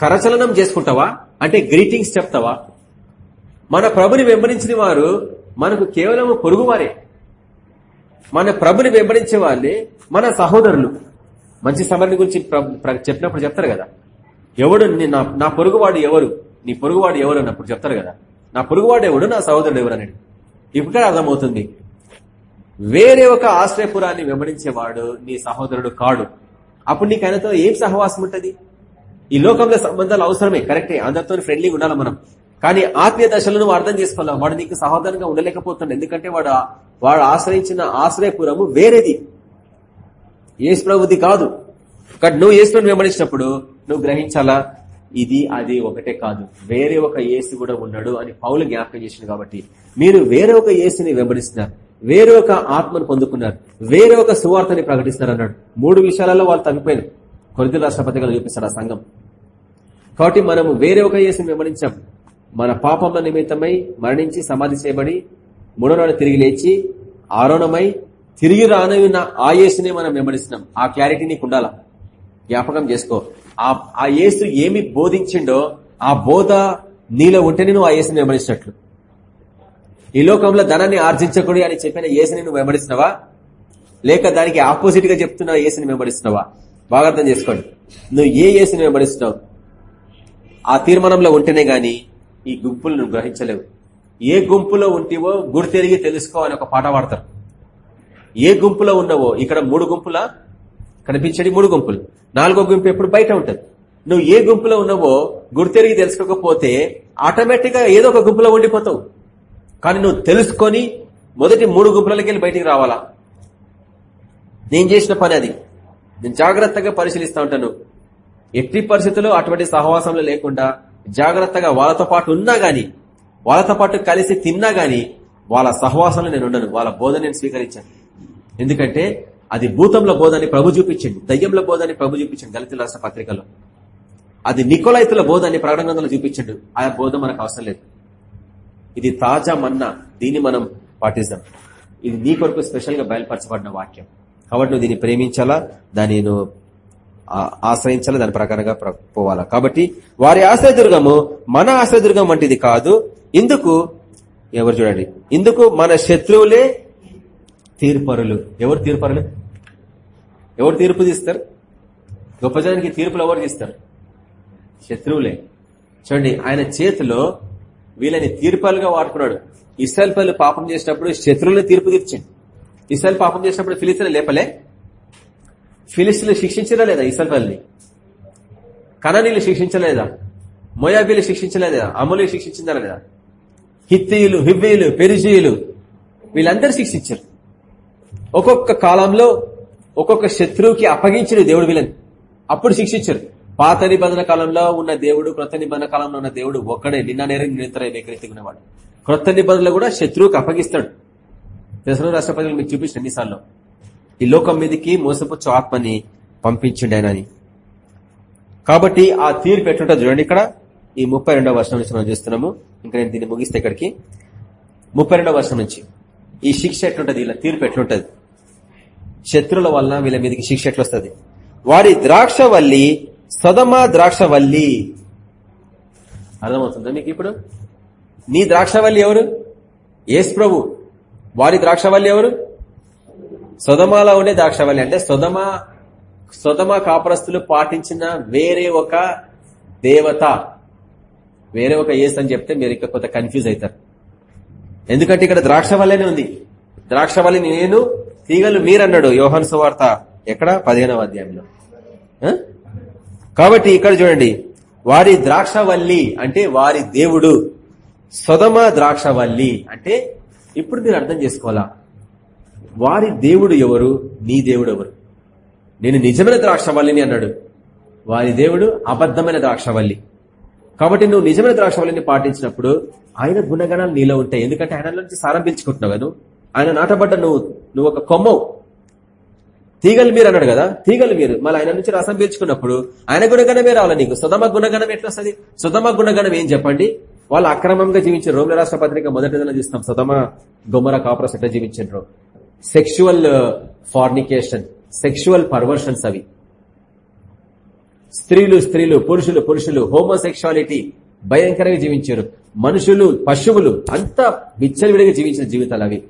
కరచలనం చేసుకుంటావా? అంటే గ్రీటింగ్స్ చెప్తావా? మన ప్రభుని వెంబడించిన వారు మనకు కేవలం పొరుగువారే. మన ప్రభుని వెంబడించే వాళ్ళే మన సహోదరులు. మంచి సమరణ గురించి చెప్పినప్పుడు చెప్తారు కదా. ఎవడు నా పొరుగువాడు ఎవరు? నీ పొరుగువాడు ఎవరు అన్నప్పుడు చెప్తారు కదా. నా పొరుగువాడు ఎవడు? నా సహోదరుడు ఎవరు అనేది ఇప్పుడు అర్థమవుతుంది. వేరే ఒక ఆశ్రయపురాన్ని వెంబడించేవాడు నీ సహోదరుడు కాడు. అప్పుడు నీకు ఆయనతో ఏం సహవాసం ఉంటుంది? ఈ లోకంలో సంబంధాలు అవసరమే కరెక్టే? అందరితో ఫ్రెండ్లీగా ఉండాలి మనం. కానీ ఆత్మీయ దశలను నువ్వు అర్థం చేసుకోవాలి? వాడు నీకు సహోదరంగా ఉండలేకపోతున్నాడు. ఎందుకంటే వాడు వాడు ఆశ్రయించిన ఆశ్రయపురము వేరేది. ఏసు ప్రభుది కాదు. కానీ నువ్వు ఏసులను వెంబడించినప్పుడు నువ్వు గ్రహించాలా? ఇది అది ఒకటే కాదు. వేరే ఒక ఏసు కూడా ఉన్నాడు అని పౌలు జ్ఞాపకం చేసింది కాబట్టి మీరు వేరే ఒక ఏసుని వెంబడిస్తున్నారు. వేరే ఒక ఆత్మను పొందుకున్నారు. వేరే ఒక సువార్తని ప్రకటిస్తున్నారు అన్నాడు మూడు విషయాలలో వాళ్ళు తగ్గిపోయినారు కొరిత రాష్ట్రపతిగా చూపిస్తారు ఆ సంఘం. కాబట్టి మనము వేరే ఒక ఏసుని వెంబడించాం. మన పాపంల నిమిత్తమై మరణించి సమాధి చేయబడి మూడో నాడు తిరిగి లేచి ఆరోణమై తిరిగి రానవి నా ఆ యేసునే మనం వెంబడిస్తున్నాం. ఆ క్లారిటీ నీకు ఉండాలా? జ్ఞాపకం చేసుకో. ఆ యేసు ఏమి బోధించిండో ఆ బోధ నీలో ఉంటేనే నువ్వు ఆ యేసుని వెంబడించినట్లు ఈ లోకంలో ధనాన్ని ఆర్జించకూడదు అని చెప్పిన యేసుని నువ్వు వెంబడిస్తున్నావా? లేక దానికి ఆపోజిట్గా చెప్తున్న యేసుని వెంబడిస్తున్నావా? బాగా అర్థం చేసుకోండి. నువ్వు ఏ యేసుని వెంబడిస్తున్నావు? ఆ తీర్మానంలో ఉంటేనే గాని ఈ గుంపులు నువ్వు గ్రహించలేవు. ఏ గుంపులో ఉంటివో గుడి తిరిగి తెలుసుకో అని ఒక పాట పాడతారు. ఏ గుంపులో ఉన్నావో ఇక్కడ మూడు గుంపుల? కనిపించేది మూడు గుంపులు. నాలుగో గుంపు ఎప్పుడు బయట ఉంటుంది. నువ్వు ఏ గుంపులో ఉన్నావో గుర్తెరిగి తెలుసుకోకపోతే ఆటోమేటిక్గా ఏదో ఒక గుంపులో ఉండిపోతావు. కానీ నువ్వు తెలుసుకొని మొదటి మూడు గుంపులకి వెళ్ళి బయటికి రావాలా? నేను చేసిన పని అది. నేను జాగ్రత్తగా పరిశీలిస్తా ఉంటాను. ఎట్టి పరిస్థితుల్లో అటువంటి సహవాసంలో లేకుండా జాగ్రత్తగా వాళ్ళతో పాటు ఉన్నా గాని వాళ్ళతో పాటు కలిసి తిన్నా గాని వాళ్ళ సహవాసంలో నేను ఉండను. వాళ్ళ బోధన నేను స్వీకరించాను. ఎందుకంటే అది భూతంలో బోధని ప్రభు చూపించింది దయ్యంలో బోధని ప్రభు చూపించండి దళితుల రాష్ట్ర పత్రికలో అది నికోలైతుల బోధని ప్రకటన చూపించండు. ఆ బోధ మనకు అవసరం లేదు. ఇది తాజా మన్నా దీన్ని మనం పాటిస్తాం ఇది నీ కొరకు స్పెషల్గా బయలుపరచబడిన వాక్యం. కాబట్టి నువ్వు దీన్ని ప్రేమించాలా? దాన్ని నువ్వు ఆశ్రయించాలా? దాని ప్రకారంగా పోవాలా? కాబట్టి వారి ఆశ్రయదుర్గము మన ఆశ్రయదుర్గం వంటిది కాదు. ఇందుకు ఎవరు చూడండి? ఇందుకు మన శత్రువులే తీర్పరులు. ఎవరు తీర్పరులు? ఎవరు తీర్పు తీస్తారు? గొప్ప జనానికి తీర్పులు ఎవరు తీస్తారు? శత్రువులే. చూడండి ఆయన చేతిలో వీళ్ళని తీర్పాలుగా వాడుకున్నాడు. ఇస్రాయల్ పల్లి పాపం చేసినప్పుడు శత్రువులను తీర్పు తీర్చండి. ఇస్రాయల్ పాపం చేసినప్పుడు ఫిలిస్తీన్ లేపలే? ఫిలిస్తీన్లు శిక్షించడా లేదా ఇస్రాయల్ పల్లిని కననీలు శిక్షించలేదా? మొయాబీలు శిక్షించలేదా? అమలు శిక్షించలేదా లేదా? హిత్తీయులు హివ్వీయులు పెరిజీయులు వీళ్ళందరూ శిక్షించారు. ఒక్కొక్క కాలంలో ఒక్కొక్క శత్రువుకి అప్పగించిన దేవుడు వీళ్ళని. అప్పుడు శిక్షించారు. పాత నిబంధన కాలంలో ఉన్న దేవుడు క్రొత్త నిబంధన కాలంలో ఉన్న దేవుడు ఒక్కడే నిన్న నేరం నిరంతర ఏకరీతిగా క్రొత్త నిబంధనలు కూడా శత్రువుకి అప్పగిస్తాడు. దశలో రాష్ట్రపతి మీకు చూపించిన ఎన్నిసార్లు ఈ లోకం మీదకి మోసపుచ్చు ఆత్మని పంపించిండి ఆయన కాబట్టి ఆ తీర్పు ఎట్లుంటుంది చూడండి ఇక్కడ. ఈ ముప్పై రెండవ వర్షం నుంచి మనం చూస్తున్నాము. ఇంకా నేను దీన్ని ముగిస్తే ఇక్కడికి. ముప్పై రెండవ వర్షం నుంచి. ఈ శిక్ష ఎట్లుంటది? ఇలా తీర్పు ఎట్లుంటది శత్రుల వల్ల వీళ్ళ మీదకి శిక్ష ఎట్లొస్తుంది? వారి ద్రాక్ష వల్లి సదమా ద్రాక్షవల్లి. అర్థమవుతుందా మీకు ఇప్పుడు? నీ ద్రాక్షవల్లి ఎవరు? ఏసు ప్రభు. వారి ద్రాక్షవల్లి ఎవరు? సొదమాలో ఉండే ద్రాక్షవల్లి. అంటే సొదమ సొదమ కాపురస్తులు పాటించిన వేరే ఒక దేవత. వేరే ఒక ఏస్ అని చెప్తే మీరు ఇంకా కొంత కన్ఫ్యూజ్ అవుతారు. ఎందుకంటే ఇక్కడ ద్రాక్షవల్లినే ఉంది. ద్రాక్షవల్లిని నేను తీగలు మీరన్నాడు యోహన్ సువార్త ఎక్కడ? పదిహేనవ అధ్యాయంలో. కాబట్టి ఇక్కడ చూడండి వారి ద్రాక్షవల్లి అంటే వారి దేవుడు. సొదమ ద్రాక్షవల్లి అంటే ఇప్పుడు మీరు అర్థం చేసుకోవాలా వారి దేవుడు ఎవరు? నీ దేవుడు ఎవరు? నేను నిజమైన ద్రాక్షవల్లిని అన్నాడు. వారి దేవుడు అబద్ధమైన ద్రాక్షవల్లి. కాబట్టి నువ్వు నిజమైన ద్రాక్షవల్లిని పాటించినప్పుడు ఆయన గుణగణాలు నీలో ఉంటాయి. ఎందుకంటే ఆయన నుంచి సారం పిలుచుకుంటున్నావు ఆయన నాటబడ్డ నువ్వు నువ్వు ఒక కొమ్మవు తీగలు మీరు అన్నాడు కదా తీగలు మీరు. మళ్ళీ ఆయన నుంచి రసం పీల్చుకున్నప్పుడు ఆయన గుణగణమే రావాలి నీకు? సుధమ గుణగణం ఎట్లా వస్తుంది సుధమ గుణగణం ఏం చెప్పండి? వాళ్ళు అక్రమంగా జీవించారు రోమిల రాష్ట్ర పత్రిక మొదటి చూస్తాం. సుధమ గుమ్మర కాపరస్ ఎట్లా జీవించారు సెక్షువల్ ఫార్నికేషన్ సెక్షువల్ పర్వర్షన్స్ అవి. స్త్రీలు స్త్రీలు పురుషులు పురుషులు హోమోసెక్షువాలిటీ భయంకరంగా జీవించారు. మనుషులు పశువులు అంతా విచ్చలవిడిగా జీవించిన జీవితాలు అవి.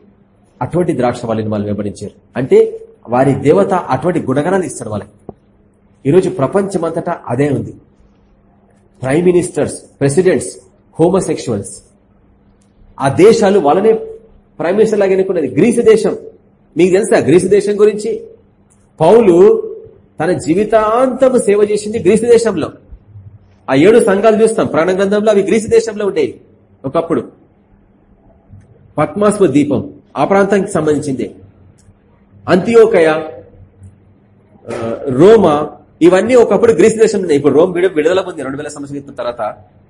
అటువంటి ద్రాక్ష వాళ్ళని వాళ్ళు వెంబడించారు. అంటే వారి దేవత అటువంటి గుణగణాలు ఇస్తాడు వాళ్ళకి. ఈరోజు ప్రపంచమంతటా అదే ఉంది. ప్రైమ్ మినిస్టర్స్ ప్రెసిడెంట్స్ హోమోసెక్షువల్స్ ఆ దేశాలు వాళ్ళనే ప్రైమ్ మినిస్టర్ లాగా ఎన్నుకున్నది గ్రీసు దేశం. మీకు తెలుసా గ్రీసు దేశం గురించి? పౌలు తన జీవితాంతం సేవ చేసింది గ్రీసు దేశంలో. ఆ ఏడు సంఘాలు చూస్తాం. ప్రాణగంధంలో అవి గ్రీసు దేశంలో ఉండేవి. ఒకప్పుడు పద్మాస్వ దీపం. ఆ ప్రాంతానికి సంబంధించిందే. అంత్యోకయ రోమా ఇవన్నీ ఒకప్పుడు గ్రీస్ దేశం ఇప్పుడు రోమ్ విడుదల పొంది రెండు వేల సంవత్సరం తర్వాత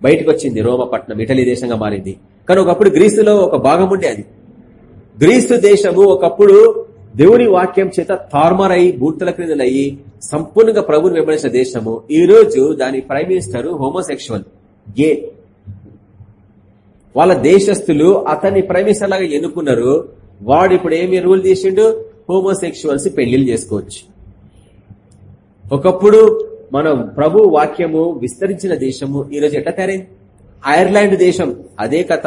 బయటకు వచ్చింది రోమ పట్టణం ఇటలీ దేశంగా మారింది. కానీ ఒకప్పుడు గ్రీసులో ఒక భాగం ఉండే అది. గ్రీసు దేశము ఒకప్పుడు దేవుని వాక్యం చేత తార్మరై బూర్తల క్రిందలయ్యి సంపూర్ణంగా ప్రభుని వెంబడించిన దేశము. ఈ రోజు దాని ప్రైమ్ మినిస్టర్ హోమోసెక్షువల్ గే వాళ్ళ దేశస్థులు అతన్ని ప్రైమ్ మినిస్టర్ లాగా ఎన్నుకున్నారు. వాడు ఇప్పుడు ఏమి రూల్ తీసిండు? హోమోసెక్షువల్స్ పెళ్ళిళ్ళు చేసుకోవచ్చు. ఒకప్పుడు మనం ప్రభు వాక్యము విస్తరించిన దేశము ఈరోజు ఎట్లా తయారైంది? ఐర్లాండ్ దేశం అదే కథ.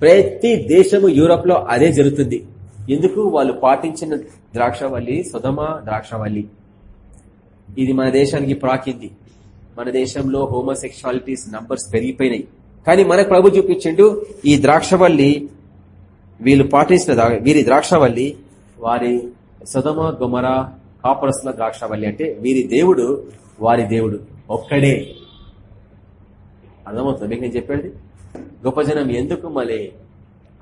ప్రతి దేశము యూరోప్లో అదే జరుగుతుంది. ఎందుకు? వాళ్ళు పాటించిన ద్రాక్షవల్లి సుధమ ద్రాక్షవల్లి. ఇది మన దేశానికి ప్రాకింది. మన దేశంలో హోమోసెక్షువాలిటీస్ నంబర్స్ పెరిగిపోయినాయి. కానీ మనకు ప్రభు చూపించిండు ఈ ద్రాక్షవల్లి వీళ్ళు పాటించిన వీరి ద్రాక్షవల్లి వారి సుధమ గుమర కాపరస్ల ద్రాక్షవల్లి అంటే వీరి దేవుడు వారి దేవుడు ఒక్కడే. అర్థమవుతుంది? మీకు నేను చెప్పేది? గొప్ప జనం ఎందుకు మళ్ళీ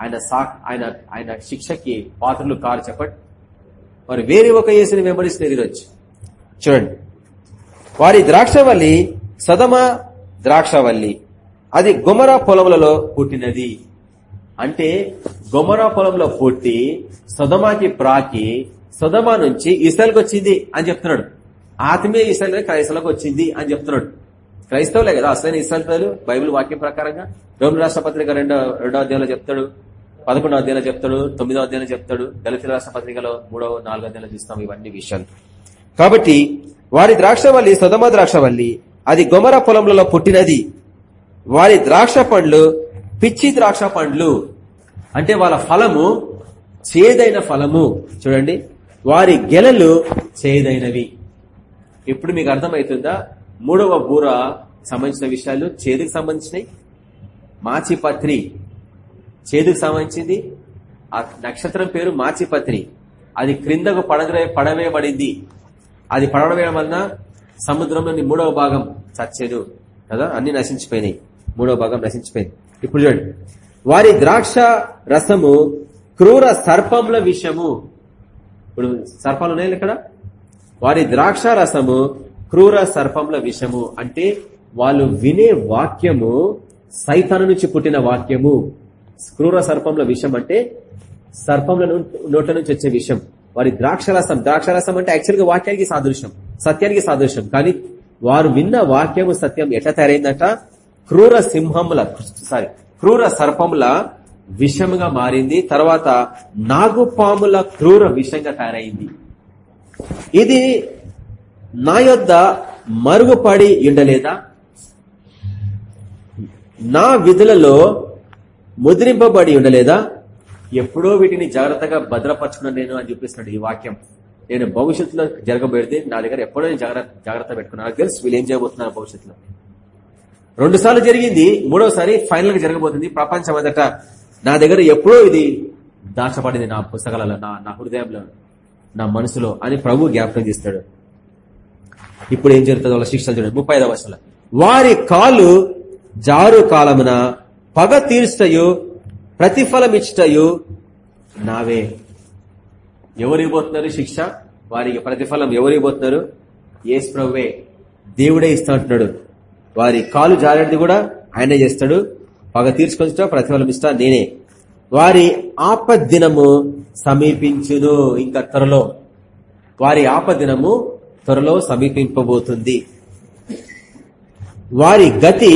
ఆయన సా ఆయన ఆయన శిక్షకి పాత్రలు కారు చెప్పండి మరి వేరే ఒక యేసుని వెంబడిస్తున్నారు ఈరోజు చూడండి. వారి ద్రాక్షవల్లి సదమ ద్రాక్షవల్లి అది గుమరా పొలములలో పుట్టినది. అంటే గొమరా పొలంలో పుట్టి సొదమాకి ప్రాకి సొదమా నుంచి ఇసల్కి వచ్చింది అని చెప్తున్నాడు. ఆత్మీయ ఇసల్ క్రైస్తవులకు వచ్చింది అని చెప్తున్నాడు. క్రైస్తవులే కదా అసలైన ఇసల్ ప్రజలు బైబిల్ వాక్యం ప్రకారంగా. రోమి రాష్ట్ర పత్రిక రెండో రెండో అధ్యాయంలో చెప్తాడు పదకొండో అధ్యాయంలో చెప్తాడు తొమ్మిదో అధ్యాయంలో చెప్తాడు దళిత రాష్ట్ర పత్రికలో మూడో నాలుగో అధ్యాయంలో చూస్తాం ఇవన్నీ విషయాలు. కాబట్టి వారి ద్రాక్షవల్లి సొదమ ద్రాక్షవల్లి అది గొమర పొలంలో పుట్టినది. వారి ద్రాక్ష పండ్లు పిచ్చి ద్రాక్ష పండ్లు అంటే వాళ్ళ ఫలము చేదైన ఫలము. చూడండి. వారి గెలలు చేదైనవి. ఇప్పుడు మీకు అర్థమవుతుందా? మూడవ బూర సంబంధించిన విషయాలు చేదుకు సంబంధించినవి మాచిపత్రి. చేదుకు సంబంధించింది. ఆ నక్షత్రం పేరు మాచిపత్రి. అది క్రిందకు పడగ పడవేయబడింది. అది పడవేయడం వలన? సముద్రంలోని మూడవ భాగం చచ్చేదు. కదా? అన్ని నశించిపోయినాయి. మూడవ భాగం నశించిపోయింది. ఇప్పుడు చూడండి. వారి ద్రాక్ష రసము క్రూర సర్పముల విషము ఇప్పుడు సర్పాలు ఉన్నాయి ఇక్కడ? వారి ద్రాక్ష రసము క్రూర సర్పముల విషము అంటే వాళ్ళు వినే వాక్యము సైతాను నుంచి పుట్టిన వాక్యము. క్రూర సర్పంల విషం అంటే సర్పంల నోట నుంచి వచ్చే విషయం. వారి ద్రాక్షరసం ద్రాక్షరసం అంటే యాక్చువల్గా వాక్యానికి సాదృశ్యం సత్యానికి సాదృశ్యం. కానీ వారు విన్న వాక్యము సత్యం ఎట్లా తయారైందట? క్రూర సింహముల సారీ క్రూర సర్పముల విషముగా మారింది. తర్వాత నాగుపాముల క్రూర విషంగా తయారైంది. ఇది నా యొద్ద మరుగుపడి ఉండలేదా? నా విధులలో ముద్రింపబడి ఉండలేదా? ఎప్పుడో వీటిని జాగ్రత్తగా భద్రపరచుకున్నాను నేను అని చూపిస్తున్నాడు ఈ వాక్యం. నేను భవిష్యత్తులో జరగబెడితే నా దగ్గర ఎప్పుడో నేను జాగ్రత్త జాగ్రత్త పెట్టుకున్నాను. నాకు తెలుసు వీళ్ళు ఏం చేయబోతున్నారు భవిష్యత్తులో. రెండు సార్లు జరిగింది మూడోసారి ఫైనల్గా జరగబోతుంది. ప్రపంచం అంతట నా దగ్గర ఎప్పుడో ఇది దాచబడింది నా పుస్తకాలలో నా నా హృదయంలో నా మనసులో అని ప్రభు జ్ఞాపకం చేస్తాడు. ఇప్పుడు ఏం జరుగుతుంది వాళ్ళ శిక్షలు చూడండి. ముప్పై ఐదవ వారి కాలు జారు కాలమున పగ తీర్చయు ప్రతిఫలం ఇచ్చటయు నావే. ఎవరు ఇవ్వబోతున్నారు శిక్ష? వారికి ప్రతిఫలం ఎవరు ఇవ్వబోతున్నారు ఏసు ప్రభువే. దేవుడే ఇస్తా అంటున్నాడు. వారి కాలు జారేది కూడా ఆయనే చేస్తాడు. పగ తీర్చుకొచ్చా ప్రతిఫలమిస్తా నేనే. వారి ఆపద్దినము సమీపించును ఇంకా త్వరలో. వారి ఆపదినము త్వరలో సమీపింపబోతుంది. వారి గతి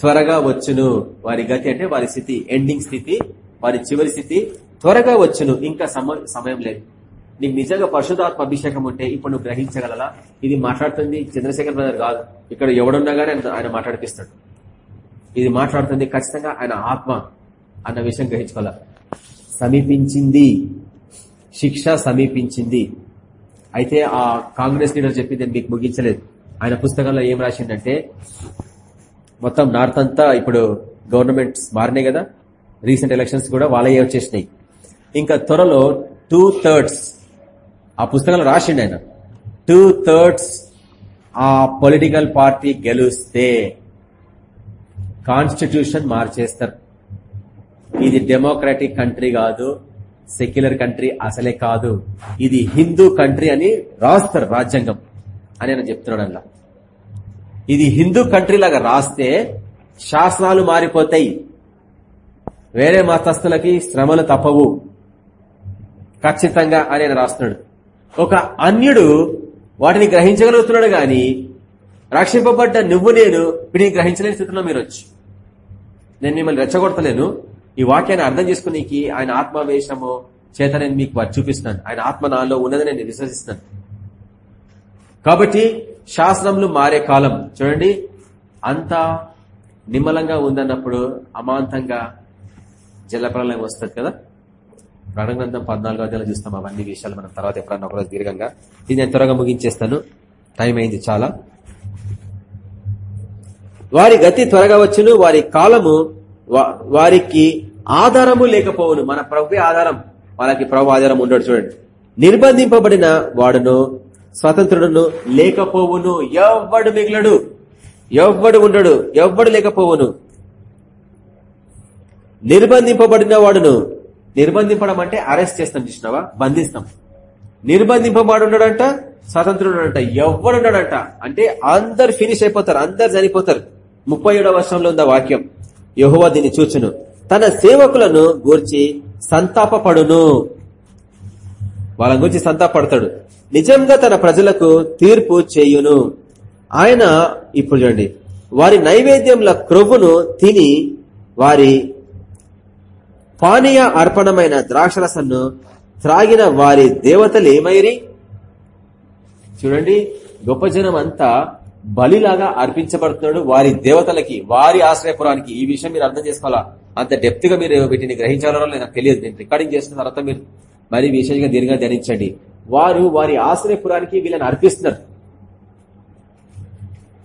త్వరగా వచ్చును. వారి గతి అంటే వారి స్థితి ఎండింగ్ స్థితి వారి చివరి స్థితి త్వరగా వచ్చును. ఇంకా సమయం లేదు. నీకు నిజంగా పరిశుధాత్మ అభిషేకం ఉంటే ఇప్పుడు నువ్వు గ్రహించగలలా ఇది మాట్లాడుతుంది చంద్రశేఖర్ బ్రదర్ కాదు. ఇక్కడ ఎవడున్నా గానీ ఆయన మాట్లాడిపిస్తాడు. ఇది మాట్లాడుతుంది ఖచ్చితంగా ఆయన ఆత్మ అన్న విషయం గ్రహించుకోవాల? సమీపించింది. శిక్ష సమీపించింది. అయితే ఆ కాంగ్రెస్ లీడర్ చెప్పింది మీకు ముగించలేదు. ఆయన పుస్తకంలో ఏం రాసిందంటే మొత్తం నార్త్ అంతా ఇప్పుడు గవర్నమెంట్స్ మారినాయి కదా. రీసెంట్ ఎలక్షన్స్ కూడా వాళ్ళే వచ్చేసినాయి. ఇంకా త్వరలో టూ థర్డ్స్ ఆ పుస్తకంలో రాసిండు ఆయన టూ థర్డ్స్ ఆ పొలిటికల్ పార్టీ గెలుస్తే కాన్స్టిట్యూషన్ మార్చేస్తారు. ఇది డెమోక్రాటిక్ కంట్రీ కాదు సెక్యులర్ కంట్రీ అసలే కాదు ఇది హిందూ కంట్రీ అని రాస్తారు రాజ్యాంగం అని ఆయన చెప్తున్నాడు అలా ఇది హిందూ కంట్రీ లాగా రాస్తే శాసనాలు మారిపోతాయి. వేరే మతస్థులకి శ్రమలు తప్పవు. ఖచ్చితంగా అని ఆయన రాస్తున్నాడు. ఒక అన్యుడు వాటిని గ్రహించగలుగుతున్నాడు గాని రక్షింపబడ్డ నువ్వు నేను వీటిని గ్రహించలేని స్థితిలో మీరు వచ్చి. నేను మిమ్మల్ని రెచ్చగొడతలేను. ఈ వాక్యాన్ని అర్థం చేసుకునేకి ఆయన ఆత్మావేశము చేత నేను మీకు చూపిస్తున్నాను ఆయన ఆత్మ నాలో ఉన్నదని నేను విశ్వసిస్తున్నాను కాబట్టి శాస్త్రములు మారే కాలం. చూడండి. అంత నిమ్మలంగా ఉందన్నప్పుడు అమాంతంగా జలప్రలయం వస్తుంది కదా? ప్రాణగ్రంథం పద్నాలుగో అధ్యాయులు చూస్తాం. అవన్నీ విషయాలు మనం తర్వాత ఎప్పుడన్నా ఒకరోజు దీర్ఘంగా. ఇది నేను త్వరగా ముగించేస్తాను. టైం అయింది చాలా. వారి గతి త్వరగా వచ్చును. వారి కాలము వారికి ఆధారము లేకపోవును. మన ప్రభు ఆధారం. వాళ్ళకి ప్రభు ఆధారం ఉండడు చూడండి. నిర్బంధింపబడిన వాడును స్వతంత్రుడును లేకపోవును. ఎవ్వడు మిగిలడు. ఎవ్వడు ఉండడు. ఎవ్వడు లేకపోవును. నిర్బంధింపబడిన వాడును నిర్బంధింపడం అంటే అరెస్ట్ చేస్తాం చూసినావా? బంధిస్తాం. నిర్బంధింపబడున్నాడంట స్వతంత్రుడంట ఎవడున్నాడంట అంటే అందరు ఫినిష్ అయిపోతారు అందరు చనిపోతారు. ముప్పై ఏడవ వర్షంలో ఉన్న వాక్యం. యహోవా దీన్ని చూచును. తన సేవకులను గూర్చి సంతాపపడును. వాళ్ళ గురించి సంతాపడతాడు నిజంగా తన ప్రజలకు తీర్పు చేయును. ఆయన ఇప్పుడు చూడండి వారి నైవేద్యంల క్రొవ్వును తిని వారి పానీయ అర్పణమైన ద్రాక్షరసను త్రాగిన వారి దేవతలు ఏమైరి చూడండి గొప్ప జనం అంతా బలిలాగా అర్పించబడుతున్నాడు వారి దేవతలకి వారి ఆశ్రయపురానికి. ఈ విషయం మీరు అర్థం చేసుకోవాలా? అంత డెప్త్గా మీరు వీటిని గ్రహించాలో నాకు తెలియదు. నేను రికార్డింగ్ చేసిన తర్వాత మీరు మరి విశేషంగా దీనిగా ధ్యానించండి. వారు వారి ఆశ్రయపురానికి వీళ్ళని అర్పిస్తున్నారు.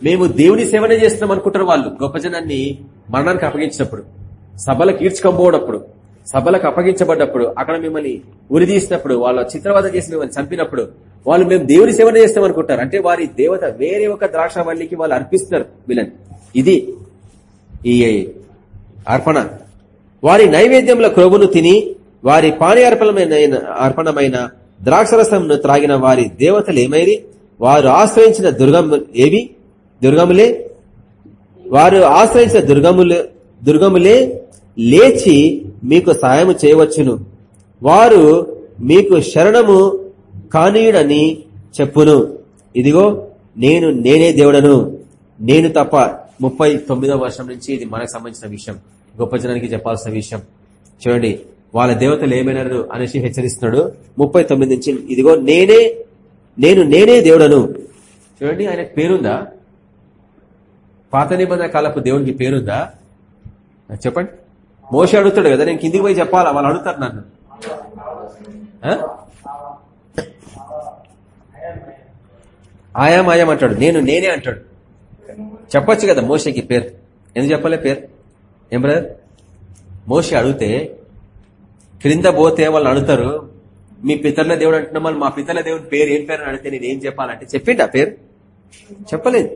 మేము దేవుని సేవనే చేస్తున్నాం అనుకుంటారు వాళ్ళు. గొప్ప జనాన్ని మరణానికి అప్పగించినప్పుడు సభలకు ఈడ్చుకోబోడప్పుడు సభలకు అప్పగించబడ్డప్పుడు అక్కడ మిమ్మల్ని ఉరిదీసినప్పుడు వాళ్ళ చిత్రవాద చేసి మిమ్మల్ని చంపినప్పుడు వాళ్ళు మేము దేవుని సేవన చేస్తాం అనుకుంటారు అంటే వారి దేవత వేరే ఒక ద్రాక్షవల్లికి వాళ్ళు అర్పిస్తున్నారు వీళ్ళని. ఇది ఈ అర్పణ. వారి నైవేద్యంలో క్రొవ్వును తిని వారి పాని అర్పణమైన అర్పణమైన ద్రాక్షరసంను త్రాగిన వారి దేవతలు ఏమైరి? వారు ఆశ్రయించిన దుర్గము ఏవి? దుర్గములే? వారు ఆశ్రయించిన దుర్గములు దుర్గములే లేచి మీకు సహాయము చేయవచ్చును. వారు మీకు శరణము కానీయుడని చెప్పును. ఇదిగో నేను నేనే దేవుడను. నేను తప్ప ముప్పై తొమ్మిదవ వర్షం నుంచి ఇది మనకు సంబంధించిన విషయం. గొప్ప జనానికి చెప్పాల్సిన విషయం. చూడండి వాళ్ళ దేవతలు ఏమైనారు అనేసి హెచ్చరిస్తున్నాడు. ముప్పై తొమ్మిది నుంచి ఇదిగో నేనే నేను నేనే దేవుడను. చూడండి ఆయన పేరుందా? పాత నిబంధన కాలపు దేవునికి పేరుందా? చెప్పండి. మోసే అడుగుతాడు కదా నేను కిందికి పోయి చెప్పాలా? వాళ్ళు అడుగుతారు నన్ను. ఆయాం ఆయాం అంటాడు. నేను నేనే అంటాడు. చెప్పొచ్చు కదా మోసకి పేరు. ఎందుకు చెప్పలే పేరు? ఏం బ్రదర్ మోసే అడిగితే క్రింద పోతే వాళ్ళు అడుగుతారు మీ పితరుల దేవుడు అంటున్నా వాళ్ళు మా పితరుల దేవుడి పేరు ఏం పేరు అని అడిగితే నేను ఏం చెప్పాలంటే చెప్పిండి ఆ పేరు? చెప్పలేదు.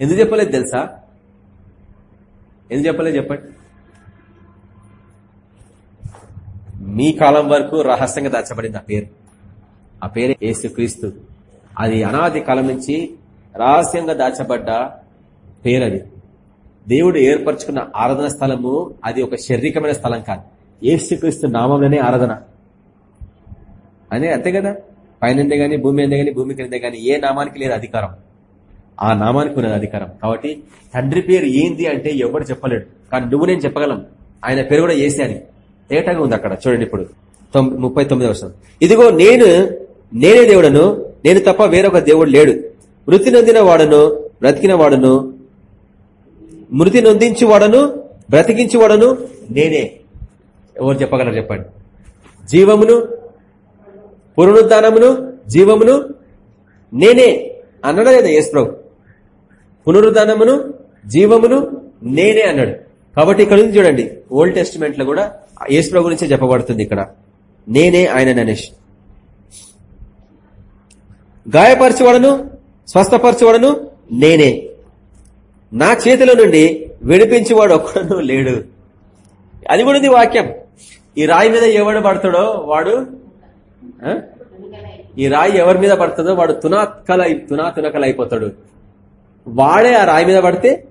ఎందుకు చెప్పలేదు తెలుసా? ఎందుకు చెప్పలేదు చెప్పండి. మీ కాలం వరకు రహస్యంగా దాచబడింది ఆ పేరు. ఆ పేరు ఏసుక్రీస్తు అది అనాది కాలం నుంచి రహస్యంగా దాచబడ్డ పేరు అది దేవుడు ఏర్పరచుకున్న ఆరాధన స్థలము అది ఒక శారీరకమైన స్థలం కాదు. ఏసుక్రీస్తు నామంలోనే ఆరాధన. అనే అంతే కదా? పైన గాని భూమి అందే గాని భూమి కింద గాని ఏ నామానికి లేదు అధికారం. ఆ నామానికి ఉన్నది అధికారం. కాబట్టి తండ్రి పేరు ఏంది అంటే ఎవరు చెప్పలేడు. కానీ నువ్వు నేను చెప్పగలం. ఆయన పేరు కూడా ఏసే అని. తేటగా ఉంది అక్కడ? చూడండి ఇప్పుడు. ముప్పై తొమ్మిది వర్షం ఇదిగో నేను నేనే దేవుడను నేను తప్ప వేరొక దేవుడు లేడు. మృతి నొందిన వాడను బ్రతికిన వాడను మృతి నొందించి వాడను బ్రతికించి వాడను నేనే. ఎవరు చెప్పగలరు చెప్పండి? జీవమును పునరుద్ధానమును జీవమును నేనే. అన్నాడు లేదా యేసు ప్రభు? పునరుద్ధానమును జీవమును నేనే అన్నాడు. కాబట్టి ఇక్కడ నుంచి చూడండి ఓల్డ్ టెస్టిమెంట్లో కూడా యేసు ప్రభు గురించే చెప్పబడుతుంది ఇక్కడ. నేనే ఆయన ననేష్. గాయపరచువాడను స్వస్థపరచువాడను నేనే. నా చేతిలో నుండి విడిపించేవాడు ఒక్కడను లేడు. అది కూడా వాక్యం. ఈ రాయి మీద ఎవడు పడతాడో వాడు ఈ రాయి ఎవరి మీద పడుతుందో వాడు తునాత్కల తునా తునకల అయిపోతాడు వాడే ఆ రాయి మీద పడితే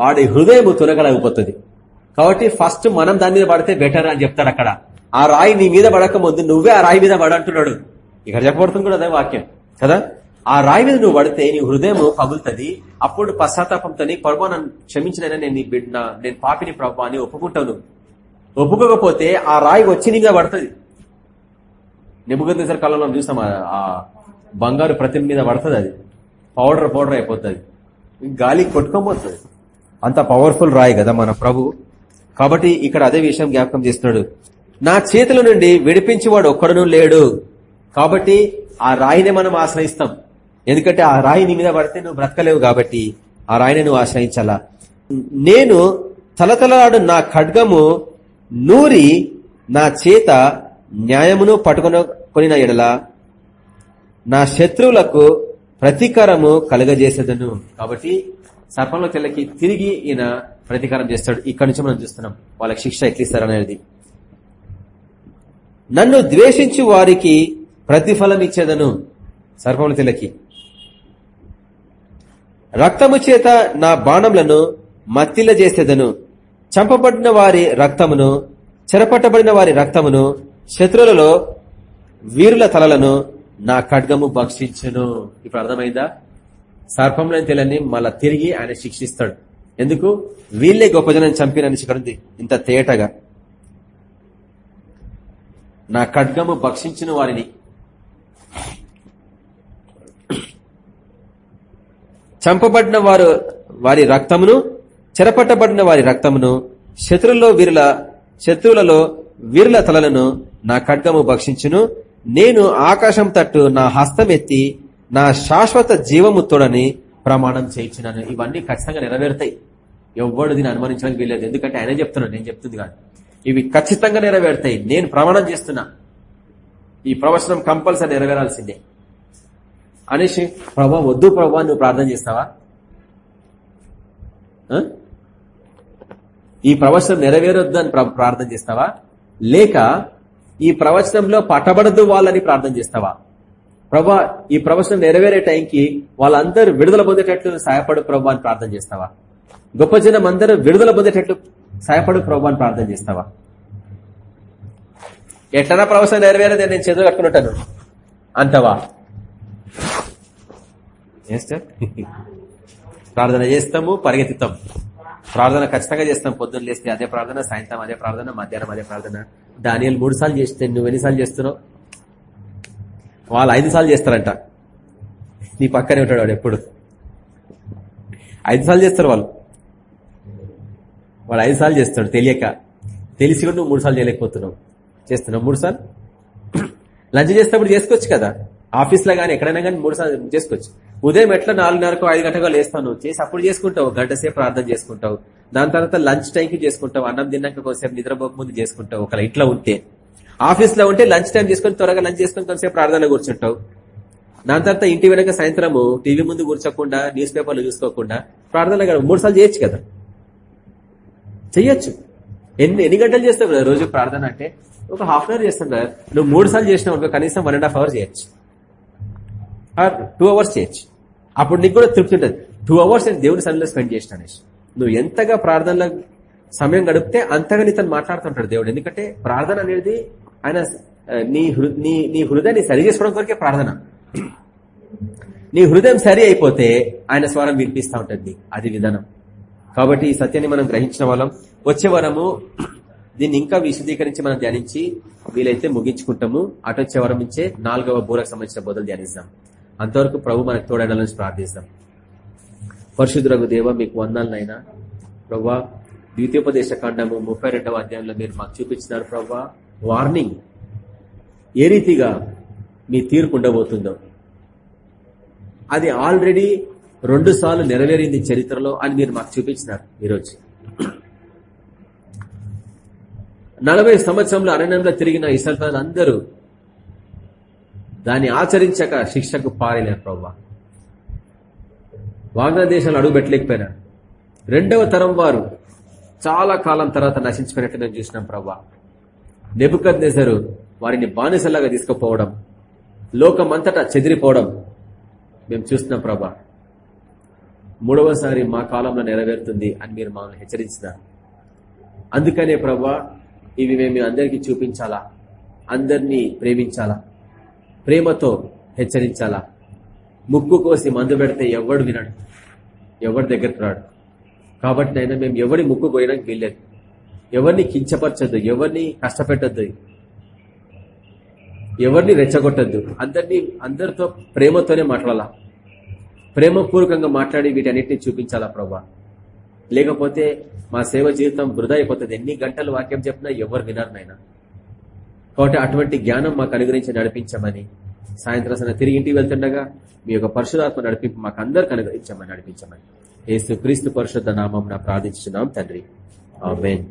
వాడి హృదయం తునకలైపోతుంది. కాబట్టి ఫస్ట్ మనం దాని మీద పడితే బెటర్ అని చెప్తాడు అక్కడ. ఆ రాయి నీ మీద పడక ముందు నువ్వే ఆ రాయి మీద పడంటున్నాడు. ఇక్కడ చెప్పబడుతుంది కూడా అదే వాక్యం. కదా? ఆ రాయి మీద నువ్వు పడితే నీ హృదయం పగులుతుంది అప్పుడు పశ్చాత్తాపంతో ప్రభా నన్ను క్షమించిన నేను నీ బిడ్డ నేను పాపిని ప్రభా అని ఒప్పుకుంటాను. ఒప్పుకోకపోతే ఆ రాయి వచ్చి నీ మీద పడుతుంది. నిబుగద్దేశర్ కాలంలో చూస్తాం ఆ బంగారు ప్రతిమ మీద పడుతుంది అది. పౌడర్ పౌడర్ అయిపోతుంది. గాలి కొట్టుకోబోతుంది అంత పవర్ఫుల్ రాయి కదా మన ప్రభు. కాబట్టి ఇక్కడ అదే విషయం జ్ఞాపకం చేస్తున్నాడు. నా చేతుల నుండి విడిపించేవాడు ఒక్కడను లేడు. కాబట్టి ఆ రాయినే మనం ఆశ్రయిస్తాం. ఎందుకంటే ఆ రాయి నీ మీద పడితే నువ్వు బ్రతకలేవు కాబట్టి ఆ రాయిని నువ్వు ఆశ్రయించాలా. నేను తలతలాడు నా ఖడ్గము నూరి నా చేత న్యాయమును పట్టుకుని ఎడల నా శత్రువులకు ప్రతీకారము కలగజేసేదను. కాబట్టి సర్పంలో తెల్లకి తిరిగి ఈయన ప్రతీకారం చేస్తాడు. ఇక్కడ నుంచి మనం చూస్తున్నాం. వాళ్ళకి శిక్ష ఎట్లిస్తారనేది నన్ను ద్వేషించి వారికి ప్రతిఫలం ఇచ్చేదను సర్పముల రక్తము చేత నా బాణములను మత్తిల చేసేదను చంపబడిన వారి రక్తమును చెరపట్టబడిన వారి రక్తమును శత్రువులలో వీరుల తలలను నా ఖడ్గము భక్షించును. ఇప్పుడు అర్థమైందా? సర్పంలోని తెలని మళ్ళా తిరిగి ఆయన శిక్షిస్తాడు. ఎందుకు? వీళ్ళే గొప్ప జనాన్ని చంపినని ఇక్కడ ఇంత తేటగా. నా ఖడ్గము భక్షించిన వారిని. చంపబడిన వారు వారి రక్తమును చెరపట్టబడిన వారి రక్తమును శత్రుల్లో వీరుల శత్రువులలో వీరుల తలలను నా ఖడ్గము భక్షించును. నేను ఆకాశం తట్టు నా హస్తం ఎత్తి నా శాశ్వత జీవము తోడని ప్రమాణం చేయించినాను. ఇవన్నీ ఖచ్చితంగా నెరవేరుతాయి. ఎవ్వడు దీన్ని అనుమానించడానికి వీల్లేదు. ఎందుకంటే ఆయనే చెప్తున్నాను నేను చెప్తుంది కాదు. ఇవి ఖచ్చితంగా నెరవేరుతాయి. నేను ప్రమాణం చేస్తున్నా. ఈ ప్రవచనం కంపల్సరీ నెరవేరాల్సిందే. అనేసి ప్రభా వద్దు ప్రభా నువ్వు ప్రార్థన చేస్తావా? ఈ ప్రవచనం నెరవేరొద్దు అని ప్రార్థన చేస్తావా? లేక ఈ ప్రవచనంలో పట్టబడదు వాళ్ళని ప్రార్థన చేస్తావా? ప్రభా ఈ ప్రవచనం నెరవేరే టైంకి వాళ్ళందరూ విడుదల పొందేటట్లు సహాయపడు ప్రభా అని ప్రార్థన చేస్తావా? గొప్ప జనం అందరూ విడుదల పొందేటట్లు సహాయపడు ప్రభా అని ప్రార్థన చేస్తావా? ఎట్లనా ప్రవచనం నెరవేరేదే? నేను చేతులు కట్టుకుంటాను అంతవా ప్రార్థన చేస్తాము పరిగెత్తుతాం. ప్రార్థన ఖచ్చితంగా చేస్తాం. పొద్దున్న లేస్తే అదే ప్రార్థన సాయంత్రం అదే ప్రార్థన మధ్యాహ్నం అదే ప్రార్థన. దానియలు మూడు సార్లు చేస్తే నువ్వు ఎన్నిసార్లు చేస్తున్నావు? వాళ్ళు ఐదు సార్లు చేస్తారంట. నీ పక్కనే ఉంటాడు వాడు ఎప్పుడు. ఐదు సార్లు చేస్తారు వాళ్ళు. వాడు ఐదు సార్లు చేస్తాడు తెలియక. తెలిసి కూడా నువ్వు మూడు సార్లు చేయలేకపోతున్నావు. చేస్తున్నావు మూడు సార్లు? లంచ్ చేసినప్పుడు చేసుకోవచ్చు కదా. ఆఫీస్లో కానీ ఎక్కడైనా కానీ మూడు సార్లు చేసుకోవచ్చు. ఉదయం ఎట్లా నాలుగున్నరకు ఐదు గంటలకు లేస్తాను. చేసి అప్పుడు చేసుకుంటావు. గంట సేపు ప్రార్థన చేసుకుంటావు. దాని తర్వాత లంచ్ టైంకి చేసుకుంటావు. అన్నం తిన్నాక కొంతసేపు నిద్రపోక ముందు చేసుకుంటావు. ఒకవేళ ఇంట్లో ఉంటే. ఆఫీస్లో ఉంటే లంచ్ టైం తీసుకొని త్వరగా లంచ్ చేసుకొని కొంతసేపు ప్రార్థన కూర్చుంటావు. దాని తర్వాత ఇంటి వెనక సాయంత్రము టీవీ ముందు కూర్చోకుండా న్యూస్ పేపర్లు చూసుకోకుండా ప్రార్థన కదా మూడు సార్లు చేయొచ్చు కదా? చెయ్యొచ్చు ఎన్ని ఎన్ని గంటలు చేస్తావు కదా రోజు ప్రార్థన అంటే? ఒక హాఫ్ అన్ అవర్ చేస్తున్నా నువ్వు మూడు సార్లు చేసినావు అనుకో కనీసం వన్ అండ్ హాఫ్ అవర్ చేయొచ్చు. ఆర్ టూ అవర్స్ చేయొచ్చు. అప్పుడు నీకు కూడా తృప్తి ఉంటుంది. టూ అవర్స్ నేను దేవుని సన్నిలో స్పెండ్ చేసిన అనేసి. నువ్వు ఎంతగా ప్రార్థనలో సమయం గడిపితే అంతగా నీతో మాట్లాడుతుంటాడు దేవుడు. ఎందుకంటే ప్రార్థన అనేది ఆయన నీ హృ- నీ నీ హృదయాన్ని సరి చేసుకోవడం కొరకే ప్రార్థన. నీ హృదయం సరి అయిపోతే ఆయన స్వరం వినిపిస్తా ఉంటుంది. అది విధానం. కాబట్టి ఈ సత్యాన్ని మనం గ్రహించిన వాళ్ళం. వచ్చే వారము దీన్ని ఇంకా విశదీకరించి మనం ధ్యానించి వీలైతే ముగించుకుంటాము. అటొచ్చే వరం నుంచే నాలుగవ బూరకు సంబంధించిన బోధలు ధ్యానిస్తాం. అంతవరకు ప్రభు మనకు తోడడానికి ప్రార్థిస్తాం. పరిశుద్ధులకు దేవ మీకు వందాలనైనా ప్రభా ద్వితీయోపదేశ కాండము ముప్పై రెండవ అధ్యాయంలో మీరు మాకు చూపించినారు ప్రభా వార్నింగ్ ఏ రీతిగా మీ తీర్పు ఉండబోతుందో. అది ఆల్రెడీ రెండు సార్లు నెరవేరింది చరిత్రలో అని మీరు మాకు చూపించినారు ఈరోజు. నలభై సంవత్సరంలో అరణ్యంలో తిరిగిన ఇసల్ అందరూ దాన్ని ఆచరించక శిక్షకు పారలేరు ప్రవ్వా. వాగ్నా దేశాలు రెండవ తరం వారు చాలా కాలం తర్వాత నశించిపోయినట్టు మేము చూసినాం ప్రవ్వా. నెబుకద్ వారిని బానిసలాగా తీసుకుపోవడం లోకమంతటా చెదిరిపోవడం మేము చూస్తున్నాం ప్రభా మూడవసారి మా కాలంలో నెరవేరుతుంది అని మీరు మమ్మల్ని హెచ్చరించినారు. అందుకనే ప్రభా ఇవి మేము అందరికీ చూపించాలా? అందరినీ ప్రేమించాలా? ప్రేమతో హెచ్చరించాలా? ముక్కు కోసి మందు పెడితే ఎవడు వినడు? ఎవరి దగ్గరకు రాడు? కాబట్టి నైనా మేము ఎవరిని ముక్కు కోయడానికి వీల్లేదు. ఎవరిని కించపరచద్దు ఎవరిని కష్టపెట్టద్దు ఎవరిని రెచ్చగొట్టద్దు. అందరినీ అందరితో ప్రేమతోనే మాట్లాడాలా? ప్రేమపూర్వకంగా మాట్లాడి వీటన్నిటిని చూపించాలా ప్రభా లేకపోతే మా సేవ జీవితం వృధా అయిపోతుంది. ఎన్ని గంటలు వాక్యం చెప్పినా ఎవరు వినరు నాయన. కాబట్టి అటువంటి జ్ఞానం మాకు అనుగ్రహించి నడిపించమని సాయంత్రం సన తిరిగి ఇంటికి వెళ్తుండగా మీ యొక్క పరిశుధాత్మ నడిపింపు మాకు అందరికి అనుగ్రహించమని నడిపించమని. ఏసు క్రీస్తు పరిషత్ నామం ప్రార్థించున్నాం తండ్రి. ఆమెన్.